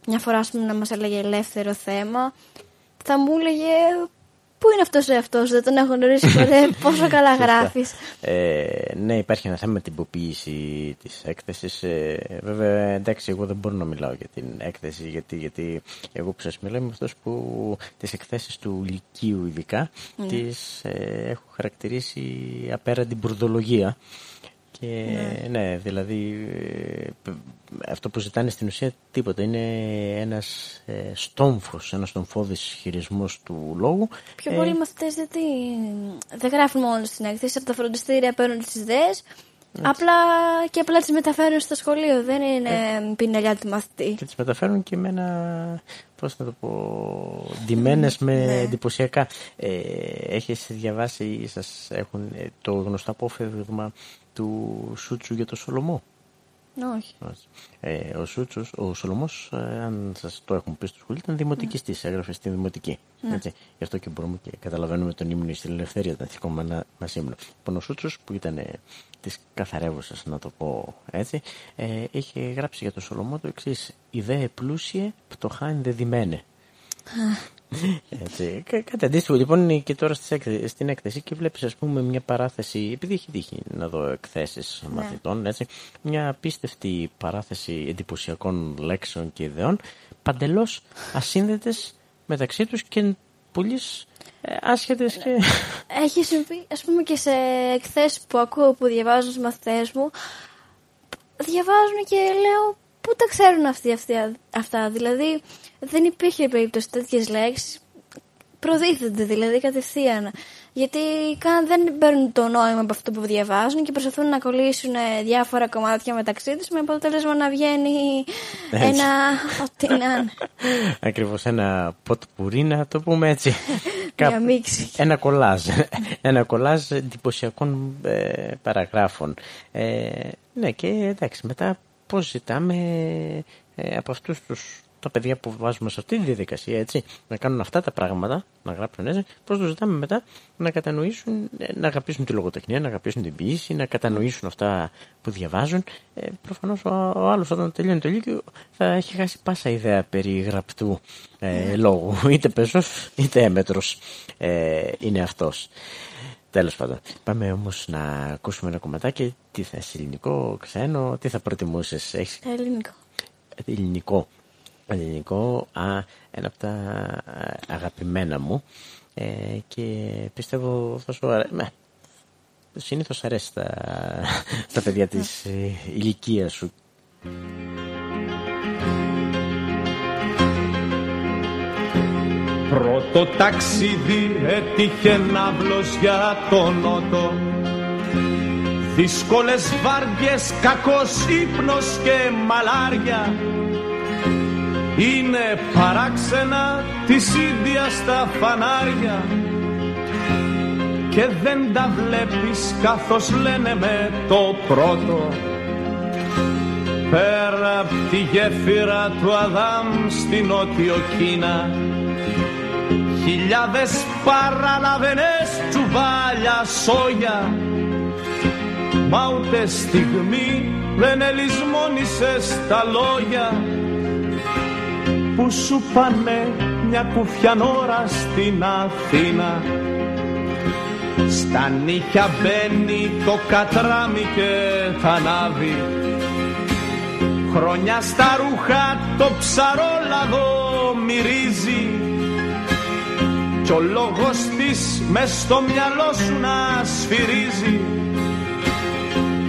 Μια φορά, ας πούμε, να μας έλεγε ελεύθερο θέμα, θα μου έλεγε Πού είναι αυτός ο εαυτός, δεν τον έχω γνωρίσει ποτέ. Πόσο καλά γράφεις. Ε, ναι, υπάρχει ένα θέμα με την υποποίηση της έκθεσης. Ε, βέβαια, εντάξει, εγώ δεν μπορώ να μιλάω για την έκθεση, γιατί, γιατί εγώ που σας μιλάω είμαι αυτός που τις εκθέσεις του Λυκείου, ειδικά, τις ε, έχω χαρακτηρίσει απέραντη μπουρδολογία. Και ναι, δηλαδή ε, π- αυτό που ζητάνε στην ουσία τίποτα. Είναι ένας ε, στόμφος, ένας στομφώδης χειρισμός του λόγου. Πιο Ε, πολλοί μαθητές γιατί δεν γράφουν μόνο στην έκθεση, από τα φροντιστήρια παίρνουν τις ιδέες. Απλά και απλά τις μεταφέρουν στο σχολείο. Δεν είναι πινελιά του μαθητή. και τις μεταφέρουν και με ένα, πώς να το πω, ντυμένες με Ναι. εντυπωσιακά. Ε, έχεις διαβάσει ή σας έχουν ε, το γνωστό απόφευγμα του Σούτσου για το Σολομό. Όχι. Όχι. Ε, ο Σούτσος, ο Σολομός, ε, αν σας το έχουν πει στο σχολείο, ήταν δημοτικιστής, έγραφε στη δημοτική. Έτσι. Γι' αυτό και μπορούμε και καταλαβαίνουμε τον ύμνο στην ελευθερία, τον ηθικό μα μας ύμνο. Λοιπόν, ο Σούτσος, που ήταν ε, της καθαρεύουσας, να το πω έτσι, ε, είχε γράψει για τον Σολομό το εξής «Ιδέε πλούσιε, πτωχά ενδεδειμένε». Έτσι. Κα- Κάτι αντίστοιχο λοιπόν είναι και τώρα στις έκθε- στην έκθεση και βλέπεις ας πούμε μια παράθεση, επειδή έχει τύχει να δω εκθέσεις μαθητών, έτσι, μια απίστευτη παράθεση εντυπωσιακών λέξεων και ιδεών, παντελώς ασύνδετες μεταξύ τους και πολύ ε, άσχετες και... Έχει συμβεί, ας πούμε, και σε εκθέσεις που ακούω που διαβάζουν στους μαθητές μου, διαβάζουν και λέω πού τα ξέρουν αυτοί, αυτοί αυτά; Δηλαδή, δεν υπήρχε περίπτωση τέτοιες λέξεις. Προδίθενται δηλαδή κατευθείαν. Γιατί καν δεν παίρνουν το νόημα από αυτό που διαβάζουν και προσπαθούν να κολλήσουν ε, διάφορα κομμάτια μεταξύ τους με αποτέλεσμα να βγαίνει ένα ό,τι να είναι. Ακριβώς ένα ποτ πουρί να το πούμε έτσι. Κάπου- μίξη. Ένα κολάζ. ένα κολάζ εντυπωσιακών ε, παραγράφων. Ε, ναι και εντάξει μετά πώς ζητάμε ε, από αυτούς τους τα παιδιά που βάζουμε σε αυτή τη διαδικασία έτσι, να κάνουν αυτά τα πράγματα, να γράψουν έτσι, πώς τους ζητάμε μετά να κατανοήσουν, ε, να αγαπήσουν τη λογοτεχνία, να αγαπήσουν την ποιήση, να κατανοήσουν αυτά που διαβάζουν. Ε, προφανώς ο, ο άλλος όταν τελειώνει το λύκειο θα έχει χάσει πάσα ιδέα περί γραπτού ε, λόγου. Είτε πεζός είτε έμετρος ε, είναι αυτός. Τέλος πάντων. Πάμε όμως να ακούσουμε ένα κομματάκι. Τι θα ελληνικό, ξένο, τι θα προτιμούσες, έχεις Ελληνικό. ελληνικό. Ελληνικό, α, ένα από τα ε, αγαπημένα μου ε, και πιστεύω θα σου αρέσει. Ναι, συνήθως αρέσει στα, στα παιδιά της ε, ηλικίας σου. Πρώτο ταξίδι έτυχε ναύλος για τον νότο. Δύσκολες βάρδιες, κακός ύπνος και μαλάρια. Είναι παράξενα της ίδιας στα φανάρια. Και δεν τα βλέπεις καθώς λένε με το πρώτο. Πέρα απ' τη γέφυρα του Αδάμ στην Νότιο Κίνα Χιλιάδες παραλαβενές τσουβάλια σόγια. Μα ούτε στιγμή δεν ελισμόνησες τα λόγια. Που σου πάνε μια κουφιανόρα στην Αθήνα. Στα νύχια μπαίνει το κατράμι και θα ανάβει. Χρόνια στα ρούχα το ψαρόλαδο μυρίζει κι ο λόγος της μες στο μυαλό σου να σφυρίζει.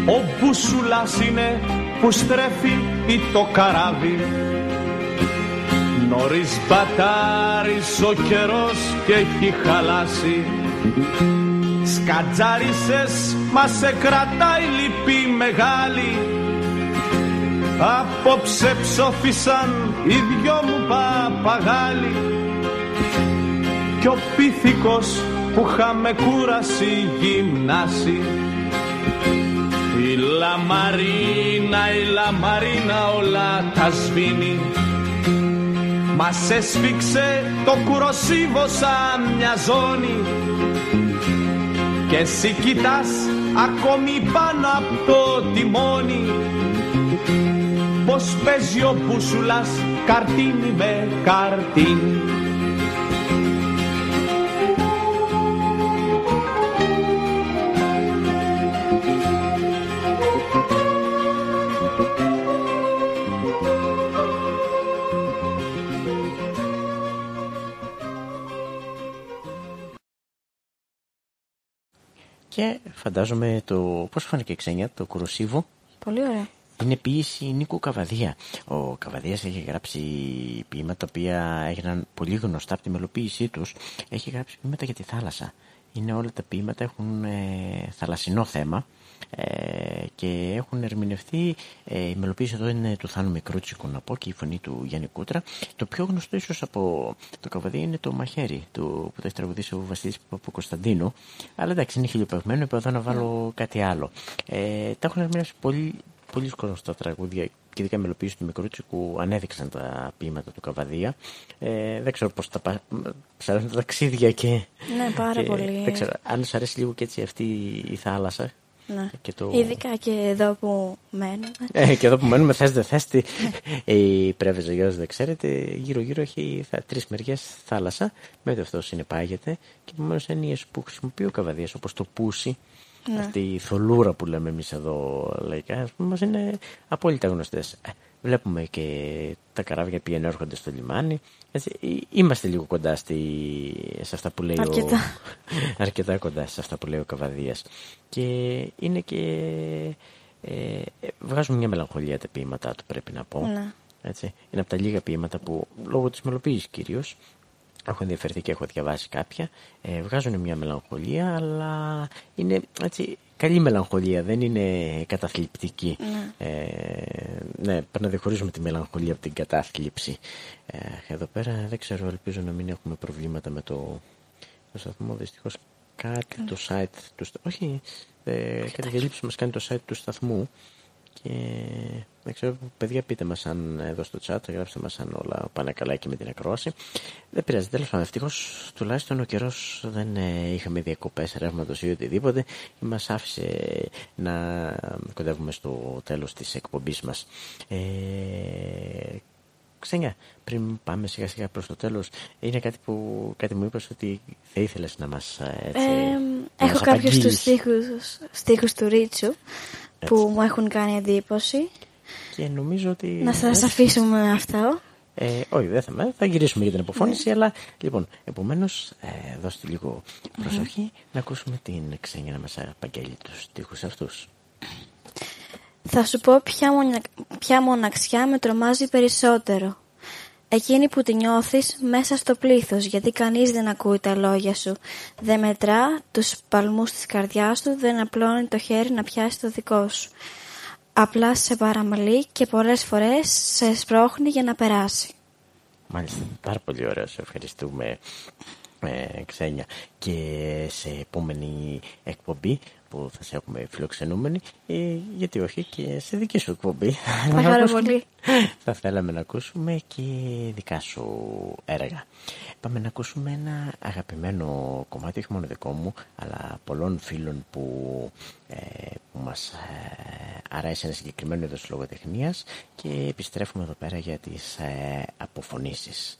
Ο μπούσουλας είναι που στρέφει ή το καράβι. Νωρίς μπατάρεις ο καιρός και έχει χαλάσει. Σκατζάρισες μα σε κρατάει λυπή μεγάλη. Απόψε ψόφισαν οι δυο μου παπαγάλοι κι ο πίθηκος που είχαμε κούραση γυμνάσει η λαμαρίνα, η λαμαρίνα όλα τα σβήνει. Μας έσφιξε το κουροσίβο σαν μια ζώνη. Και εσύ κοιτάς ακόμη πάνω από το τιμόνι Πως παίζει ο μπούσουλας καρτίνι με καρτίνι Και φαντάζομαι το. Πώς φάνηκε η ξένια, το κουροσίβο; Πολύ ωραία. Είναι ποίηση Νίκου Καβαδία. Ο Καβαδίας έχει γράψει ποίηματα τα οποία έγιναν πολύ γνωστά από τη μελοποίησή τους. Έχει γράψει ποίηματα για τη θάλασσα. Είναι όλα τα ποίηματα έχουν ε, θαλασσινό θέμα ε, και έχουν ερμηνευτεί. Ε, η μελοποίηση εδώ είναι του Θάνου Μικρούτσικου να πω και η φωνή του Γιάννη Κούτρα. Το πιο γνωστό ίσως από το Καβαδία είναι το Μαχαίρι του, που το έχει τραγουδήσει ο Βασίλης Παπου-Κωνσταντίνου. Αλλά εντάξει είναι χιλιοπεγμένο, είπα εδώ να βάλω κάτι άλλο. Ε, τα έχουν ερμηνεύσει πολύ, πολλοί κόσμοι στα τραγούδια και ειδικά η μελοποίηση του Μικρούτσικου ανέδειξαν τα ποίηματα του Καβαδία. Ε, δεν ξέρω πώς τα πα... ψαράνε τα ταξίδια και... Ναι, πάρα και πολύ. Δεν ξέρω, αν σας αρέσει λίγο και έτσι αυτή η θάλασσα. Ναι. Και το... Ειδικά και εδώ που μένουμε. Ε, και εδώ που μένουμε, θες δεν θες, τι... η Πρέβεζα Γιος δεν ξέρετε, γύρω γύρω έχει θα, τρεις μεριές θάλασσα, με αυτό συνεπάγεται και επομένως έννοιες που χρησιμοποιεί ο Καβαδίας όπως το πούσι, Ναι. αυτή η θολούρα που λέμε εμείς εδώ λαϊκά, ας πούμε, μας είναι απόλυτα γνωστές. Ε, Βλέπουμε και τα καράβια που έρχονται στο λιμάνι. Έτσι, ε, είμαστε λίγο κοντά στη, σε αυτά που λέει Αρκετά. ο... αρκετά κοντά σε αυτά που λέει ο Καβαδίας. Και είναι και... Ε, ε, βγάζουν μια μελαγχολία τα ποίηματά του πρέπει να πω. Ναι. Έτσι. Είναι από τα λίγα ποίηματα που λόγω της μελοποίησης κυρίως έχω ενδιαφερθεί και έχω διαβάσει κάποια. Ε, βγάζουν μια μελαγχολία, αλλά είναι έτσι, καλή μελαγχολία, δεν είναι καταθλιπτική. Ναι. Ε, ναι, πρέπει να διαχωρίζουμε τη μελαγχολία από την κατάθλιψη. Ε, εδώ πέρα δεν ξέρω, ελπίζω να μην έχουμε προβλήματα με το, το σταθμό. Δυστυχώς κάτι το site του στα- Όχι, ε, κάτι διαλύψεις μας κάνει το site του σταθμού. Και δεν ξέρω, παιδιά, πείτε μας αν εδώ στο chat, γράψτε μας αν όλα πάνε καλά και με την ακρόαση. Δεν πειράζει, τέλος πάντων. Ευτυχώς τουλάχιστον ο καιρός δεν ε, είχαμε διακοπές ρεύματος ή οτιδήποτε. Μας άφησε να κοντεύουμε στο τέλος της εκπομπής μας. Ε, Ξένια, πριν πάμε σιγά σιγά προς το τέλος, είναι κάτι που κάτι μου είπες ότι θα ήθελες να μας ε, έτσι, Ε, να έχω μας κάποιους τους απαγγείλεις. στίχους, στίχους του Ρίτσου που μου έχουν κάνει εντύπωση. Και νομίζω ότι... Να σας έτσι, αφήσουμε με αυτό. Ε, όχι, δεν θα με. Θα γυρίσουμε για την αποφώνηση, αλλά λοιπόν, επομένως, ε, δώστε λίγο προσοχή να ακούσουμε την Ξένια να μας απαγγέλει τους στίχους αυτούς. Θα σου πω ποια, μονα... ποια μοναξιά με τρομάζει περισσότερο. Εκείνη που τη νιώθεις μέσα στο πλήθος, γιατί κανείς δεν ακούει τα λόγια σου. Δεν μετρά τους παλμούς της καρδιάς του, δεν απλώνει το χέρι να πιάσει το δικό σου. Απλά σε παραμελεί και πολλές φορές σε σπρώχνει για να περάσει. Μάλιστα, πάρα πολύ ωραίο. Σε ευχαριστούμε, ε, Ξένια. Και σε επόμενη εκπομπή που θα σε έχουμε φιλοξενούμενοι, ε, γιατί όχι και σε δική σου εκπομπή. Θα χαρώ πολύ. θα θέλαμε να ακούσουμε και δικά σου έργα. Πάμε να ακούσουμε ένα αγαπημένο κομμάτι, όχι μόνο δικό μου, αλλά πολλών φίλων που, ε, που μας ε, αρέσει ένα συγκεκριμένο είδος λογοτεχνίας και επιστρέφουμε εδώ πέρα για τις ε, αποφωνήσεις.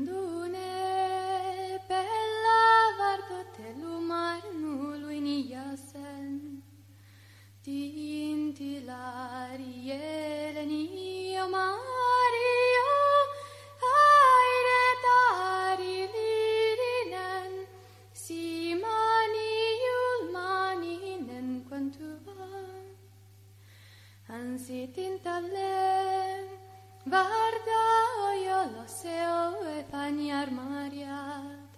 Scintillari eleni, o Maria, aiutari lirinen, si maniul maninen e paniar mariat,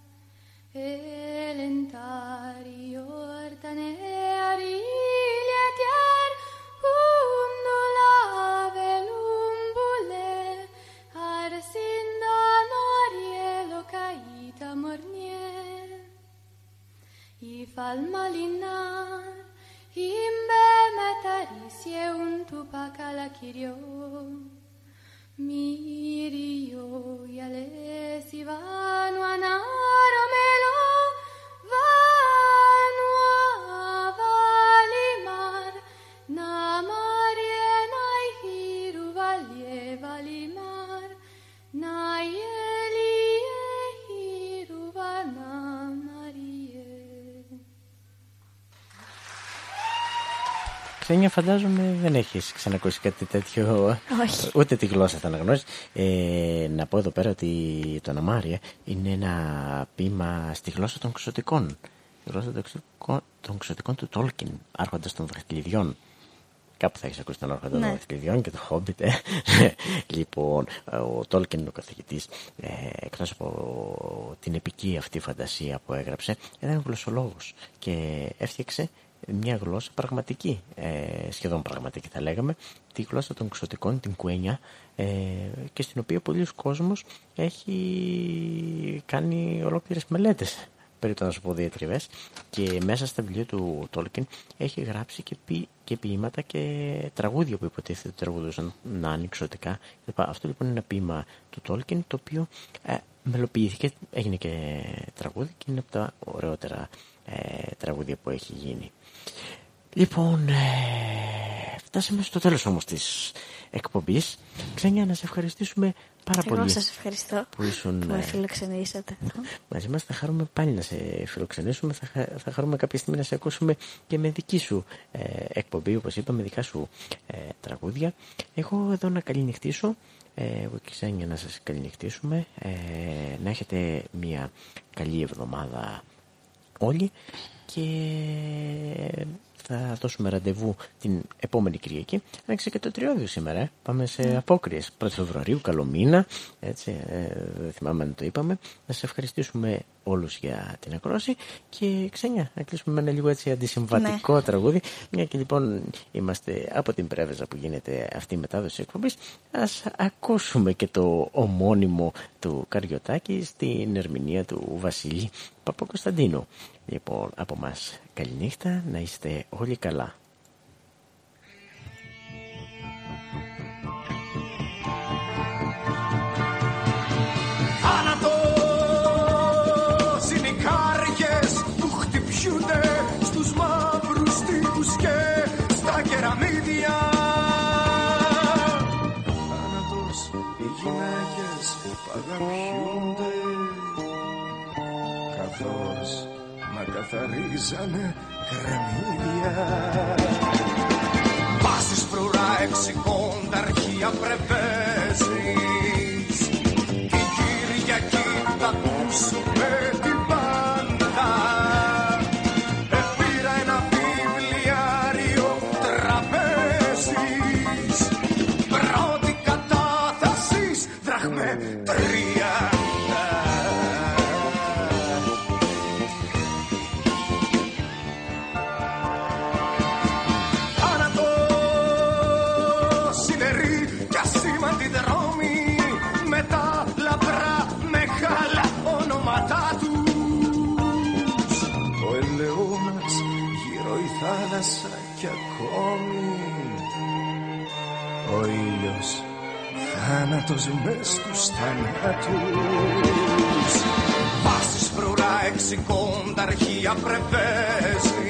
elentari fal malinar imbe mataris ie un tupac ala quirio mirio ia les ivano anarome Ξένια φαντάζομαι δεν έχεις ξανακούσει κάτι τέτοιο. Όχι. Ούτε τη γλώσσα θα αναγνώσεις. Ε, να πω εδώ πέρα ότι το Αναμάρια είναι ένα ποίημα στη γλώσσα των ξωτικών. Η γλώσσα των ξωτικών, των ξωτικών του Τόλκιν, άρχοντας των δαχτυλιδιών. Κάπου θα έχεις ακούσει τον άρχοντα των Ναι. δαχτυλιδιών και το Χόμπιτ. ε. λοιπόν, ο Τόλκιν είναι ο καθηγητής, ε, εκτός από την επική αυτή φαντασία που έγραψε, ήταν γλωσσολόγος και έφτιαξε μια γλώσσα πραγματική, ε, σχεδόν πραγματική θα λέγαμε, τη γλώσσα των ξωτικών, την κουένια, ε, και στην οποία πολλοί κόσμος έχει κάνει ολόκληρες μελέτες περί των διατριβές και μέσα στα βιβλία του Τόλκιν έχει γράψει και, πει, και ποίηματα και τραγούδια που υποτίθεται ότι τραγουδούσαν να είναι εξωτικά. Αυτό λοιπόν είναι ένα ποίημα του Τόλκιν το οποίο ε, μελοποιήθηκε, έγινε και τραγούδι και είναι από τα ωραιότερα ε, τραγούδια που έχει γίνει. Λοιπόν, ε, φτάσαμε στο τέλος όμως της εκπομπής. Ξένια, να σε ευχαριστήσουμε πάρα Εγώ πολύ σας ευχαριστώ που ήσουν που με ε, φιλοξενήσατε. μαζί μας. Θα χαρούμε πάλι να σε φιλοξενήσουμε. Θα, χα- θα χαρούμε κάποια στιγμή να σε ακούσουμε και με δική σου ε, εκπομπή, όπως είπαμε, δικά σου ε, τραγούδια. Εγώ εδώ να καληνυχτήσω. Ε, εγώ και η Ξένια να σας καληνυχτήσουμε. Ε, να έχετε μια καλή εβδομάδα όλοι και θα δώσουμε ραντεβού την επόμενη Κυριακή. Άνοιξε και το τριώδιο σήμερα. ε. Πάμε σε απόκριες. 1 Φεβρουαρίου, καλό μήνα. Έτσι, ε, δεν θυμάμαι αν το είπαμε. Να σας ευχαριστήσουμε όλους για την ακρόαση. Και ξένια να κλείσουμε με ένα λίγο έτσι αντισυμβατικό τραγούδι. Μια και λοιπόν είμαστε από την πρέβεζα που γίνεται αυτή η μετάδοση εκπομπής ας ακούσουμε και το ομώνυμο του Καριωτάκη στην ερμηνεία του Βασίλη Παπακοσταντίνου. Λοιπόν από μας καληνύχτα να είστε όλοι καλά καθαρίζανε κρεμμύδια. Βάσεις φρουρά εξηκόντα αρχεία πρεβέζεις θάνατος μες στους θανάτους. Βάσεις φρουρά εξηκόντα αρχεία πρεβέζεις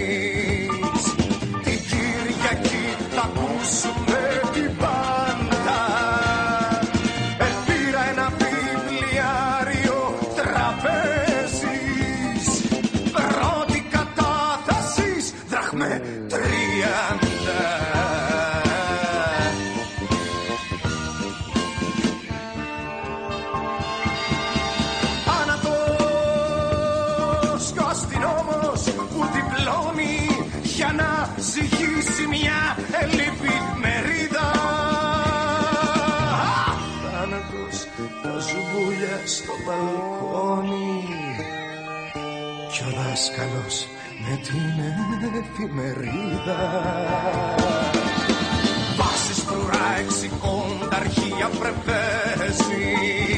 εφημερίδα. Βάσεις φρουρά εξηκόντα αρχεία πρεβέζεις